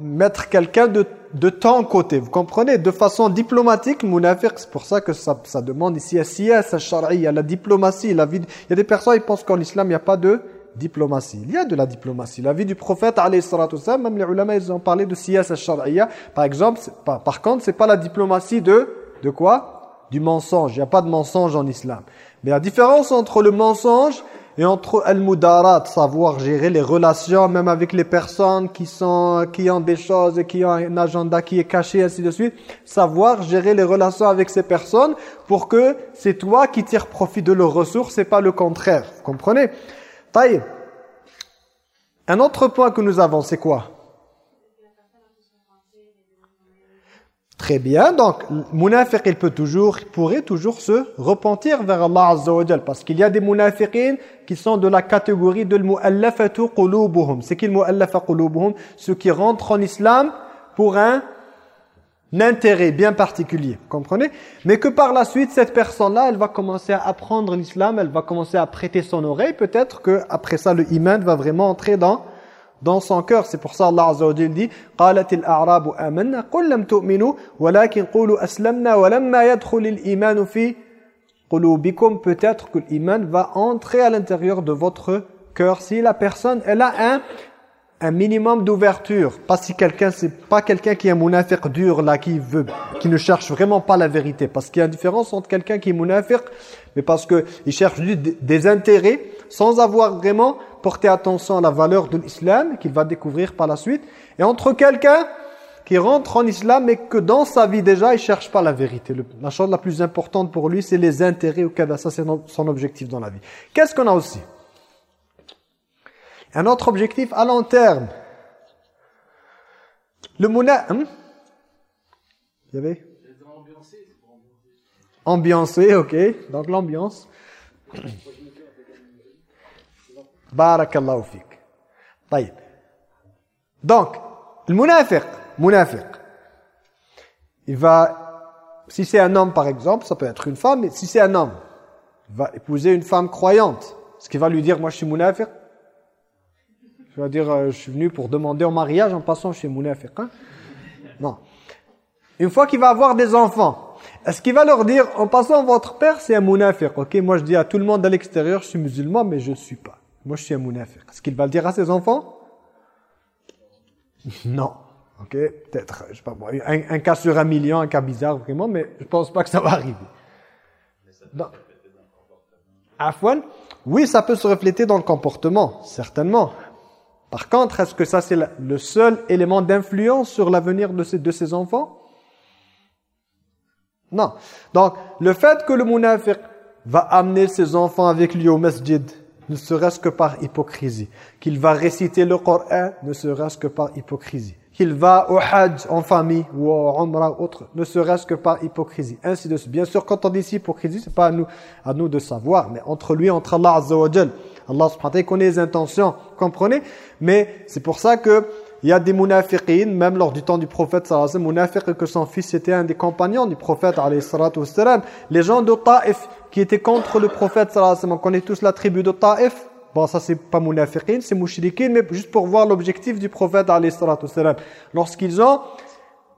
mettre quelqu'un de, de ton côté. Vous comprenez? De façon diplomatique, munafiq, c'est pour ça que ça, ça demande ici à siyas, à la diplomatie. La vie, il y a des personnes qui pensent qu'en islam, il n'y a pas de diplomatie. Il y a de la diplomatie. La vie du prophète, même les ulama, ils ont parlé de siyas al Par exemple, par, par contre, c'est pas la diplomatie de, de quoi? Du mensonge. Il n'y a pas de mensonge en islam. Mais la différence entre le mensonge et entre al-mudarat, savoir gérer les relations même avec les personnes qui sont qui ont des choses et qui ont un agenda qui est caché ainsi de suite, savoir gérer les relations avec ces personnes pour que c'est toi qui tires profit de leurs ressources et pas le contraire. Vous comprenez? Taïe. Un autre point que nous avons, c'est quoi? Très bien, donc munafiq il peut toujours, il pourrait toujours se repentir vers Allah Azza wa parce qu'il y a des munafiqin qui sont de la catégorie de mu'allafatu qulubuhum. C'est qui mu'allafa qulubuhum? Ceux qui rentrent en islam pour un intérêt bien particulier, comprenez? Mais que par la suite, cette personne-là, elle va commencer à apprendre l'islam, elle va commencer à prêter son oreille, peut-être que après ça, le iman va vraiment entrer dans dans son cœur. C'est pour ça Allah Azza wa Jalla dit قالت الأعراب آمنا قل لم تؤمنوا ولكن قولوا أسلمنا ولما يدخل الإيمان في قلوبكم peut-être que l'iman va entrer à l'intérieur de votre cœur si la personne elle a un un minimum d'ouverture. Pas si quelqu'un, c'est pas quelqu'un qui est munafiq dur là, qui veut, qui ne cherche vraiment pas la vérité. Parce qu'il y a une différence entre quelqu'un qui est munafiq, mais parce que il cherche des intérêts sans avoir vraiment porté attention à la valeur de l'islam qu'il va découvrir par la suite. Et entre quelqu'un qui rentre en islam mais que dans sa vie déjà il cherche pas la vérité. la chose la plus importante pour lui c'est les intérêts au ça c'est son objectif dans la vie. Qu'est-ce qu'on a aussi? Un autre objectif à long terme. Le mouna... Hein? Il y avait? Ambiancé, ok. Donc l'ambiance. (clears throat) Barakallahu fik. طيب. Donc, le munafiq, munafiq. Il va, si c'est un homme par exemple, ça peut être une femme, mais si c'est un homme, il va épouser une femme croyante. Ce qui va lui dire, moi je suis munafiq, je vais dire, euh, je suis venu pour demander en mariage en passant chez Moulin hein? Non. Une fois qu'il va avoir des enfants, est-ce qu'il va leur dire, en passant, votre père, c'est un munafiq, ok Moi, je dis à tout le monde à l'extérieur, je suis musulman, mais je ne suis pas. Moi, je suis un munafiq. Est-ce qu'il va le dire à ses enfants? (laughs) Non. Ok Peut-être, je sais pas un, un, cas sur un million, un cas bizarre, vraiment, mais je pense pas que ça va arriver. Afwan? Oui, ça peut se refléter dans le comportement, certainement. Par contre, est-ce que ça c'est le seul élément d'influence sur l'avenir de ses, de ses enfants? Non. Donc, le fait que le munafiq va amener ses enfants avec lui au masjid, ne serait-ce que par hypocrisie, qu'il va réciter le Coran, ne serait-ce que par hypocrisie, qu'il va au hajj en famille ou au umrah ou autre, ne serait-ce que par hypocrisie, ainsi de suite. Bien sûr, quand on dit hypocrisie, c'est pas à nous, à nous de savoir, mais entre lui, entre Allah Azza wa Allah subhanahu connaît les intentions, comprenez. Mais c'est pour ça que il y a des munafiqin, même lors du temps du prophète sallallahu alayhi wa sallam, que son fils était un des compagnons du prophète alayhi. Les gens de Taif qui étaient contre le prophète sallallahu alayhi wa sallam, on connaît tous la tribu de Taif. Bon, ça c'est pas munafiqin, c'est mushrikin, mais juste pour voir l'objectif du prophète alayhi sallam. Lorsqu'ils ont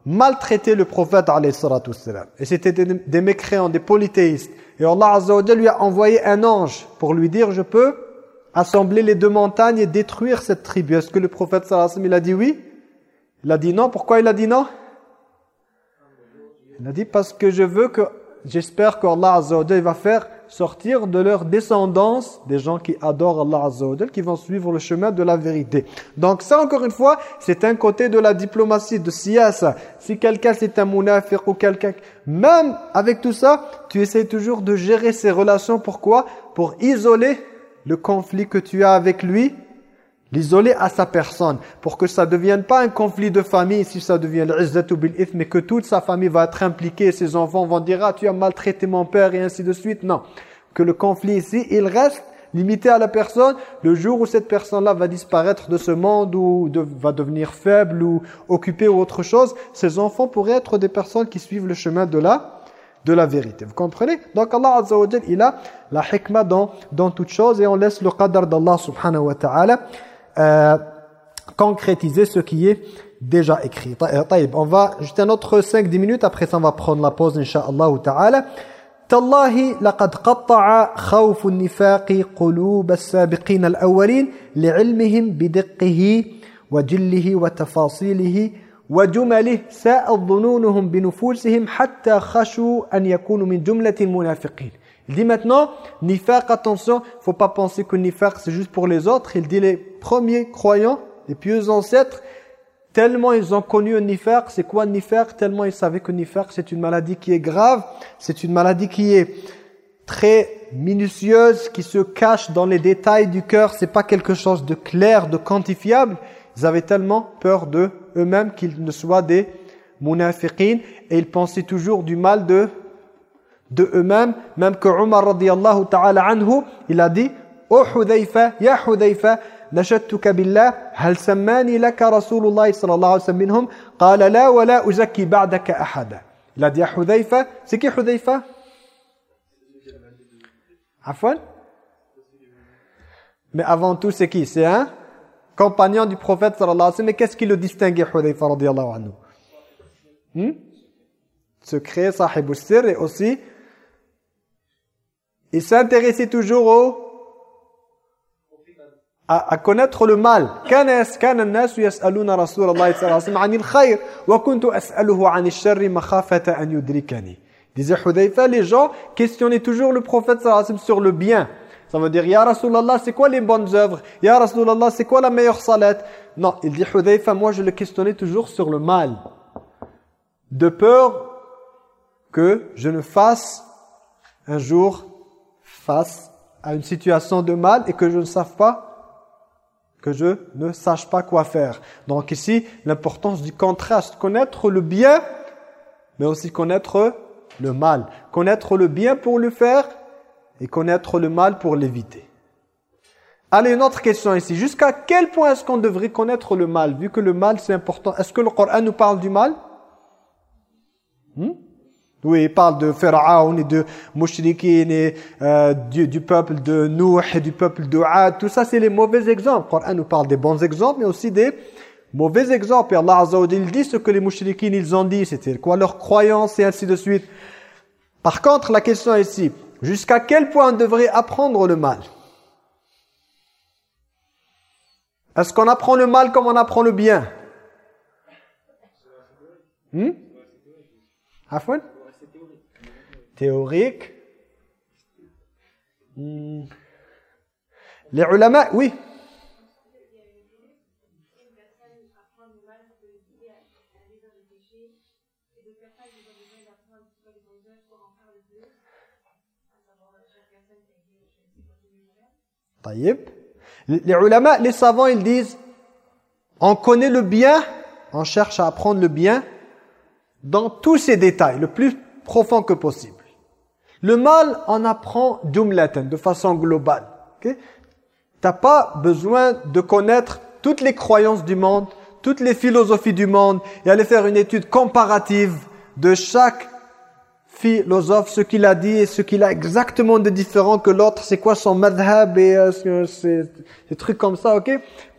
maltraité le prophète alayhi sallam. Et c'était des, des mécréants, des polythéistes. Et Allah azza wa lui a envoyé un ange pour lui dire, je peux assembler les deux montagnes et détruire cette tribu. Est-ce que le prophète sallallahu alayhi wa sallam, il a dit oui? Il a dit non. Pourquoi il a dit non? Il a dit parce que je veux que, j'espère qu'Allah Azza wa va faire sortir de leur descendance des gens qui adorent Allah Azza wa qui vont suivre le chemin de la vérité. Donc ça encore une fois, c'est un côté de la diplomatie, de siyasa. Si quelqu'un c'est un munafiq ou quelqu'un, même avec tout ça, tu essaies toujours de gérer ses relations. Pourquoi? Pour isoler le conflit que tu as avec lui, l'isoler à sa personne, pour que ça ne devienne pas un conflit de famille, si ça devient l'izzatu bil mais que toute sa famille va être impliquée, ses enfants vont dire « Ah, tu as maltraité mon père » et ainsi de suite. Non, que le conflit ici, il reste limité à la personne. Le jour où cette personne-là va disparaître de ce monde ou va devenir faible ou occupée ou autre chose, ses enfants pourraient être des personnes qui suivent le chemin de la de la vérité. Vous comprenez? Donc Allah Azza wa il a la hikmah dans, dans toute chose et on laisse le qadar d'Allah subhanahu wa ta'ala euh, concrétiser ce qui est déjà écrit. On va juste un autre 5-10 minutes, après ça on va prendre la pause inshallah ta'ala. تالله لقد قطع خوف النفاق قلوب السابقين الأولين لعلمهم بدقه وجله وتفاصيله وجمله ساءت ظنونهم بنفوسهم حتى خشوا أن يكونوا من جملة المنافقين il dit maintenant, nifaq, attention, faut pas penser que nifaq c'est juste pour les autres. Il dit les premiers croyants, les pieux ancêtres, tellement ils ont connu un nifaq, c'est quoi un nifaq Tellement ils savaient que nifaq c'est une maladie qui est grave, c'est une maladie qui est très minutieuse, qui se cache dans les détails du cœur, c'est pas quelque chose de clair, de quantifiable. Ils avaient tellement peur de eux-mêmes qu'ils ne soient des munafiqin et ils pensaient toujours du mal de de eux-mêmes même que Omar radiyallahu ta'ala anhu il a dit oh Hudayfa ya Hudayfa نشدتك بالله هل سماني لك رسول الله صلى الله عليه وسلم منهم قال لا ولا أزكي بعدك أحدا Il a dit à Hudhaifa, c'est qui Hudhaifa Afwan Mais avant tout, c'est qui C'est un compagnon du prophète sallallahu alayhi wa sallam. Mais qu'est-ce qui le distinguait Hudhaifa radiallahu anhu hmm? Secret, sahib sir et aussi Il s'intéressait toujours au à, connaître le mal. Disait Hudayfa, les gens questionnaient toujours le prophète sur le bien. Ça veut dire, Ya Rasulallah, c'est quoi les bonnes œuvres? Ya Rasulallah, c'est quoi la meilleure salat Non, il dit Hudayfa, moi je le questionnais toujours sur le mal. De peur que je ne fasse un jour face à une situation de mal et que je ne sache pas que je ne sache pas quoi faire. Donc ici, l'importance du contraste, connaître le bien, mais aussi connaître le mal. Connaître le bien pour le faire et connaître le mal pour l'éviter. Allez, une autre question ici. Jusqu'à quel point est-ce qu'on devrait connaître le mal Vu que le mal, c'est important? Est-ce que le Coran nous parle du mal? Hmm? Oui, il parle de Pharaon et de Mushrikin et euh, du, du, peuple de Nuh et du peuple de Ad. Tout ça, c'est les mauvais exemples. Le Coran nous parle des bons exemples, mais aussi des mauvais exemples. Et Allah Azza wa dit ce que les Mushrikin, ils ont dit. C'était quoi leur croyance et ainsi de suite. Par contre, la question est ici. Jusqu'à quel point on devrait apprendre le mal? Est-ce qu'on apprend le mal comme on apprend le bien? Hmm? Théorique. Hmm. Les ulama, oui. Les ulama, les savants, ils disent on connaît le bien, on cherche à apprendre le bien dans tous ses détails, le plus profond que possible. Le mal, on apprend jumlatan, de façon globale. Okay? Tu n'as pas besoin de connaître toutes les croyances du monde, toutes les philosophies du monde et aller faire une étude comparative de chaque philosophe, ce qu'il a dit et ce qu'il a exactement de différent que l'autre, c'est quoi son madhab et euh, ces trucs comme ça, ok?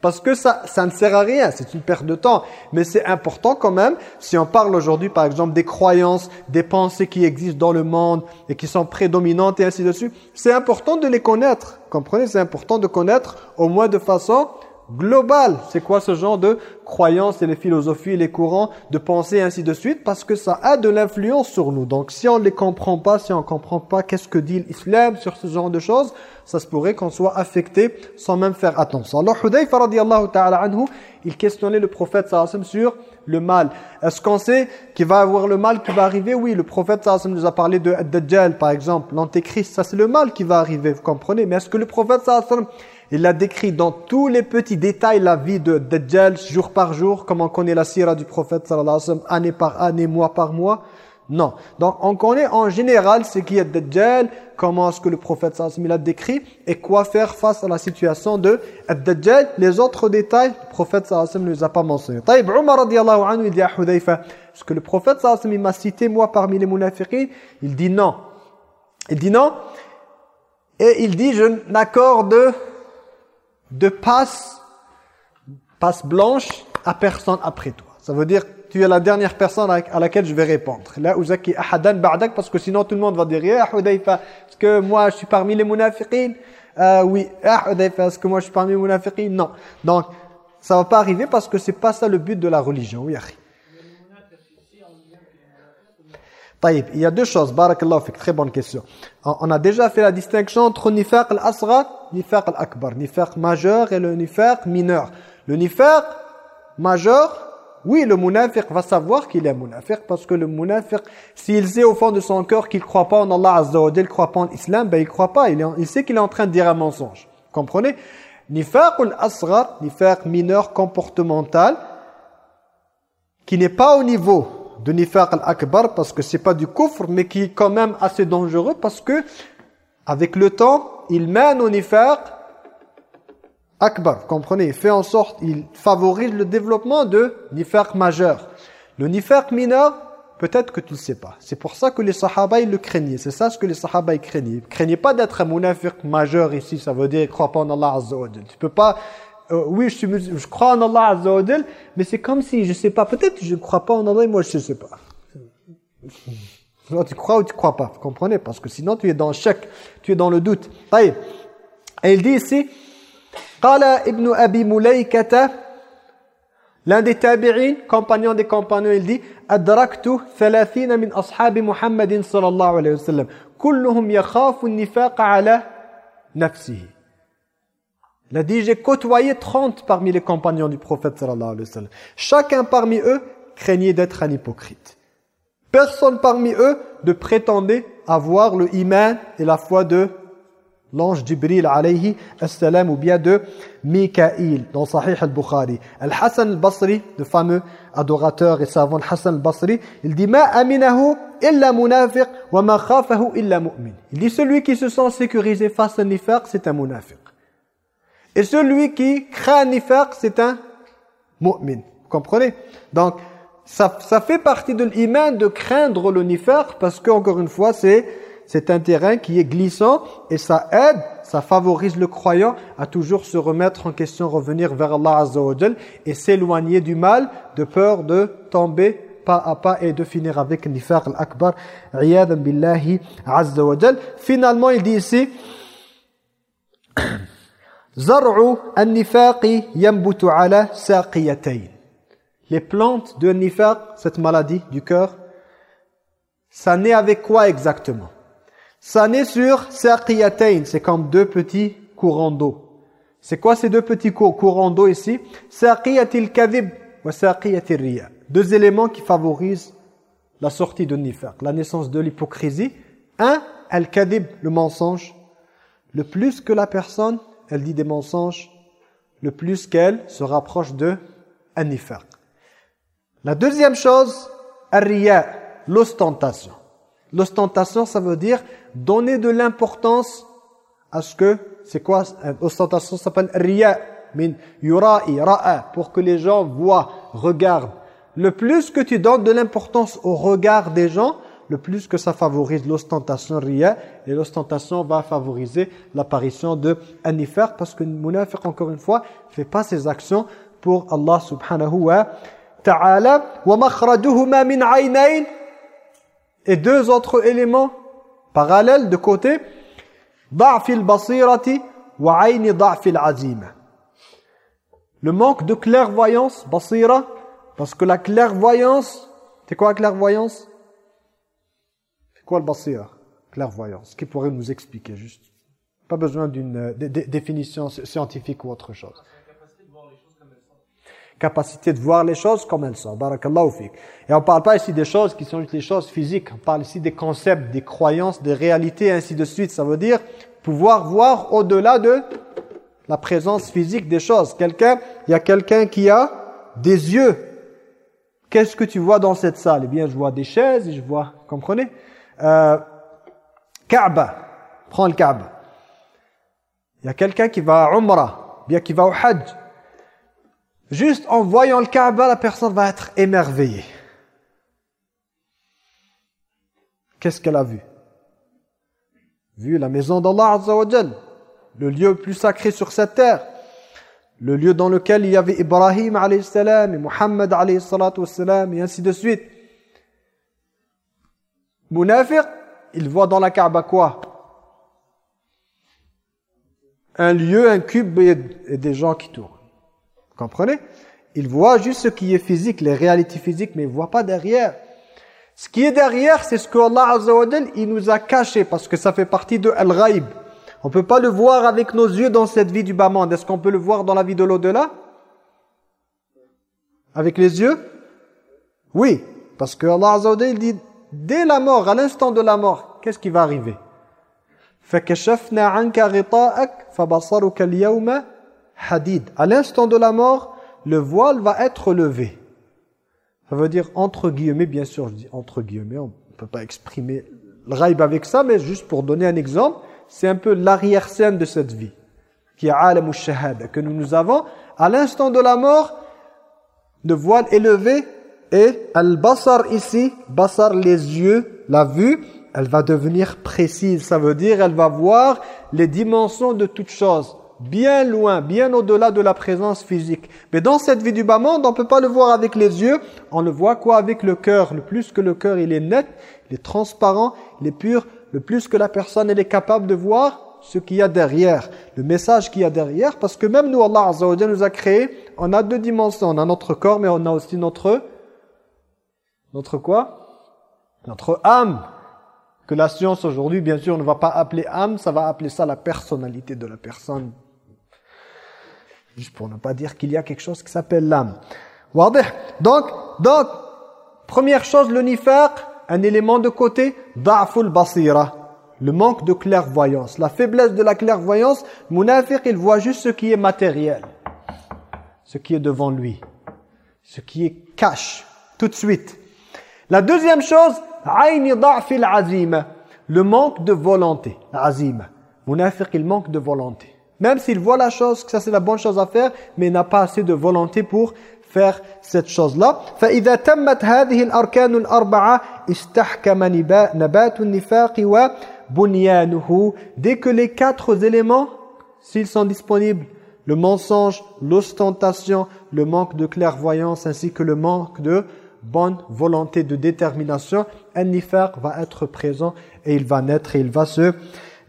Parce que ça, ça ne sert à rien, c'est une perte de temps. Mais c'est important quand même, si on parle aujourd'hui par exemple des croyances, des pensées qui existent dans le monde et qui sont prédominantes et ainsi de suite, c'est important de les connaître, comprenez C'est important de connaître au moins de façon global. C'est quoi ce genre de croyances et les philosophies, les courants de pensée et ainsi de suite? Parce que ça a de l'influence sur nous. Donc si on ne les comprend pas, si on ne comprend pas qu'est-ce que dit l'islam sur ce genre de choses, ça se pourrait qu'on soit affecté sans même faire attention. Alors Hudayfa radiallahu ta'ala anhu, il questionnait le prophète sallallahu sur le mal. Est-ce qu'on sait qu'il va avoir le mal qui va arriver? Oui, le prophète sallallahu nous a parlé de Dajjal par exemple, l'antéchrist, ça c'est le mal qui va arriver, vous comprenez? Mais est-ce que le prophète sallallahu il a décrit dans tous les petits détails la vie de Dajjal jour par jour, comme on connaît la sira du prophète sallallahu année par année, mois par mois? Non. Donc on connaît en général ce qui est Dajjal, comment est-ce que le prophète sallallahu a décrit et quoi faire face à la situation de Dajjal. Les autres détails, le prophète sallallahu alayhi ne les a pas mentionnés. Taïb Umar radiallahu anhu, il dit à Hudayfa, est-ce que le prophète sallallahu alayhi m'a cité moi parmi les munafiqins Il dit non. Il dit non. Et il dit, je n'accorde de passe, passe blanche à personne après toi. Ça veut dire tu es la dernière personne à laquelle je vais répondre. Là, uzaki ahadan ba'dak parce que sinon tout le monde va dire ya Hudayfa, est-ce que moi je suis parmi les munafiqin? Euh, Oui, ya Hudayfa, est-ce que moi je suis parmi les munafiqin? Non. Donc ça va pas arriver parce que c'est pas ça le but de la religion. Oui, il y a deux choses, barakallahu fik, très bonne question. On a déjà fait la distinction entre nifaq al-asghar, nifaq al-akbar, nifaq majeur et le nifaq mineur. Le nifaq majeur, oui, le munafiq va savoir qu'il est munafiq parce que le munafiq, s'il sait au fond de son cœur qu'il ne croit pas en Allah Azza wa croit pas en l'islam, ben il ne croit pas, il, il sait qu'il est en train de dire un mensonge. Comprenez? Nifaq al-asghar, nifaq mineur comportemental, qui n'est pas au niveau de nifaq al-akbar parce que c'est pas du kufr mais qui est quand même assez dangereux parce que avec le temps il mène au nifaq akbar, comprenez, il fait en sorte, il favorise le développement de nifaq majeur. Le nifaq mineur, peut-être que tu ne le sais pas. C'est pour ça que les sahaba, ils le craignaient. C'est ça ce que les sahaba, ils craignaient. Ils ne craignaient pas d'être un munafiq majeur ici, ça veut dire, ne crois pas en Allah Azza wa Tu peux pas, euh, oui, je, suis, je crois en Allah Azza mais c'est comme si, je sais pas, peut-être je ne crois pas en Allah moi je ne sais pas. tu crois ou tu crois pas, vous comprenez? Parce que sinon tu es dans le chèque, tu es dans le doute. Et il dit ici, Qala ibn Abi Mulaykata, l'un des tabi'in, compagnon des compagnons, il dit, Adraktu thalathina min ashabi Muhammadin sallallahu alayhi wa sallam, kulluhum yakhafu nifaqa ala nafsihi. Il a dit, j'ai côtoyé 30 parmi les compagnons du prophète sallallahu alayhi wa sallam. Chacun parmi eux craignait d'être un hypocrite. Personne parmi eux ne prétendait avoir le iman et la foi de l'ange Jibril alayhi assalam ou bien de Mikaïl dans Sahih al-Bukhari. Al-Hassan al-Basri, le fameux adorateur et savant Al-Hassan al-Basri, il dit « Ma aminahu illa munafiq wa ma khafahu illa mu'min » Il dit « Celui qui se sent sécurisé face à nifaq, c'est un munafiq. Et celui qui craint nifaq, c'est un mu'min. » Vous comprenez? Donc, ça, ça fait partie de l'iman de craindre le nifaq parce qu'encore une fois, c'est c'est un terrain qui est glissant et ça aide, ça favorise le croyant à toujours se remettre en question, revenir vers Allah Azza et s'éloigner du mal de peur de tomber pas à pas et de finir avec nifaq al-akbar. billahi Azza Finalement, il dit ici (coughs) Zar'u an-nifaqi yambutu ala les plantes de nifaq, cette maladie du cœur, ça naît avec quoi exactement? Ça naît sur saqiyatayn, c'est comme deux petits courants d'eau. C'est quoi ces deux petits courants d'eau ici? Saqiyatil kadhib wa saqiyatir riya. Deux éléments qui favorisent la sortie de nifaq, la naissance de l'hypocrisie. Un, al-kadhib, le mensonge. Le plus que la personne, elle dit des mensonges, le plus qu'elle se rapproche de un nifaq. La deuxième chose, riya, l'ostentation. L'ostentation, ça veut dire donner de l'importance à ce que, c'est quoi L'ostentation s'appelle riya, min yura'i, ra'a, pour que les gens voient, regardent. Le plus que tu donnes de l'importance au regard des gens, le plus que ça favorise l'ostentation riya, et l'ostentation va favoriser l'apparition de anifar, parce que le encore une fois, fait pas ses actions pour Allah subhanahu wa ta'ala wa min aynayn et deux autres éléments parallèles de côté. Le manque de clairvoyance basira parce que la clairvoyance c'est quoi la clairvoyance? C'est quoi le basira? Clairvoyance qui pourrait nous expliquer juste? Pas besoin d'une euh, définition scientifique ou autre chose capacité de voir les choses comme elles sont. Barakallahu. Et on ne parle pas ici des choses qui sont juste les choses physiques. On parle ici des concepts, des croyances, des réalités, ainsi de suite. Ça veut dire pouvoir voir au-delà de la présence physique des choses. Quelqu'un, il y a quelqu'un qui a des yeux. Qu'est-ce que tu vois dans cette salle? Eh bien, je vois des chaises, je vois, comprenez? Euh, Kaaba, prends le Kaaba. Il y a quelqu'un qui va à Umrah, bien qui va au Hajj. Juste en voyant le Kaaba, la personne va être émerveillée. Qu'est-ce qu'elle a vu? Vu la maison d'Allah le lieu le plus sacré sur cette terre, le lieu dans lequel il y avait Ibrahim alayhi salam et Muhammad alayhi salatu et ainsi de suite. Munafiq, il voit dans la Kaaba quoi? Un lieu, un cube et des gens qui tournent. Comprenez? Il voit juste ce qui est physique, les réalités physiques, mais il ne voit pas derrière. Ce qui est derrière, c'est ce que Allah Azza wa il nous a caché, parce que ça fait partie de Al-Ghaib. On ne peut pas le voir avec nos yeux dans cette vie du bas monde. Est-ce qu'on peut le voir dans la vie de l'au-delà? Avec les yeux? Oui, parce que Allah Azza wa dit, dès la mort, à l'instant de la mort, qu'est-ce qui va arriver? Hadid. À l'instant de la mort, le voile va être levé. Ça veut dire entre guillemets, bien sûr, je dis entre guillemets, on ne peut pas exprimer le raïb avec ça, mais juste pour donner un exemple, c'est un peu l'arrière-scène de cette vie. qui est alam shahada que nous nous avons à l'instant de la mort de voile élevé et al-basar ici, basar les yeux, la vue, elle va devenir précise. Ça veut dire elle va voir les dimensions de toute chose, bien loin, bien au-delà de la présence physique. Mais dans cette vie du bas monde, on ne peut pas le voir avec les yeux, on le voit quoi avec le cœur? Le plus que le cœur il est net, il est transparent, il est pur, le plus que la personne elle est capable de voir ce qu'il y a derrière, le message qu'il y a derrière, parce que même nous, Allah Azza wa nous a créé, on a deux dimensions, on a notre corps, mais on a aussi notre, notre quoi? Notre âme, que la science aujourd'hui, bien sûr, ne va pas appeler âme, ça va appeler ça la personnalité de la personne. Juste pour ne pas dire qu'il y a quelque chose qui s'appelle l'âme. Donc, donc, première chose, le nifaq, un élément de côté, da'ful basira le manque de clairvoyance, la faiblesse de la clairvoyance, munafiq, il voit juste ce qui est matériel, ce qui est devant lui, ce qui est cache, tout de suite. La deuxième chose, le manque de volonté, azim. Munafiq, il manque de volonté. Même s'il voit la chose, que ça c'est la bonne chose à faire, mais il n'a pas assez de volonté pour faire cette chose-là. فإذا تمت هذه الأركان الأربعة استحكم نبات النفاق Dès que les quatre éléments, s'ils sont disponibles, le mensonge, l'ostentation, le manque de clairvoyance ainsi que le manque de bonne volonté de détermination, un nifaq va être présent et il va naître et il va se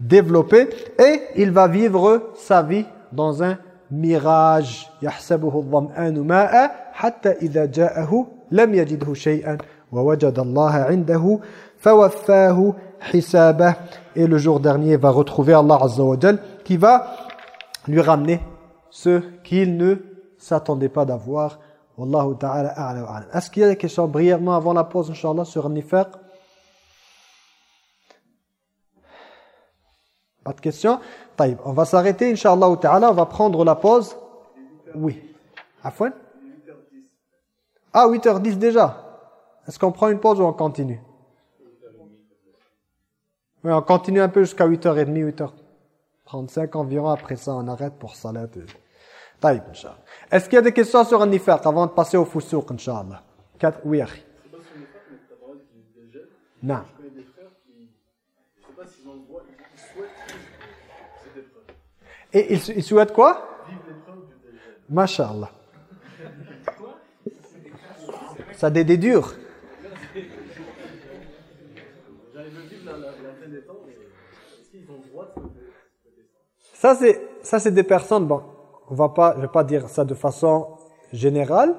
développer et il va vivre sa vie dans un mirage. Et le jour dernier, va retrouver Allah Azza wa qui va lui ramener ce qu'il ne s'attendait pas d'avoir. Est-ce qu'il y a des questions brièvement avant la pause, Inch'Allah, sur nifaq Pas de questions On va s'arrêter, Inch'Allah ta'ala. On va prendre la pause. Oui. Afouane Ah, 8h10 déjà. Est-ce qu'on prend une pause ou on continue? Oui, on continue un peu jusqu'à 8h30, 8h35 environ. Après ça, on arrête pour salat. Est-ce qu'il y a des questions sur un nifaq avant de passer au fusuq, Inch'Allah? Oui, Akhi. Non. Et ils, souhaitent quoi? Masha'Allah. Ça des dur. Ça, c'est ça c'est des personnes, bon, on va pas, je vais pas dire ça de façon générale,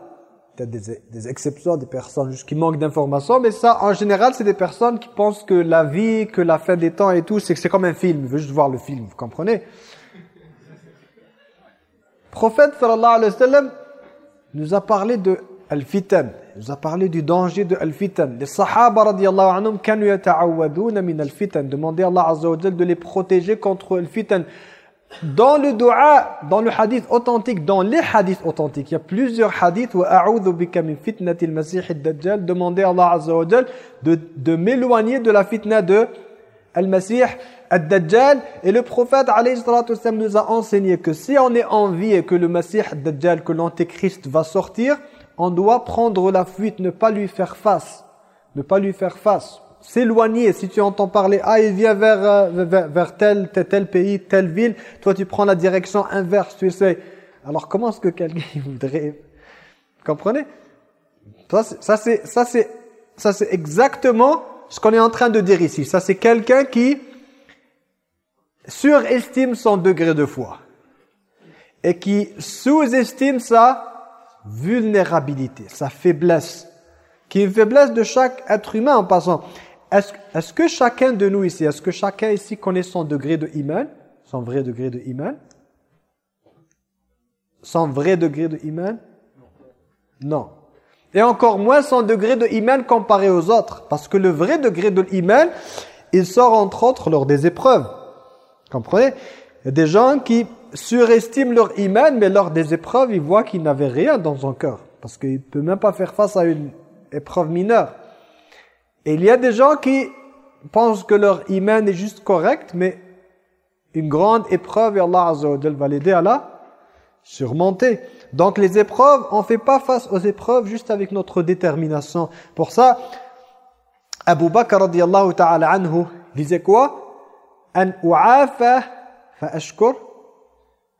peut-être des, des, exceptions, des personnes qui manquent d'informations, mais ça, en général, c'est des personnes qui pensent que la vie, que la fin des temps et tout, c'est que c'est comme un film, ils veulent juste voir le film, vous comprenez? Prophète, sallallahu alayhi wa sallam, nous a parlé de al-fitan, nous a parlé du danger de al-fitan. Les sahaba, radiyallahu anhum, kanu yata'awaduna min al-fitan, demandaient à Allah azza wa de les protéger contre al-fitan. Dans le dua, dans le hadith authentique, dans les hadiths authentiques, il y a plusieurs hadiths où a'udhu bika min fitnatil masih ad-dajjal, demander à Allah azza wa de, de m'éloigner de la fitna de al-masih ad-dajjal et le prophète nous a enseigné que si on est en vie et que le masih ad-dajjal que l'antéchrist va sortir, on doit prendre la fuite, ne pas lui faire face, ne pas lui faire face s'éloigner. Si tu entends parler, ah, il vient vers, euh, vers, tel, tel, pays, telle ville, toi tu prends la direction inverse, tu sais. Alors comment est-ce que quelqu'un (laughs) voudrait... comprenez? Ça c'est ça c'est ça c'est exactement ce qu'on est en train de dire ici. Ça c'est quelqu'un qui surestime son degré de foi et qui sous-estime sa vulnérabilité, sa faiblesse, qui est une faiblesse de chaque être humain en passant. Est-ce que chacun de nous ici, est-ce que chacun ici connaît son degré de iman Son vrai degré de iman Son vrai degré de iman Non. Et encore moins son degré de iman comparé aux autres. Parce que le vrai degré de iman, il sort entre autres lors des épreuves. Comprenez? Il y a des gens qui surestiment leur iman, mais lors des épreuves, ils voient qu'ils n'avaient rien dans son cœur. Parce qu'ils ne peuvent même pas faire face à une épreuve mineure. Et il y a des gens qui pensent que leur iman est juste correct, mais une grande épreuve et Allah Azza wa va l'aider à la surmonter. Donc les épreuves, on ne fait pas face aux épreuves juste avec notre détermination. Pour ça, Abu Bakr radiallahu ta'ala anhu disait quoi?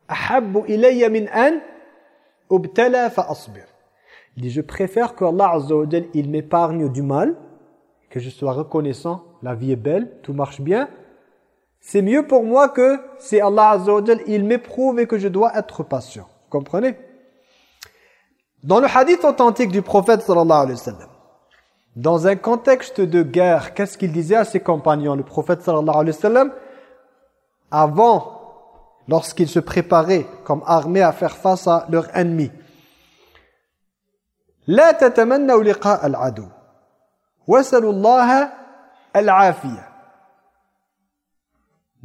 Ahabbu an. Il dit je préfère que Allah Azza wa il m'épargne du mal, que je sois reconnaissant, la vie est belle, tout marche bien. C'est mieux pour moi que si Allah Azza wa il m'éprouve et que je dois être patient. Vous comprenez? Dans le hadith authentique du prophète sallallahu alayhi wa sallam, dans un contexte de guerre, qu'est-ce qu'il disait à ses compagnons? Le prophète sallallahu alayhi wa sallam, avant, lorsqu'il se préparait comme armée à faire face à leur ennemi, لا تتمنوا لقاء العدو واسألوا الله العافية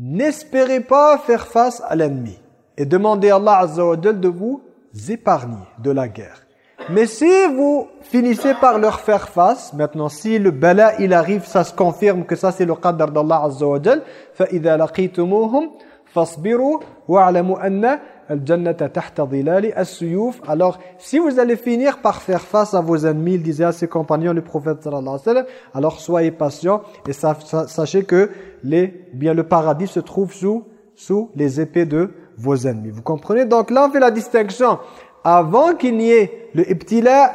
N'espérez pas faire face à l'ennemi et demandez à Allah Azza wa Jal de vous épargner de la guerre. Mais si vous finissez par leur faire face, maintenant si le bala il arrive, ça se confirme que ça c'est le qadr d'Allah Azza wa Jal, فَإِذَا لَقِيتُمُوهُمْ فَاصْبِرُوا وَاعْلَمُوا أَنَّ الْجَنَّةَ تَحْتَ ظِلَالِ السُّيُوفِ Alors, si vous allez finir par faire face à vos ennemis, il disait à ses compagnons, le prophète sallallahu alayhi wa sallam, alors soyez patients et sa- sa- sachez que les, bien le paradis se trouve sous, sous les épées de vos ennemis. Vous comprenez Donc là, on fait la distinction. Avant qu'il n'y ait le ibtila,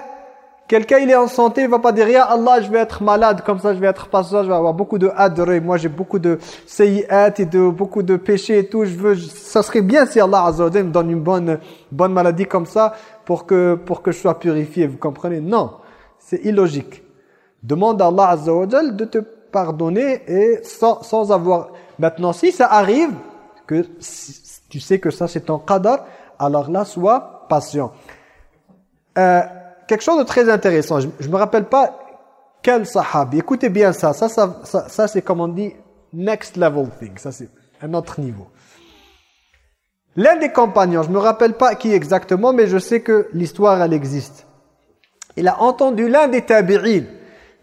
quelqu'un il est en santé, il va pas dire « Ya Allah, je vais être malade, comme ça je vais être patient, je vais avoir beaucoup de adré, moi j'ai beaucoup de sayyat et de, beaucoup de péchés et tout, je veux, ça serait bien si Allah Azza wa me donne une bonne, bonne maladie comme ça pour que, pour que je sois purifié, vous comprenez? Non, c'est illogique. Demande à Allah Azza wa de te pardonner et sans, sans avoir... Maintenant, si ça arrive, que tu sais que ça c'est ton qadar, alors là, sois patient. Euh, quelque chose de très intéressant, je ne me rappelle pas quel sahabi, écoutez bien ça, ça, ça, ça, ça, c'est comme on dit next level thing, ça c'est un autre niveau. L'un des compagnons, je ne me rappelle pas qui exactement, mais je sais que l'histoire elle existe. Il a entendu l'un des tabi'in.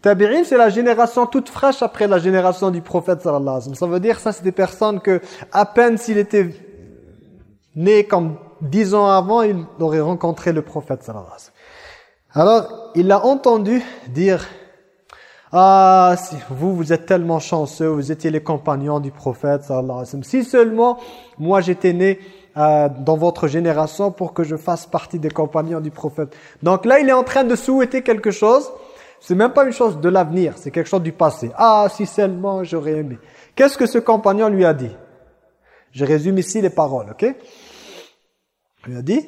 Tabi'in, c'est la génération toute fraîche après la génération du prophète sallallahu alayhi wa. Ça veut dire ça, c'est des personnes que, à peine s'il était né comme dix ans avant, il aurait rencontré le prophète sallallahu. Alors, il a entendu dire Ah, si vous, vous êtes tellement chanceux, vous étiez les compagnons du prophète sallallahu. Si seulement moi j'étais né euh, dans votre génération pour que je fasse partie des compagnons du prophète. Donc là, il est en train de souhaiter quelque chose. C'est même pas une chose de l'avenir, c'est quelque chose du passé. Ah, si seulement j'aurais aimé. Qu'est-ce que ce compagnon lui a dit? Je résume ici les paroles, ok? Il a dit,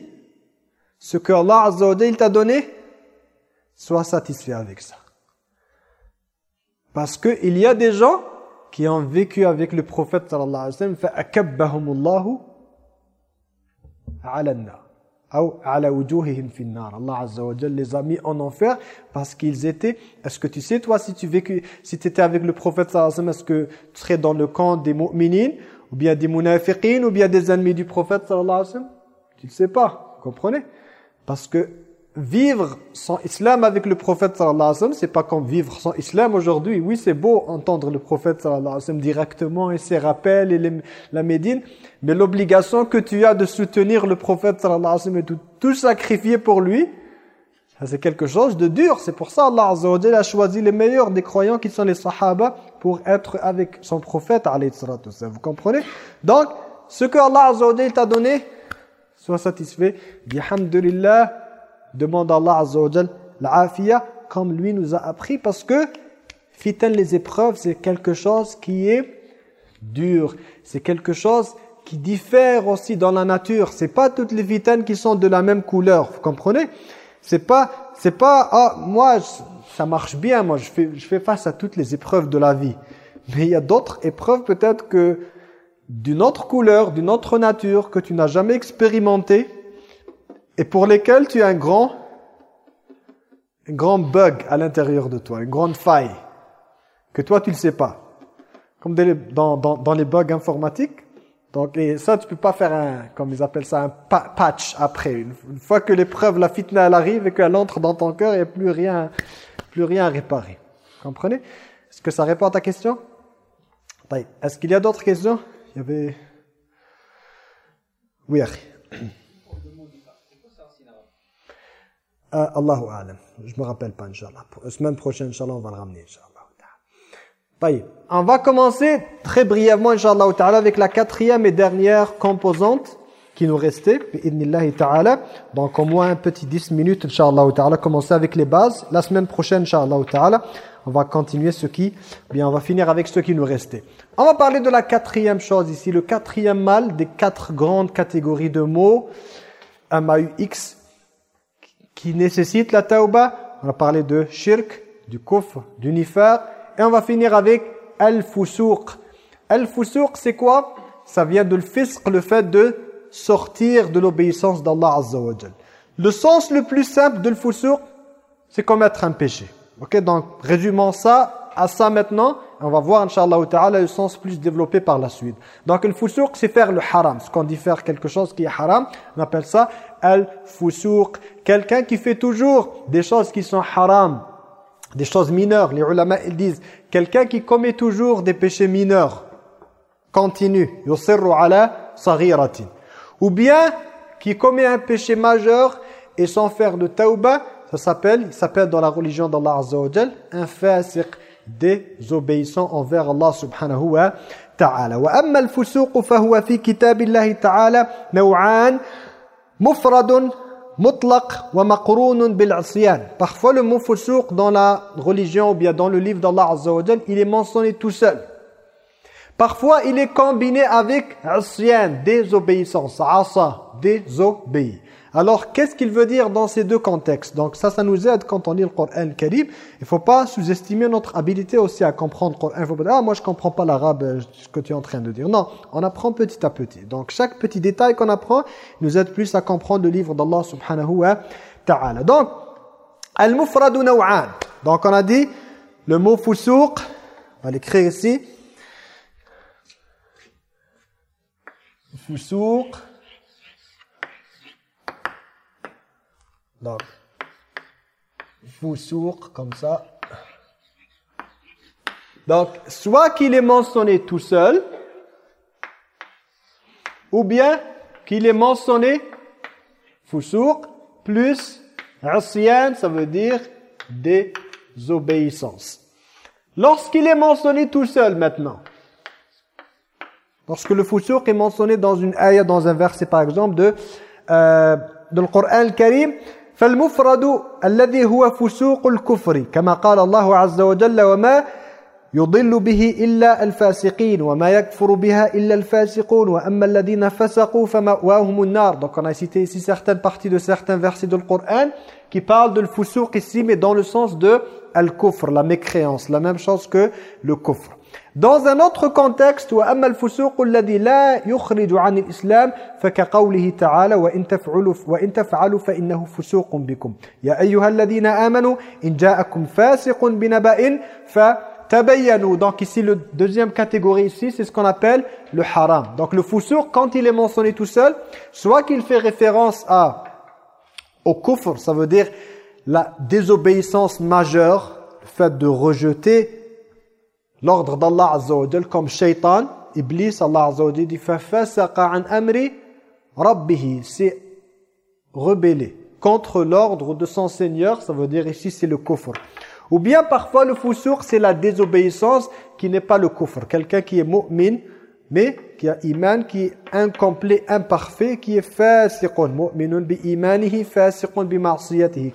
ce que Allah Azza t'a donné, sois satisfait avec ça. Parce qu'il y a des gens qui ont vécu avec le prophète sallallahu alayhi wa sallam, Allah Azza wa les a mis en enfer parce qu'ils étaient est-ce que tu sais toi si tu vécu si tu étais avec le prophète sallallahu alayhi wa sallam, est-ce que tu serais dans le camp des mu'minines ou bien des munafiqines ou bien des ennemis du prophète sallallahu alayhi wa sallam? Tu ne sais pas vous comprenez? Parce que vivre sans islam avec le prophète sallallahu alayhi wa sallam c'est pas comme vivre sans islam aujourd'hui. Oui c'est beau entendre le prophète sallallahu alayhi wa sallam directement et ses rappels et la médine mais l'obligation que tu as de soutenir le prophète sallallahu alayhi wa sallam et de tout sacrifier pour lui c'est quelque chose de dur. C'est pour ça Allah a choisi les meilleurs des croyants qui sont les sahaba pour être avec son prophète alayhi wa sallam. vous comprenez? Donc ce que Allah azza wa t'a donné sois satisfait. Bihamdulillah. Demande à Allah Azza wa l'afia comme lui nous a appris parce que fitan les épreuves c'est quelque chose qui est dur. C'est quelque chose qui diffère aussi dans la nature. C'est pas toutes les fitanes qui sont de la même couleur vous comprenez? C'est pas c'est pas ah moi ça marche bien moi je fais je fais face à toutes les épreuves de la vie. Mais il y a d'autres épreuves peut-être que d'une autre couleur d'une autre nature que tu n'as jamais expérimenté et pour lesquels tu as un grand, un grand bug à l'intérieur de toi, une grande faille, que toi tu ne sais pas. Comme dans, dans, dans les bugs informatiques. Donc, et ça, tu peux pas faire un, comme ils appellent ça, un pa- patch après. Une, fois que l'épreuve, la fitna, elle arrive et qu'elle entre dans ton cœur, il n'y a plus rien, plus rien à réparer. Comprenez? Est-ce que ça répond à ta question? Est-ce qu'il y a d'autres questions? Il y avait Oui, akhi. Euh, Allahu a'lam. Je me rappelle pas, Inch'Allah. La semaine prochaine, Inch'Allah, on va le ramener, Inch'Allah. On va commencer très brièvement, Inch'Allah avec la quatrième et dernière composante qui nous restait, ta'ala. Donc au moins un petit 10 minutes, Inch'Allah ta'ala, commencer avec les bases. La semaine prochaine, Inch'Allah ta'ala, on va continuer ce qui, bien on va finir avec ce qui nous restait. On va parler de la quatrième chose ici, le quatrième mal des quatre grandes catégories de mots, M-A-U-X, qui nécessite la tauba. On va parler de shirk, du kufr, du nifar. Et on va finir avec al-fusuq. Al-fusuq, c'est quoi? Ça vient de le fisq, le fait de sortir de l'obéissance d'Allah Azza wa Le sens le plus simple de al-fusuq, c'est commettre un péché. Ok, donc résumons ça à ça maintenant. On va voir, Inch'Allah ta'ala, le sens plus développé par la suite. Donc, le fusuq, c'est faire le haram. Ce qu'on dit faire quelque chose qui est haram, on appelle ça al-fusuq. Quelqu'un qui fait toujours des choses qui sont haram, des choses mineures. Les ulama, ils disent, quelqu'un qui commet toujours des péchés mineurs, continue, yusirru ala. Ou bien, qui commet un péché majeur et sans faire de tauba, ça s'appelle, il s'appelle dans la religion d'Allah Azza wa un fasiq désobéissant envers Allah subhanahu wa ta'ala. Wa amma al-fusuq fa kitabillahi ta'ala naw'an mufradun mutlaq wa maqrunun bil Parfois le mot fusuq dans la religion ou bien dans le livre d'Allah Azza wa il est mentionné tout seul. Parfois il est combiné avec asyan, désobéissance, asa, désobéir. Alors, qu'est-ce qu'il veut dire dans ces deux contextes? Donc ça, ça nous aide quand on lit le Coran Karim. Il ne faut pas sous-estimer notre habilité aussi à comprendre le Coran. Il faut pas dire, ah, moi je ne comprends pas l'arabe, euh, ce que tu es en train de dire. Non, on apprend petit à petit. Donc chaque petit détail qu'on apprend nous aide plus à comprendre le livre d'Allah subhanahu wa ta'ala. Donc, al-mufradu naw'an. Donc on a dit, le mot fusuq, on va l'écrire ici. Fusuq. Donc, sourd comme ça. Donc, soit qu'il est mentionné tout seul, ou bien qu'il est mentionné sourd plus asyan, ça veut dire désobéissance. Lorsqu'il est mentionné tout seul maintenant, lorsque le fusuq est mentionné dans une ayah, dans un verset par exemple de, euh, de le Coran Karim, فالمفرد الذي هو فسوق الكفر كما قال الله عز وجل وما يضل به إلا الفاسقين وما يكفر بها إلا الفاسقون وأما الذين فسقوا فمأواهم النار donc on a cité ici certaines parties de certains versets du Coran qui parlent de le ici mais dans le sens de al-kufr la mécréance la même chose que le kufr Dans un autre contexte, وَأَمَّا الْفُسُوقُ الَّذِي لَا يُخْرِجُ عَنِ الْإِسْلَامِ فَكَقَوْلِهِ تَعَالَى وَإِن تَفْعَلُوا وَإِن تَفْعَلُوا فَإِنَّهُ فُسُوقٌ بِكُمْ يَا أَيُّهَا الَّذِينَ آمَنُوا إِن جَاءَكُمْ فَاسِقٌ بِنَبَإٍ فَتَبَيَّنُوا Donc ici, le deuxième catégorie ici, c'est ce qu'on appelle le haram. Donc le fusouq, quand il est mentionné tout seul, soit qu'il fait référence à au kufr, ça veut dire la désobéissance majeure, le fait de rejeter l'ordre d'Allah Azza comme shaitan, Iblis, Allah Azza wa dit an amri rabbihi, c'est rebellé contre l'ordre de son Seigneur, ça veut dire ici c'est le kufr. Ou bien parfois le fusur c'est la désobéissance qui n'est pas le kufr. Quelqu'un qui est mu'min, mais qui a iman qui est incomplet, imparfait, qui est fasiqun. Mu'minun bi imanihi fasiqun bi ma'siyatihi.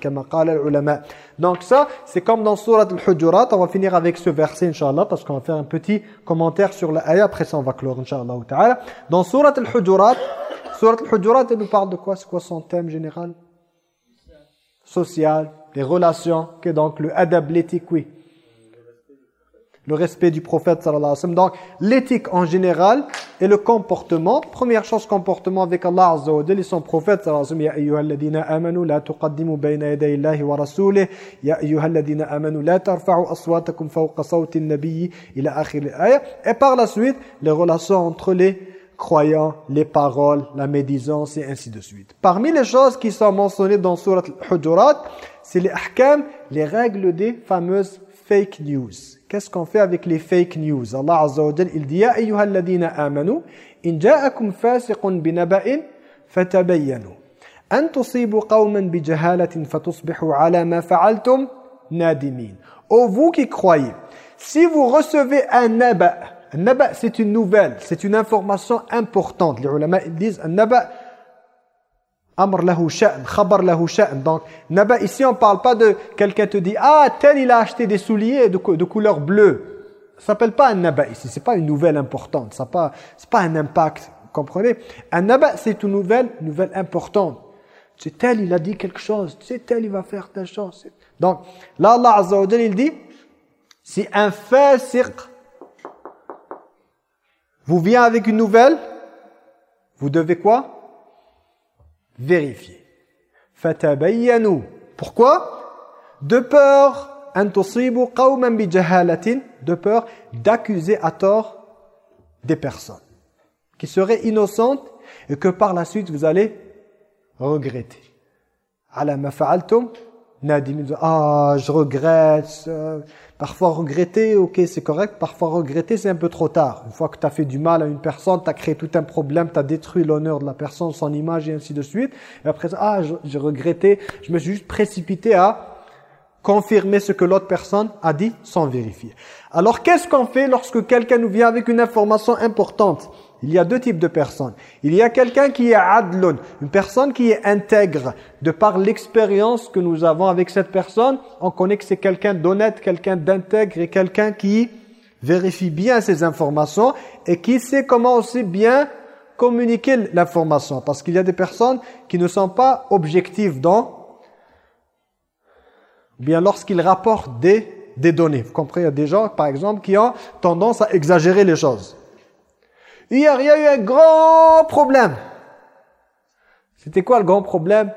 Donc ça, c'est comme dans Surat al-Hujurat. On va finir avec ce verset, Inch'Allah, parce qu'on va faire un petit commentaire sur l'ayah. Après ça, on va clore, Inch'Allah. Ta'ala. Dans Surat al-Hujurat, Surat al-Hujurat, elle nous parle de quoi? C'est quoi son thème général? Social, les relations, que donc le adab, le respect du prophète sallallahu alayhi wa sallam. Donc, l'éthique en général et le comportement. Première chose, comportement avec Allah azza wa jalla et son prophète sallallahu alayhi wa sallam. Ya ayyuhalladhina amanu la tuqaddimu bayna yaday Allahi wa rasulih. Ya ayyuhalladhina amanu la tarfa'u aswatakum fawqa sawti an-nabiyyi ila akhir al-aya. Et par la suite, les relations entre les croyants, les paroles, la médisance et ainsi de suite. Parmi les choses qui sont mentionnées dans Surat al-Hujurat, c'est les ahkam, les règles des fameuses fake news. Qu'est-ce qu'on fait avec les fake news Allah Azza wa Jal, il dit Ya ayyuhalladhina amanu in ja'akum fasiqun binaba'in فتبينوا أن تصيبوا قوما بجهالة فتصبحوا على ما فعلتم نادمين Ô vous qui croyez, si vous recevez un naba, un naba c'est une nouvelle, c'est une information importante. Les ulama ils disent un naba amr lahu sha'n, khabar lahu sha'n. Donc naba ici on parle pas de quelqu'un te dit ah tel il a acheté des souliers de, couleur bleue. Ça s'appelle pas un naba ici, c'est pas une nouvelle importante, ça pas c'est pas un impact, vous comprenez? Un naba c'est une nouvelle, une nouvelle importante. C'est tel il a dit quelque chose, c'est tel il va faire telle chose. Donc là Allah Azza wa il dit si un fasiq vous vient avec une nouvelle, vous devez quoi? Vérifier. Fatabayyanu. Pourquoi? De peur de peur d'accuser à tort des personnes qui seraient innocentes et que par la suite vous allez regretter. Fa'altum ah je regrette parfois regretter ok c'est correct parfois regretter c'est un peu trop tard. Une fois que tu as fait du mal à une personne tu as créé tout un problème tu as détruit l'honneur de la personne son image et ainsi de suite. Et après ah j'ai regretté je me suis juste précipité à confirmer ce que l'autre personne a dit sans vérifier. Alors qu'est-ce qu'on fait lorsque quelqu'un nous vient avec une information importante? Il y a deux types de personnes. Il y a quelqu'un qui est adlun, une personne qui est intègre. De par l'expérience que nous avons avec cette personne, on connaît que c'est quelqu'un d'honnête, quelqu'un d'intègre et quelqu'un qui vérifie bien ses informations et qui sait comment aussi bien communiquer l'information. Parce qu'il y a des personnes qui ne sont pas objectives dans bien lorsqu'il rapporte des, des données. Vous comprenez, il y a des gens, par exemple, qui ont tendance à exagérer les choses. Hier, il y a eu un grand problème. C'était quoi le grand problème?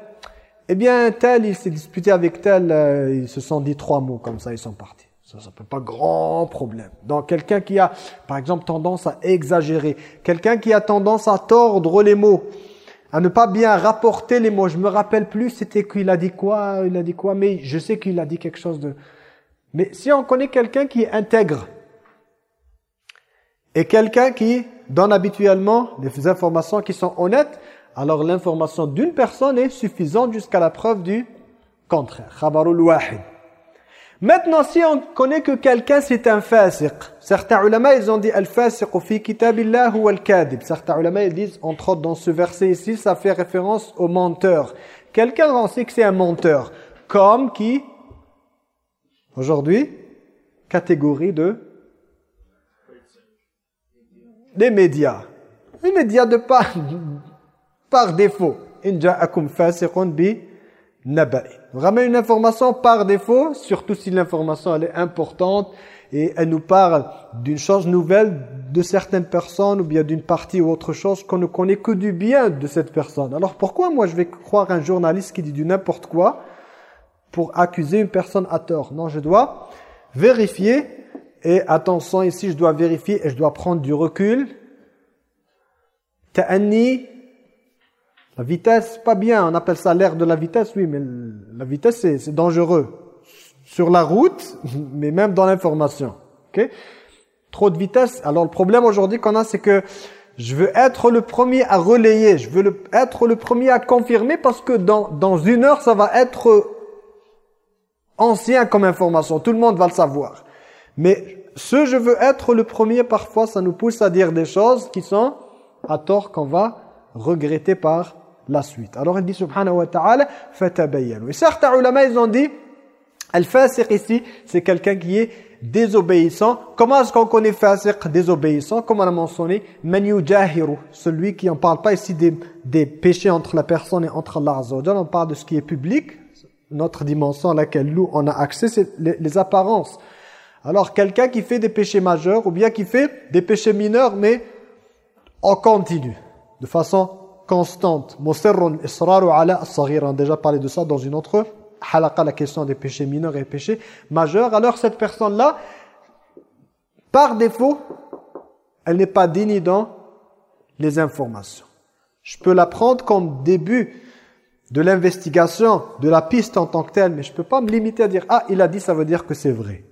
Eh bien, tel, il s'est disputé avec tel, euh, ils se sont dit trois mots comme ça, ils sont partis. Ça ne peut pas grand problème. Donc, quelqu'un qui a, par exemple, tendance à exagérer, quelqu'un qui a tendance à tordre les mots, à ne pas bien rapporter les mots. Je me rappelle plus, c'était qu'il a dit quoi, il a dit quoi, mais je sais qu'il a dit quelque chose de... Mais si on connaît quelqu'un qui intègre et quelqu'un qui donne habituellement des informations qui sont honnêtes, alors l'information d'une personne est suffisante jusqu'à la preuve du contraire. Khabarul wahid. Maintenant, si on connaît que quelqu'un c'est un fasiq, certains ulama ils ont dit al-fasiq fi kitabillah ou al-kadib. Certains ulama ils disent entre autres dans ce verset ici, ça fait référence au menteur. Quelqu'un on sait que c'est un menteur, comme qui aujourd'hui catégorie de des médias. Les médias de par (laughs) par défaut. Ramène une information par défaut, surtout si l'information elle est importante et elle nous parle d'une chose nouvelle de certaines personnes ou bien d'une partie ou autre chose qu'on ne connaît que du bien de cette personne. Alors pourquoi moi je vais croire un journaliste qui dit du n'importe quoi pour accuser une personne à tort? Non, je dois vérifier et attention ici je dois vérifier et je dois prendre du recul. Ta'anni la vitesse, pas bien, on appelle ça l'air de la vitesse, oui, mais la vitesse, c'est dangereux. Sur la route, (laughs) mais même dans l'information. ok? Trop de vitesse. Alors le problème aujourd'hui qu'on a, c'est que je veux être le premier à relayer, je veux être le premier à confirmer parce que dans, dans une heure, ça va être ancien comme information. Tout le monde va le savoir. Mais ce je veux être le premier, parfois, ça nous pousse à dire des choses qui sont à tort qu'on va regretter par la suite. Alors il dit subhanahu wa ta'ala fatabayyanu. Et certains ulama ils ont dit al-fasiq ici c'est quelqu'un qui est désobéissant. Comment est-ce qu'on connaît fasiq désobéissant? Comme on a mentionné man yujahiru, celui qui en parle pas ici des, des péchés entre la personne et entre Allah Azza on parle de ce qui est public. Notre dimension à laquelle nous on a accès c'est les, les apparences. Alors quelqu'un qui fait des péchés majeurs ou bien qui fait des péchés mineurs mais en continu de façon constante. Musirrun israru ala as-saghir. On a déjà parlé de ça dans une autre halaqa, la question des péchés mineurs et péchés majeurs. Alors cette personne-là, par défaut, elle n'est pas digne dans les informations. Je peux la prendre comme début de l'investigation, de la piste en tant que telle, mais je ne peux pas me limiter à dire « Ah, il a dit, ça veut dire que c'est vrai ».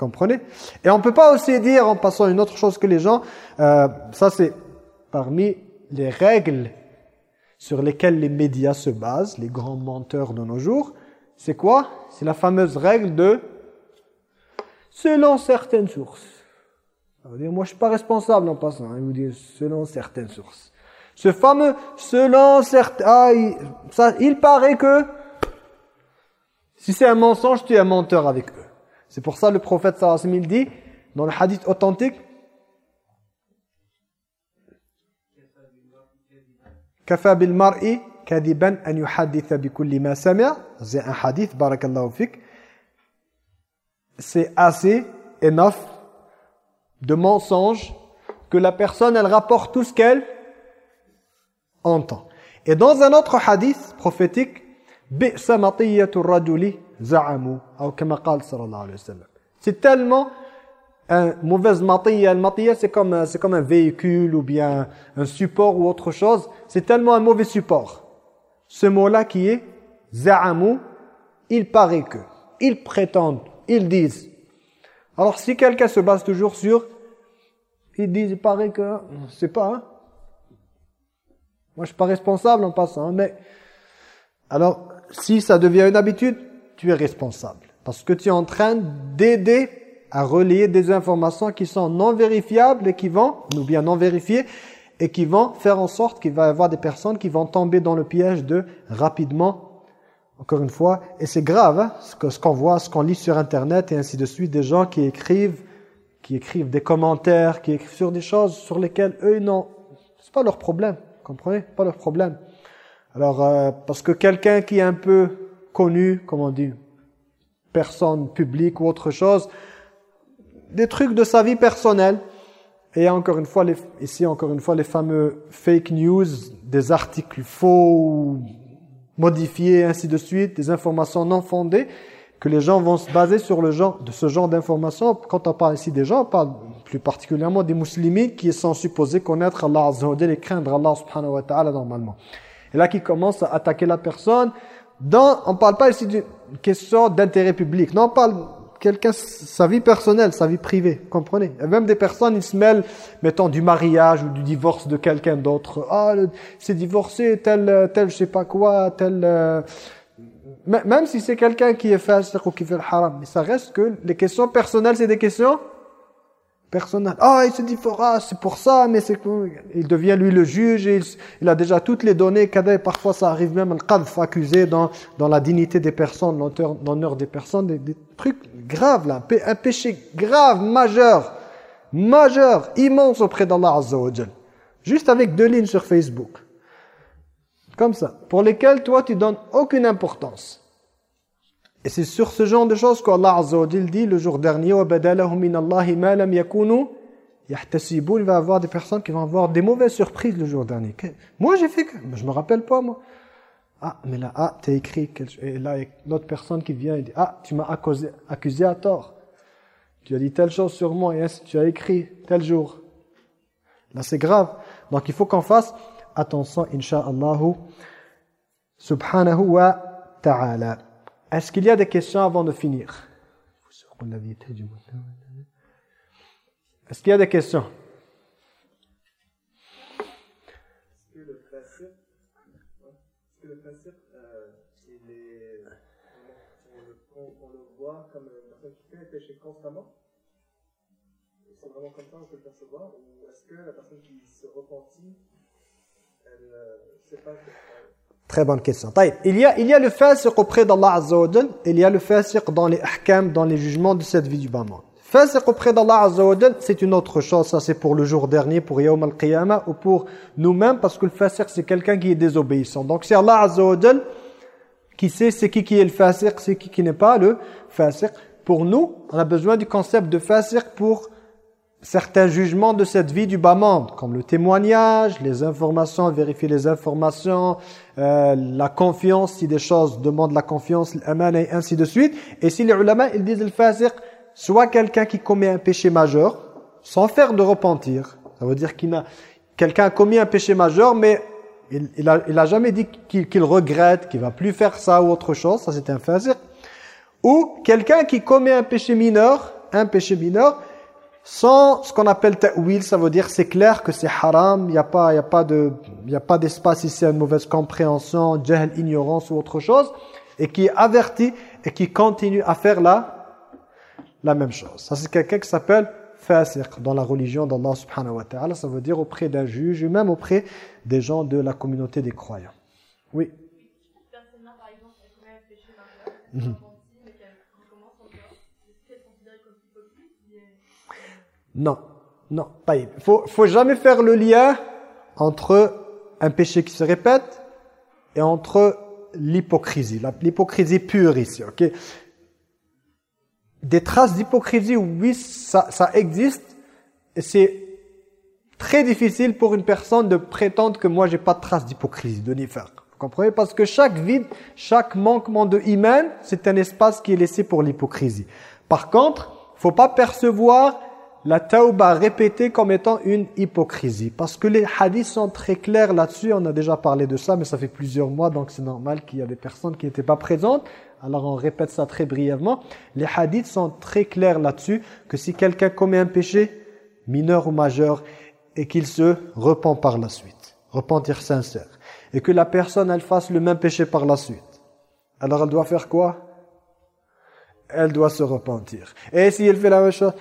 Comprenez? Et on ne peut pas aussi dire, en passant une autre chose que les gens, euh, ça c'est parmi les règles sur lesquels les médias se basent, les grands menteurs de nos jours, c'est quoi? C'est la fameuse règle de selon certaines sources. moi je suis pas responsable en passant, hein, vous dit selon certaines sources. Ce fameux selon certaines... Ah, ça, il paraît que si c'est un mensonge, tu es un menteur avec eux. C'est pour ça le prophète sallallahu alayhi wa sallam dit dans le hadith authentique Kafa bil mar'i kadiban an yuhadditha bi kulli ma sami'a. C'est un hadith barakallahu fik. C'est assez enough de mensonge que la personne elle rapporte tout ce qu'elle entend. Et dans un autre hadith prophétique bi'sa matiyatur rajuli za'amu ou kama qala sallallahu alayhi wa sallam. C'est tellement un mauvaise matiyya, le matiyya c'est comme c'est comme un véhicule ou bien un support ou autre chose, c'est tellement un mauvais support. Ce mot-là qui est za'amu, il paraît que, ils prétendent, ils disent. Alors si quelqu'un se base toujours sur ils disent, il paraît que, c'est pas, hein. Moi, je suis pas responsable en passant, hein, mais alors, si ça devient une habitude, tu es responsable. Parce que tu es en train d'aider à relier des informations qui sont non vérifiables et qui vont, ou bien non vérifiées, et qui vont faire en sorte qu'il va y avoir des personnes qui vont tomber dans le piège de rapidement, encore une fois, et c'est grave, hein, ce qu'on voit, ce qu'on lit sur Internet et ainsi de suite, des gens qui écrivent, qui écrivent des commentaires, qui écrivent sur des choses sur lesquelles eux, non, c'est pas leur problème, comprenez, pas leur problème. Alors, euh, parce que quelqu'un qui est un peu connu, comment on dit, personne publique ou autre chose, des trucs de sa vie personnelle. Et encore une fois, ici encore une fois, les fameux fake news, des articles faux, modifiés, ainsi de suite, des informations non fondées, que les gens vont se baser sur le genre de ce genre d'informations. Quand on parle ici des gens, on parle plus particulièrement des musulmans qui sont supposés connaître Allah Azza et craindre Allah subhanahu wa ta'ala normalement. Et là, qui commence à attaquer la personne. Dans, on parle pas ici d'une question d'intérêt public. Non, on parle quelqu'un, sa vie personnelle, sa vie privée, comprenez Et même des personnes, ils se mêlent, mettons, du mariage ou du divorce de quelqu'un d'autre. Ah, c'est divorcé, tel, tel je sais pas quoi, tel... Euh, même si c'est quelqu'un qui est fait ou qui fait le haram, mais ça reste que les questions personnelles, c'est des questions personnelles. Ah, il se dit, ah, c'est pour ça, mais c'est il devient lui le juge, et il, a déjà toutes les données, parfois ça arrive même, le qadf accusé dans, dans la dignité des personnes, l'honneur des personnes, des, trucs grave là, un péché grave, majeur, majeur, immense auprès d'Allah Azza wa Juste avec deux lignes sur Facebook. Comme ça. Pour lesquelles toi tu donnes aucune importance. Et c'est sur ce genre de choses qu'Allah Azza wa dit le jour dernier Il va avoir des personnes qui vont avoir des mauvaises surprises le jour dernier. Moi j'ai fait. Je me rappelle pas moi. Ah, mais là, ah, tu as écrit. Et là, il y a une autre personne qui vient et dit, ah, tu m'as accusé, accusé à tort. Tu as dit telle chose sur moi et tu as écrit tel jour. Là, c'est grave. Donc, il faut qu'on fasse attention, insha'Allah, subhanahu wa ta'ala. Est-ce qu'il y a des questions avant de finir? Est-ce qu'il y a des questions? Constamment C'est vraiment comme ça on peut le percevoir Ou est-ce que la personne qui se repentit, elle ne sait pas Très bonne question. Il y a, il y a le fasiq auprès d'Allah Azza wa il y a le fasiq dans les ahkam, dans les jugements de cette vie du bas monde. Fasiq auprès d'Allah Azza wa c'est une autre chose. Ça, c'est pour le jour dernier, pour Yawm al-Qiyamah, ou pour nous-mêmes, parce que le fasiq, c'est quelqu'un qui est désobéissant. Donc, c'est Allah Azza qui sait c'est qui qui est le fasiq, c'est qui qui n'est pas le fasiq. Pour nous, on a besoin du concept de fasir pour certains jugements de cette vie du bas monde, comme le témoignage, les informations, vérifier les informations, euh, la confiance, si des choses demandent la confiance, l'aman et ainsi de suite. Et si les ulama, ils disent le fasir, soit quelqu'un qui commet un péché majeur, sans faire de repentir. Ça veut dire qu'il a quelqu'un a commis un péché majeur, mais il, a, il a jamais dit qu'il regrette, qu'il va plus faire ça ou autre chose. Ça, c'est un fasir. Ou quelqu'un qui commet un péché mineur, un péché mineur, sans ce qu'on appelle ta'wil, ça veut dire c'est clair que c'est haram, il n'y a, pas, y a, pas de, il a pas d'espace ici à une mauvaise compréhension, jahl, ignorance ou autre chose, et qui est averti et qui continue à faire la, la même chose. Ça, c'est quelqu'un qui s'appelle fasiq dans la religion d'Allah subhanahu wa ta'ala. Ça veut dire auprès d'un juge, même auprès des gens de la communauté des croyants. Oui exemple, elle commet un péché majeur, Mhm. elle est repentie, mais qu'elle recommence encore, est-ce qu'elle est considérée comme hypocrite ou bien- Non, non, pas Il. Faut, faut jamais faire le lien entre un péché qui se répète et entre l'hypocrisie, l'hypocrisie pure ici, ok? Des traces d'hypocrisie, oui, ça, ça existe, et c'est très difficile pour une personne de prétendre que moi j'ai pas de traces d'hypocrisie, de nifaq. Vous comprenez? Parce que chaque vide, chaque manquement de iman, c'est un espace qui est laissé pour l'hypocrisie. Par contre, faut pas percevoir la tauba répétée comme étant une hypocrisie. Parce que les hadiths sont très clairs là-dessus. On a déjà parlé de ça, mais ça fait plusieurs mois, donc c'est normal qu'il y a des personnes qui n'étaient pas présentes. Alors on répète ça très brièvement. Les hadiths sont très clairs là-dessus, que si quelqu'un commet un péché, mineur ou majeur, et qu'il se repent par la suite. Repentir sincère. Et que la personne, elle fasse le même péché par la suite. Alors elle doit faire quoi? Elle doit se repentir. Et si elle fait la même chose,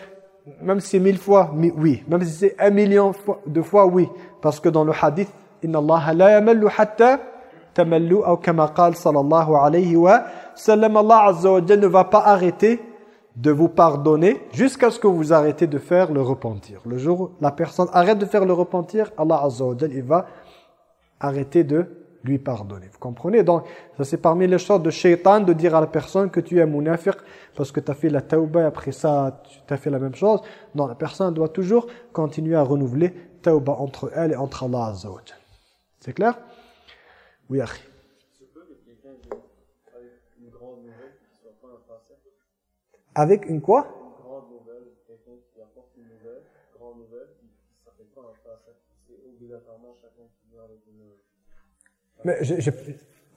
même si c'est mille fois, oui. Même si c'est un million de fois, oui. Parce que dans le hadith, « Inna Allah la yamallu hatta tamallu » ou qal sallallahu alayhi wa sallam, Allah azza ne va pas arrêter de vous pardonner jusqu'à ce que vous arrêtez de faire le repentir. Le jour où la personne arrête de faire le repentir, Allah azza il va arrêter de lui pardonner. Vous comprenez? Donc, ça c'est parmi les choses de shaitan de dire à la personne que tu es munafiq parce que tu as fait la tauba après ça tu as fait la même chose. Non, la personne doit toujours continuer à renouveler tauba entre elle et entre Allah azza. C'est clair? Oui, akhi. Avec une grande Mais je- je-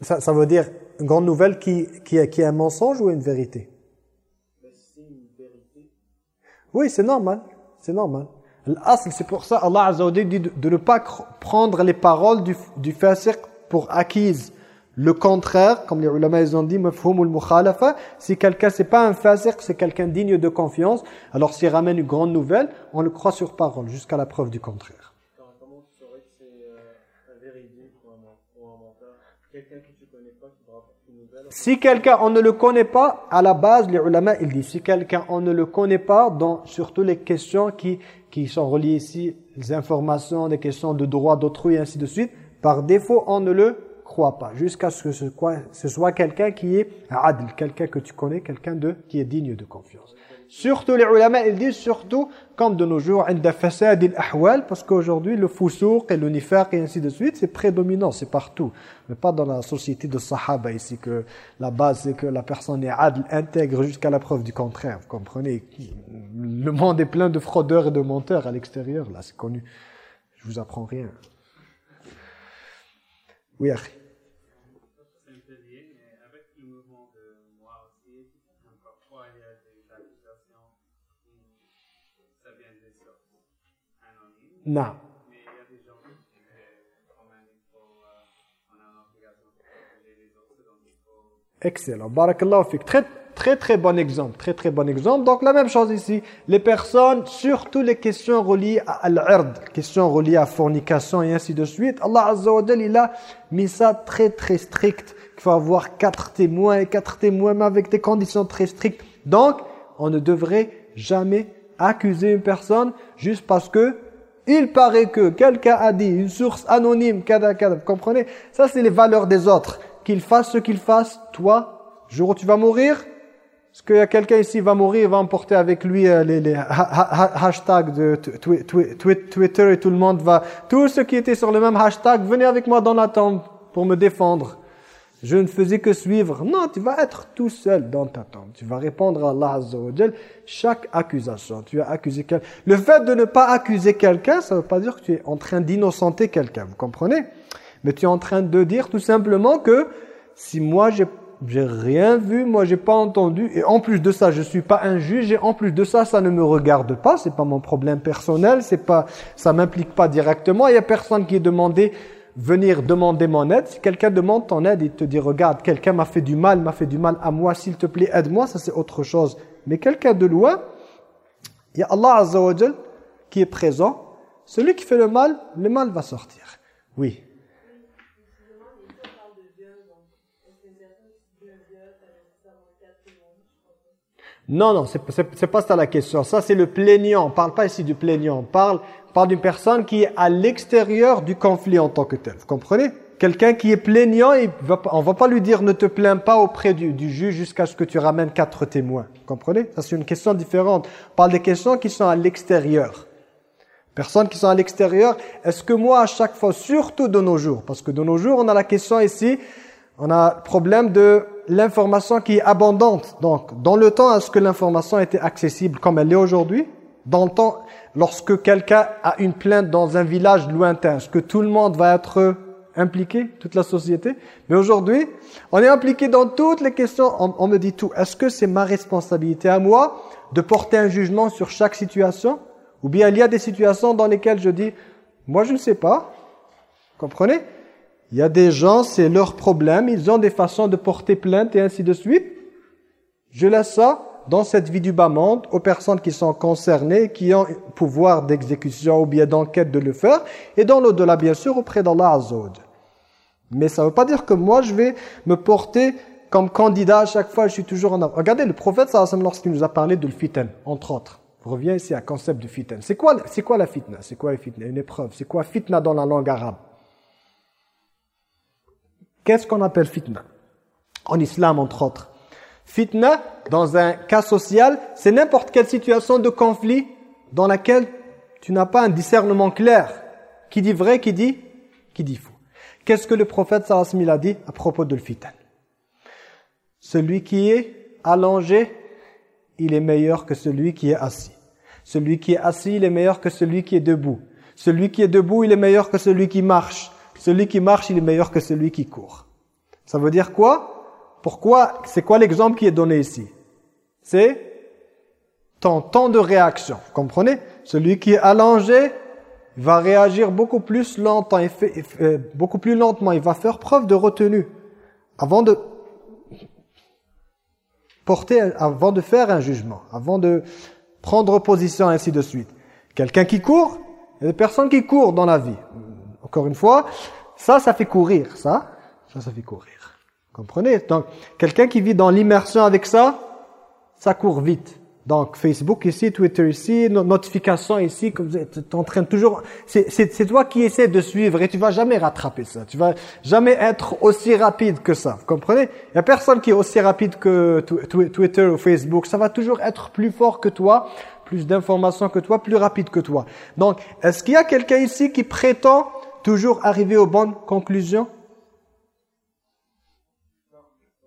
ça, ça veut dire une grande nouvelle qui, qui, est- qui est un mensonge ou une vérité? Oui, c'est normal. C'est normal. L'asl, c'est pour ça Allah Azza dit de, de ne pas prendre les paroles du, du fasiq pour acquises. Le contraire, comme les ulama ils ont dit, mafhumul mukhalafa, si quelqu'un c'est pas un fasiq, c'est quelqu'un digne de confiance, alors s'il ramène une grande nouvelle, on le croit sur parole jusqu'à la preuve du contraire. Quand, comment tu saurais que c'est euh, un véridique ou un, men- ou un menteur Si quelqu'un on ne le connaît pas, à la base les ulama ils disent si quelqu'un on ne le connaît pas dans surtout les questions qui qui sont reliées ici, les informations, des questions de droit d'autrui et ainsi de suite, par défaut on ne le croit pas jusqu'à ce que ce, ce soit quelqu'un qui est adl, quelqu'un que tu connais, quelqu'un de qui est digne de confiance. Surtout les ulama, ils disent surtout comme de nos jours, parce qu'aujourd'hui le foussouk et le nifaq et ainsi de suite, c'est prédominant, c'est partout. Mais pas dans la société de sahaba ici, que la base c'est que la personne est adl, intègre jusqu'à la preuve du contraire, vous comprenez Le monde est plein de fraudeurs et de menteurs à l'extérieur, là c'est connu. Je vous apprends rien. Oui, Harry. Faut Excellent. Barakallahu fik. Très, très, très bon exemple. Très, très bon exemple. Donc, la même chose ici. Les personnes, surtout les questions reliées à les questions reliées à fornication et ainsi de suite. Allah Azza wa Jal, il a mis ça très, très strict. Il faut avoir quatre témoins et quatre témoins, mais avec des conditions très strictes. Donc, on ne devrait jamais accuser une personne juste parce que il paraît que quelqu'un a dit, une source anonyme, kada, kada. Vous comprenez? Ça, c'est les valeurs des autres. Qu'il fasse ce qu'il fasse, toi, jour où tu vas mourir, est-ce qu'il y a quelqu'un ici qui va mourir, il va emporter avec lui euh, les, les ha- ha- ha- hashtags de twi- twi- twi- Twitter et tout le monde va... Tous ceux qui étaient sur le même hashtag, venez avec moi dans la tombe pour me défendre. Je ne faisais que suivre. Non, tu vas être tout seul dans ta tombe. Tu vas répondre à Allah chaque accusation. Tu as accusé quelqu'un. Le fait de ne pas accuser quelqu'un, ça ne veut pas dire que tu es en train d'innocenter quelqu'un. Vous comprenez? Mais tu es en train de dire tout simplement que si moi j'ai j'ai rien vu, moi j'ai pas entendu et en plus de ça, je suis pas un juge et en plus de ça, ça ne me regarde pas, c'est pas mon problème personnel, c'est pas ça m'implique pas directement, il y a personne qui est demandé venir demander mon aide. Si quelqu'un demande ton aide, il te dit, regarde, quelqu'un m'a fait du mal, m'a fait du mal à moi, s'il te plaît, aide-moi, ça c'est autre chose. Mais quelqu'un de loin, il y a Allah Azza qui est présent. Celui qui fait le mal, le mal va sortir. Oui. Non, non, c'est n'est pas ça la question. Ça, c'est le plaignant. On parle pas ici du plaignant. On parle, parle d'une personne qui est à l'extérieur du conflit en tant que tel. Vous comprenez? Quelqu'un qui est plaignant, on ne va pas lui dire ne te plains pas auprès du, du juge jusqu'à ce que tu ramènes quatre témoins. Vous comprenez? Ça, c'est une question différente. On parle des questions qui sont à l'extérieur. Personnes qui sont à l'extérieur, est-ce que moi, à chaque fois, surtout de nos jours, parce que de nos jours, on a la question ici, on a le problème de l'information qui est abondante. Donc, dans le temps, est-ce que l'information était accessible comme elle est aujourd'hui? Dans le temps, lorsque quelqu'un a une plainte dans un village lointain, est-ce que tout le monde va être impliqué, toute la société? Mais aujourd'hui, on est impliqué dans toutes les questions. On, me dit tout. Est-ce que c'est ma responsabilité à moi de porter un jugement sur chaque situation? Ou bien il y a des situations dans lesquelles je dis, moi je ne sais pas. Comprenez? Il y a des gens, c'est leur problème, ils ont des façons de porter plainte et ainsi de suite. Je laisse ça dans cette vie du bas monde aux personnes qui sont concernées, qui ont pouvoir d'exécution ou bien d'enquête de le faire, et dans l'au-delà, bien sûr, auprès d'Allah Azzawad. Mais ça ne veut pas dire que moi, je vais me porter comme candidat à chaque fois, je suis toujours en avant. Regardez, le prophète, lorsqu'il nous a parlé de fitan, entre autres, je reviens ici à concept de fitan. C'est quoi, quoi la fitna? C'est quoi la fitna? Une épreuve. C'est quoi fitna dans la langue arabe? Qu'est-ce qu'on appelle fitna? En islam, entre autres. Fitna, dans un cas social, c'est n'importe quelle situation de conflit dans laquelle tu n'as pas un discernement clair. Qui dit vrai, qui dit, qui dit faux. Qu'est-ce que le prophète sallallahu a dit à propos de le fitan Celui qui est allongé, il est meilleur que celui qui est assis. Celui qui est assis, il est meilleur que celui qui est debout. Celui qui est debout, il est meilleur que celui qui marche. Celui qui marche, il est meilleur que celui qui court. Ça veut dire quoi? Pourquoi C'est quoi l'exemple qui est donné ici? C'est ton temps de réaction. Vous comprenez? Celui qui est allongé va réagir beaucoup plus longtemps, euh, beaucoup plus lentement. Il va faire preuve de retenue avant de porter, avant de faire un jugement, avant de prendre position, ainsi de suite. Quelqu'un qui court, il y a des personnes qui courent dans la vie. Encore une fois, ça, ça fait courir, ça. Ça, ça fait courir. Comprenez? Donc, quelqu'un qui vit dans l'immersion avec ça, ça court vite. Donc, Facebook ici, Twitter ici, notification ici, comme en train toujours... C'est toi qui essaies de suivre et tu vas jamais rattraper ça. Tu vas jamais être aussi rapide que ça. Vous comprenez? Il y a personne qui est aussi rapide que Twitter ou Facebook. Ça va toujours être plus fort que toi, plus d'informations que toi, plus rapide que toi. Donc, est-ce qu'il y a quelqu'un ici qui prétend toujours arriver aux bonnes conclusions?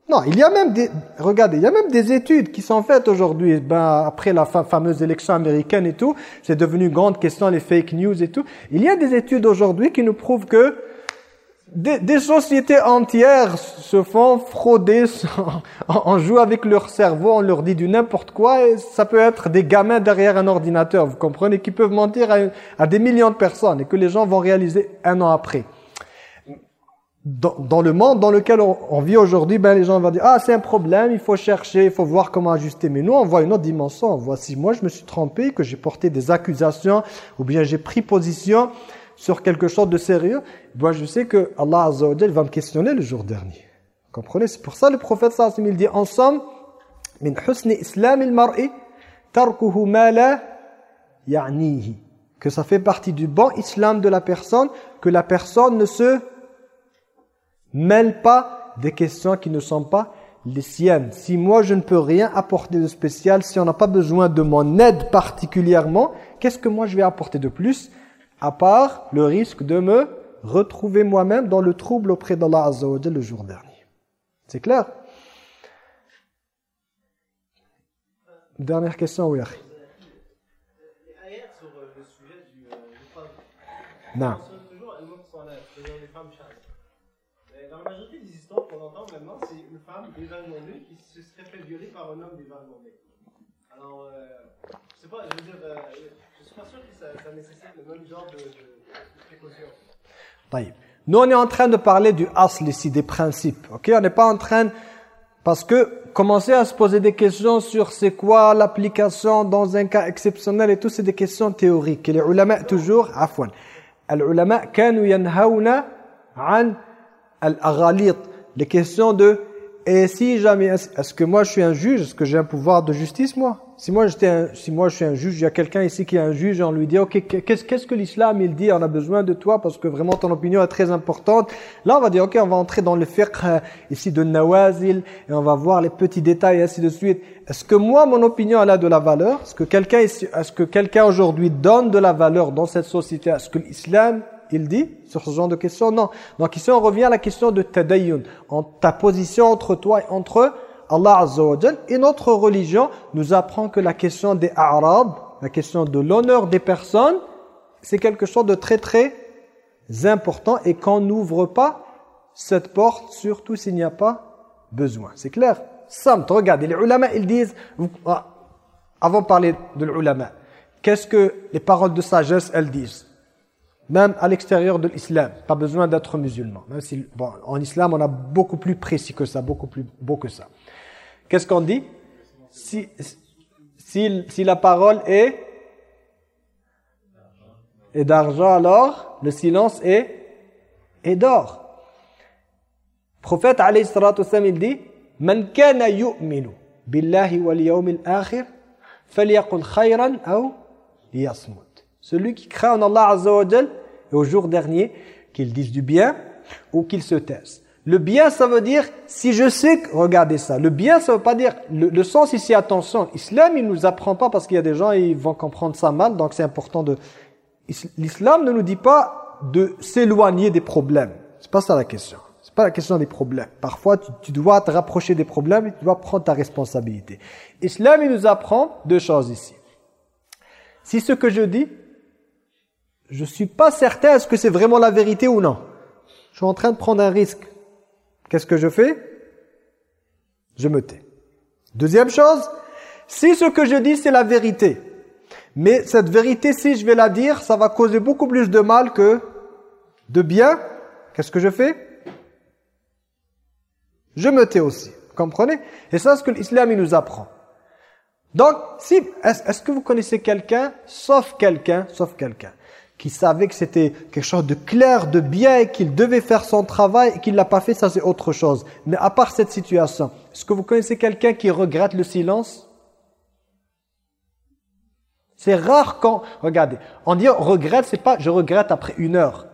Non, il y a même des, regardez, il y a même des études qui sont faites aujourd'hui, ben, après la fameuse élection américaine et tout, c'est devenu grande question, les fake news et tout. Il y a des études aujourd'hui qui nous prouvent que des, sociétés entières se font frauder, (laughs) on joue avec leur cerveau, on leur dit du n'importe quoi, et ça peut être des gamins derrière un ordinateur, vous comprenez, qui peuvent mentir à, des millions de personnes et que les gens vont réaliser un an après. Dans, le monde dans lequel on, vit aujourd'hui, ben les gens vont dire « Ah, c'est un problème, il faut chercher, il faut voir comment ajuster. » Mais nous, on voit une autre dimension. On voit si moi, je me suis trompé, que j'ai porté des accusations, ou bien j'ai pris position sur quelque chose de sérieux, moi je sais que Allah Azza va me questionner le jour dernier. Comprenez? C'est pour ça le prophète sallallahu dit en somme min husni al-mar'i tarkuhu ma la que ça fait partie du bon islam de la personne que la personne ne se mêle pas des questions qui ne sont pas les siennes. Si moi je ne peux rien apporter de spécial, si on n'a pas besoin de mon aide particulièrement, qu'est-ce que moi je vais apporter de plus à part le risque de me retrouver moi-même dans le trouble auprès d'Allah Azza wa le jour dernier? C'est clair? Dernière question, oui. Non. Dans la majorité des histoires qu'on entend maintenant, c'est des Irlandais qui se seraient fait violer par un homme des Irlandais. Alors, euh, je sais pas, je veux dire, euh, je suis pas sûr que ça, ça nécessite le même genre de, de, de précaution. Nous, on est en train de parler du asl ici, des principes. ok? On n'est pas en train... Parce que commencer à se poser des questions sur c'est quoi l'application dans un cas exceptionnel et tout, c'est des questions théoriques. Et les ulama, toujours, afwan. Les ulama, kanu yanhauna an al-aghalit. Les questions de et si jamais est-ce que moi je suis un juge est-ce que j'ai un pouvoir de justice moi? Si moi j'étais si moi je suis un juge il y a quelqu'un ici qui est un juge on lui dit OK qu'est-ce qu'est-ce que l'islam il dit on a besoin de toi parce que vraiment ton opinion est très importante. Là on va dire OK on va entrer dans le fiqh euh, ici de nawazil et on va voir les petits détails et ainsi de suite. Est-ce que moi mon opinion elle a de la valeur? Est-ce que quelqu'un est-ce que quelqu'un aujourd'hui donne de la valeur dans cette société? Est-ce que l'islam il dit sur ce genre de questions? Non. Donc ici on revient à la question de tadayyun, ta position entre toi et entre Allah Azza Et notre religion nous apprend que la question des Arabes, la question de l'honneur des personnes, c'est quelque chose de très très important et qu'on n'ouvre pas cette porte, surtout s'il n'y a pas besoin. C'est clair? Samt, regardez, les ulama, ils disent, ah, avant de parler de l'ulama, qu'est-ce que les paroles de sagesse, elles disent? Même à l'extérieur de l'islam. Pas besoin d'être musulman. Même si, bon, en islam, on a beaucoup plus précis que ça, beaucoup plus beau que ça. Qu'est-ce qu'on dit? Si, si, si la parole est, est d'argent, alors le silence est, est d'or. prophète, alayhi salatu il dit « Man kana yu'minu billahi wal yawmil akhir, falyaqul khayran aw liyasmut » Celui qui craint en Allah Azza wa et au jour dernier, qu'il dise du bien ou qu'il se taise. Le bien, ça veut dire, si je sais, que, regardez ça, le bien, ça veut pas dire, le, sens ici, attention, l'islam, il nous apprend pas parce qu'il y a des gens, ils vont comprendre ça mal, donc c'est important de... L'islam ne nous dit pas de s'éloigner des problèmes. C'est pas ça la question. C'est pas la question des problèmes. Parfois, tu, tu, dois te rapprocher des problèmes et tu dois prendre ta responsabilité. L'islam, il nous apprend deux choses ici. Si ce que je dis, je ne suis pas certain est-ce que c'est vraiment la vérité ou non. Je suis en train de prendre un risque. Qu'est-ce que je fais? Je me tais. Deuxième chose, si ce que je dis c'est la vérité, mais cette vérité, si je vais la dire, ça va causer beaucoup plus de mal que de bien, qu'est-ce que je fais? Je me tais aussi. Vous comprenez? Et ça, c'est ce que l'islam nous apprend. Donc, si, est-ce que vous connaissez quelqu'un, sauf quelqu'un, sauf quelqu'un, qui savait que c'était quelque chose de clair, de bien, et qu'il devait faire son travail et qu'il l'a pas fait, ça c'est autre chose. Mais à part cette situation, est-ce que vous connaissez quelqu'un qui regrette le silence? C'est rare quand... Regardez, on dit regrette, c'est pas je regrette après une heure.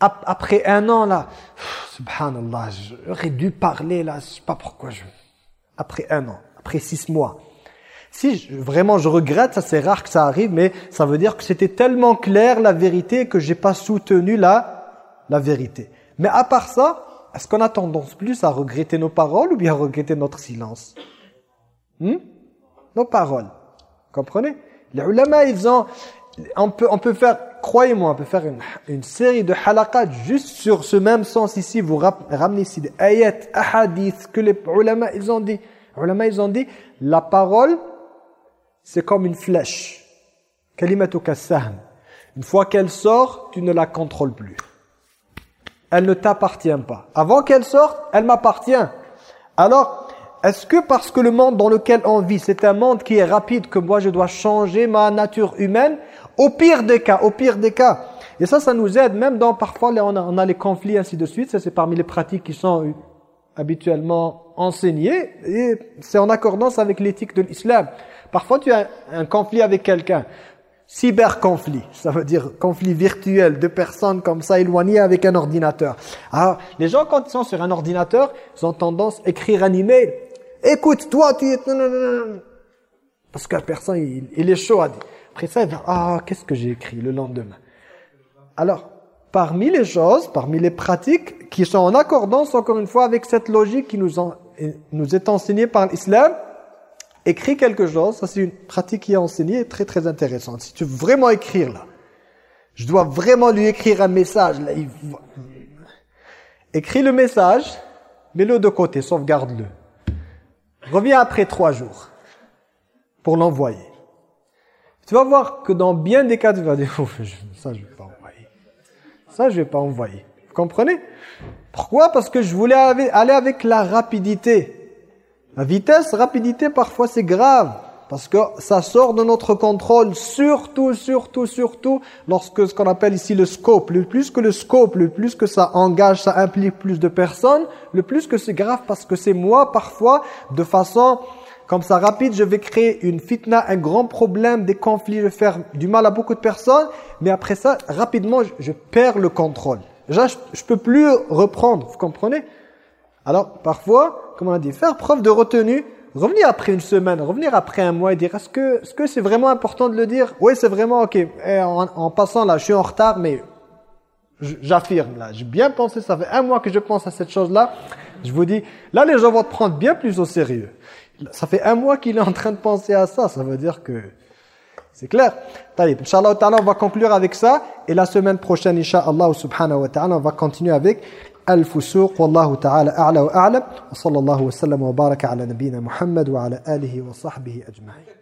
Après un an, là, subhanallah, j'aurais dû parler, là, je sais pas pourquoi je... Après un an, après six mois. Si vraiment je regrette, ça c'est rare que ça arrive, mais ça veut dire que c'était tellement clair la vérité que j'ai pas soutenu la, la vérité. Mais à part ça, est-ce qu'on a tendance plus à regretter nos paroles ou bien à regretter notre silence? Hmm? Nos paroles. Comprenez? Les ulama, ils ont... On peut, on peut faire, croyez-moi, on peut faire une, une, série de halaqat juste sur ce même sens ici. Vous ramenez ici des ayats, ahadith que les ulama, ils ont dit. Les ulama, ils ont dit, la parole c'est comme une flèche. Une fois qu'elle sort, tu ne la contrôles plus. Elle ne t'appartient pas. Avant qu'elle sorte, elle m'appartient. Alors, est-ce que parce que le monde dans lequel on vit, c'est un monde qui est rapide, que moi je dois changer ma nature humaine? Au pire des cas, au pire des cas. Et ça, ça nous aide, même dans parfois on a, on a les conflits, ainsi de suite. Ça, c'est parmi les pratiques qui sont habituellement enseignées. Et c'est en accordance avec l'éthique de l'islam. Parfois, tu as un conflit avec quelqu'un. Cyberconflit, ça veut dire conflit virtuel, de personnes comme ça éloignées avec un ordinateur. Alors, les gens, quand ils sont sur un ordinateur, ils ont tendance à écrire un email. Écoute, toi, tu es... Parce que la personne, il, est chaud à dire. Après ça, il ah, qu'est-ce que j'ai écrit le lendemain? Alors, parmi les choses, parmi les pratiques qui sont en accordance, encore une fois, avec cette logique qui nous est enseignée par l'islam, écris quelque chose, ça c'est une pratique qui est enseignée très très intéressante. Si tu veux vraiment écrire là, je dois vraiment lui écrire un message. Là, Écris le message, mets-le de côté, sauvegarde-le. Reviens après trois jours pour l'envoyer. Tu vas voir que dans bien des cas, tu vas dire, (laughs) ça je vais pas envoyer. Ça, je vais pas envoyer. Vous comprenez? Pourquoi? Parce que je voulais aller avec la rapidité. La vitesse, rapidité, parfois c'est grave. Parce que ça sort de notre contrôle, surtout, surtout, surtout, lorsque ce qu'on appelle ici le scope. Le plus que le scope, le plus que ça engage, ça implique plus de personnes, le plus que c'est grave parce que c'est moi, parfois, de façon comme ça rapide, je vais créer une fitna, un grand problème, des conflits, je vais faire du mal à beaucoup de personnes, mais après ça, rapidement, je, perds le contrôle. Je, ne peux plus reprendre, vous comprenez? Alors, parfois, comme on a dit, faire preuve de retenue, revenir après une semaine, revenir après un mois et dire est-ce que c'est -ce c'est vraiment important de le dire? Oui, c'est vraiment ok. Eh, en, passant là, je suis en retard, mais j'affirme là. J'ai bien pensé, ça fait un mois que je pense à cette chose-là. Je vous dis, là les gens vont te prendre bien plus au sérieux. Ça fait un mois qu'il est en train de penser à ça. Ça veut dire que c'est clair. Inch'Allah on va conclure avec ça. Et la semaine prochaine, Inch'Allah subhanahu on va continuer avec الفسوق والله تعالى أعلى وأعلم وصلى الله وسلم وبارك على نبينا محمد وعلى آله وصحبه أجمعين.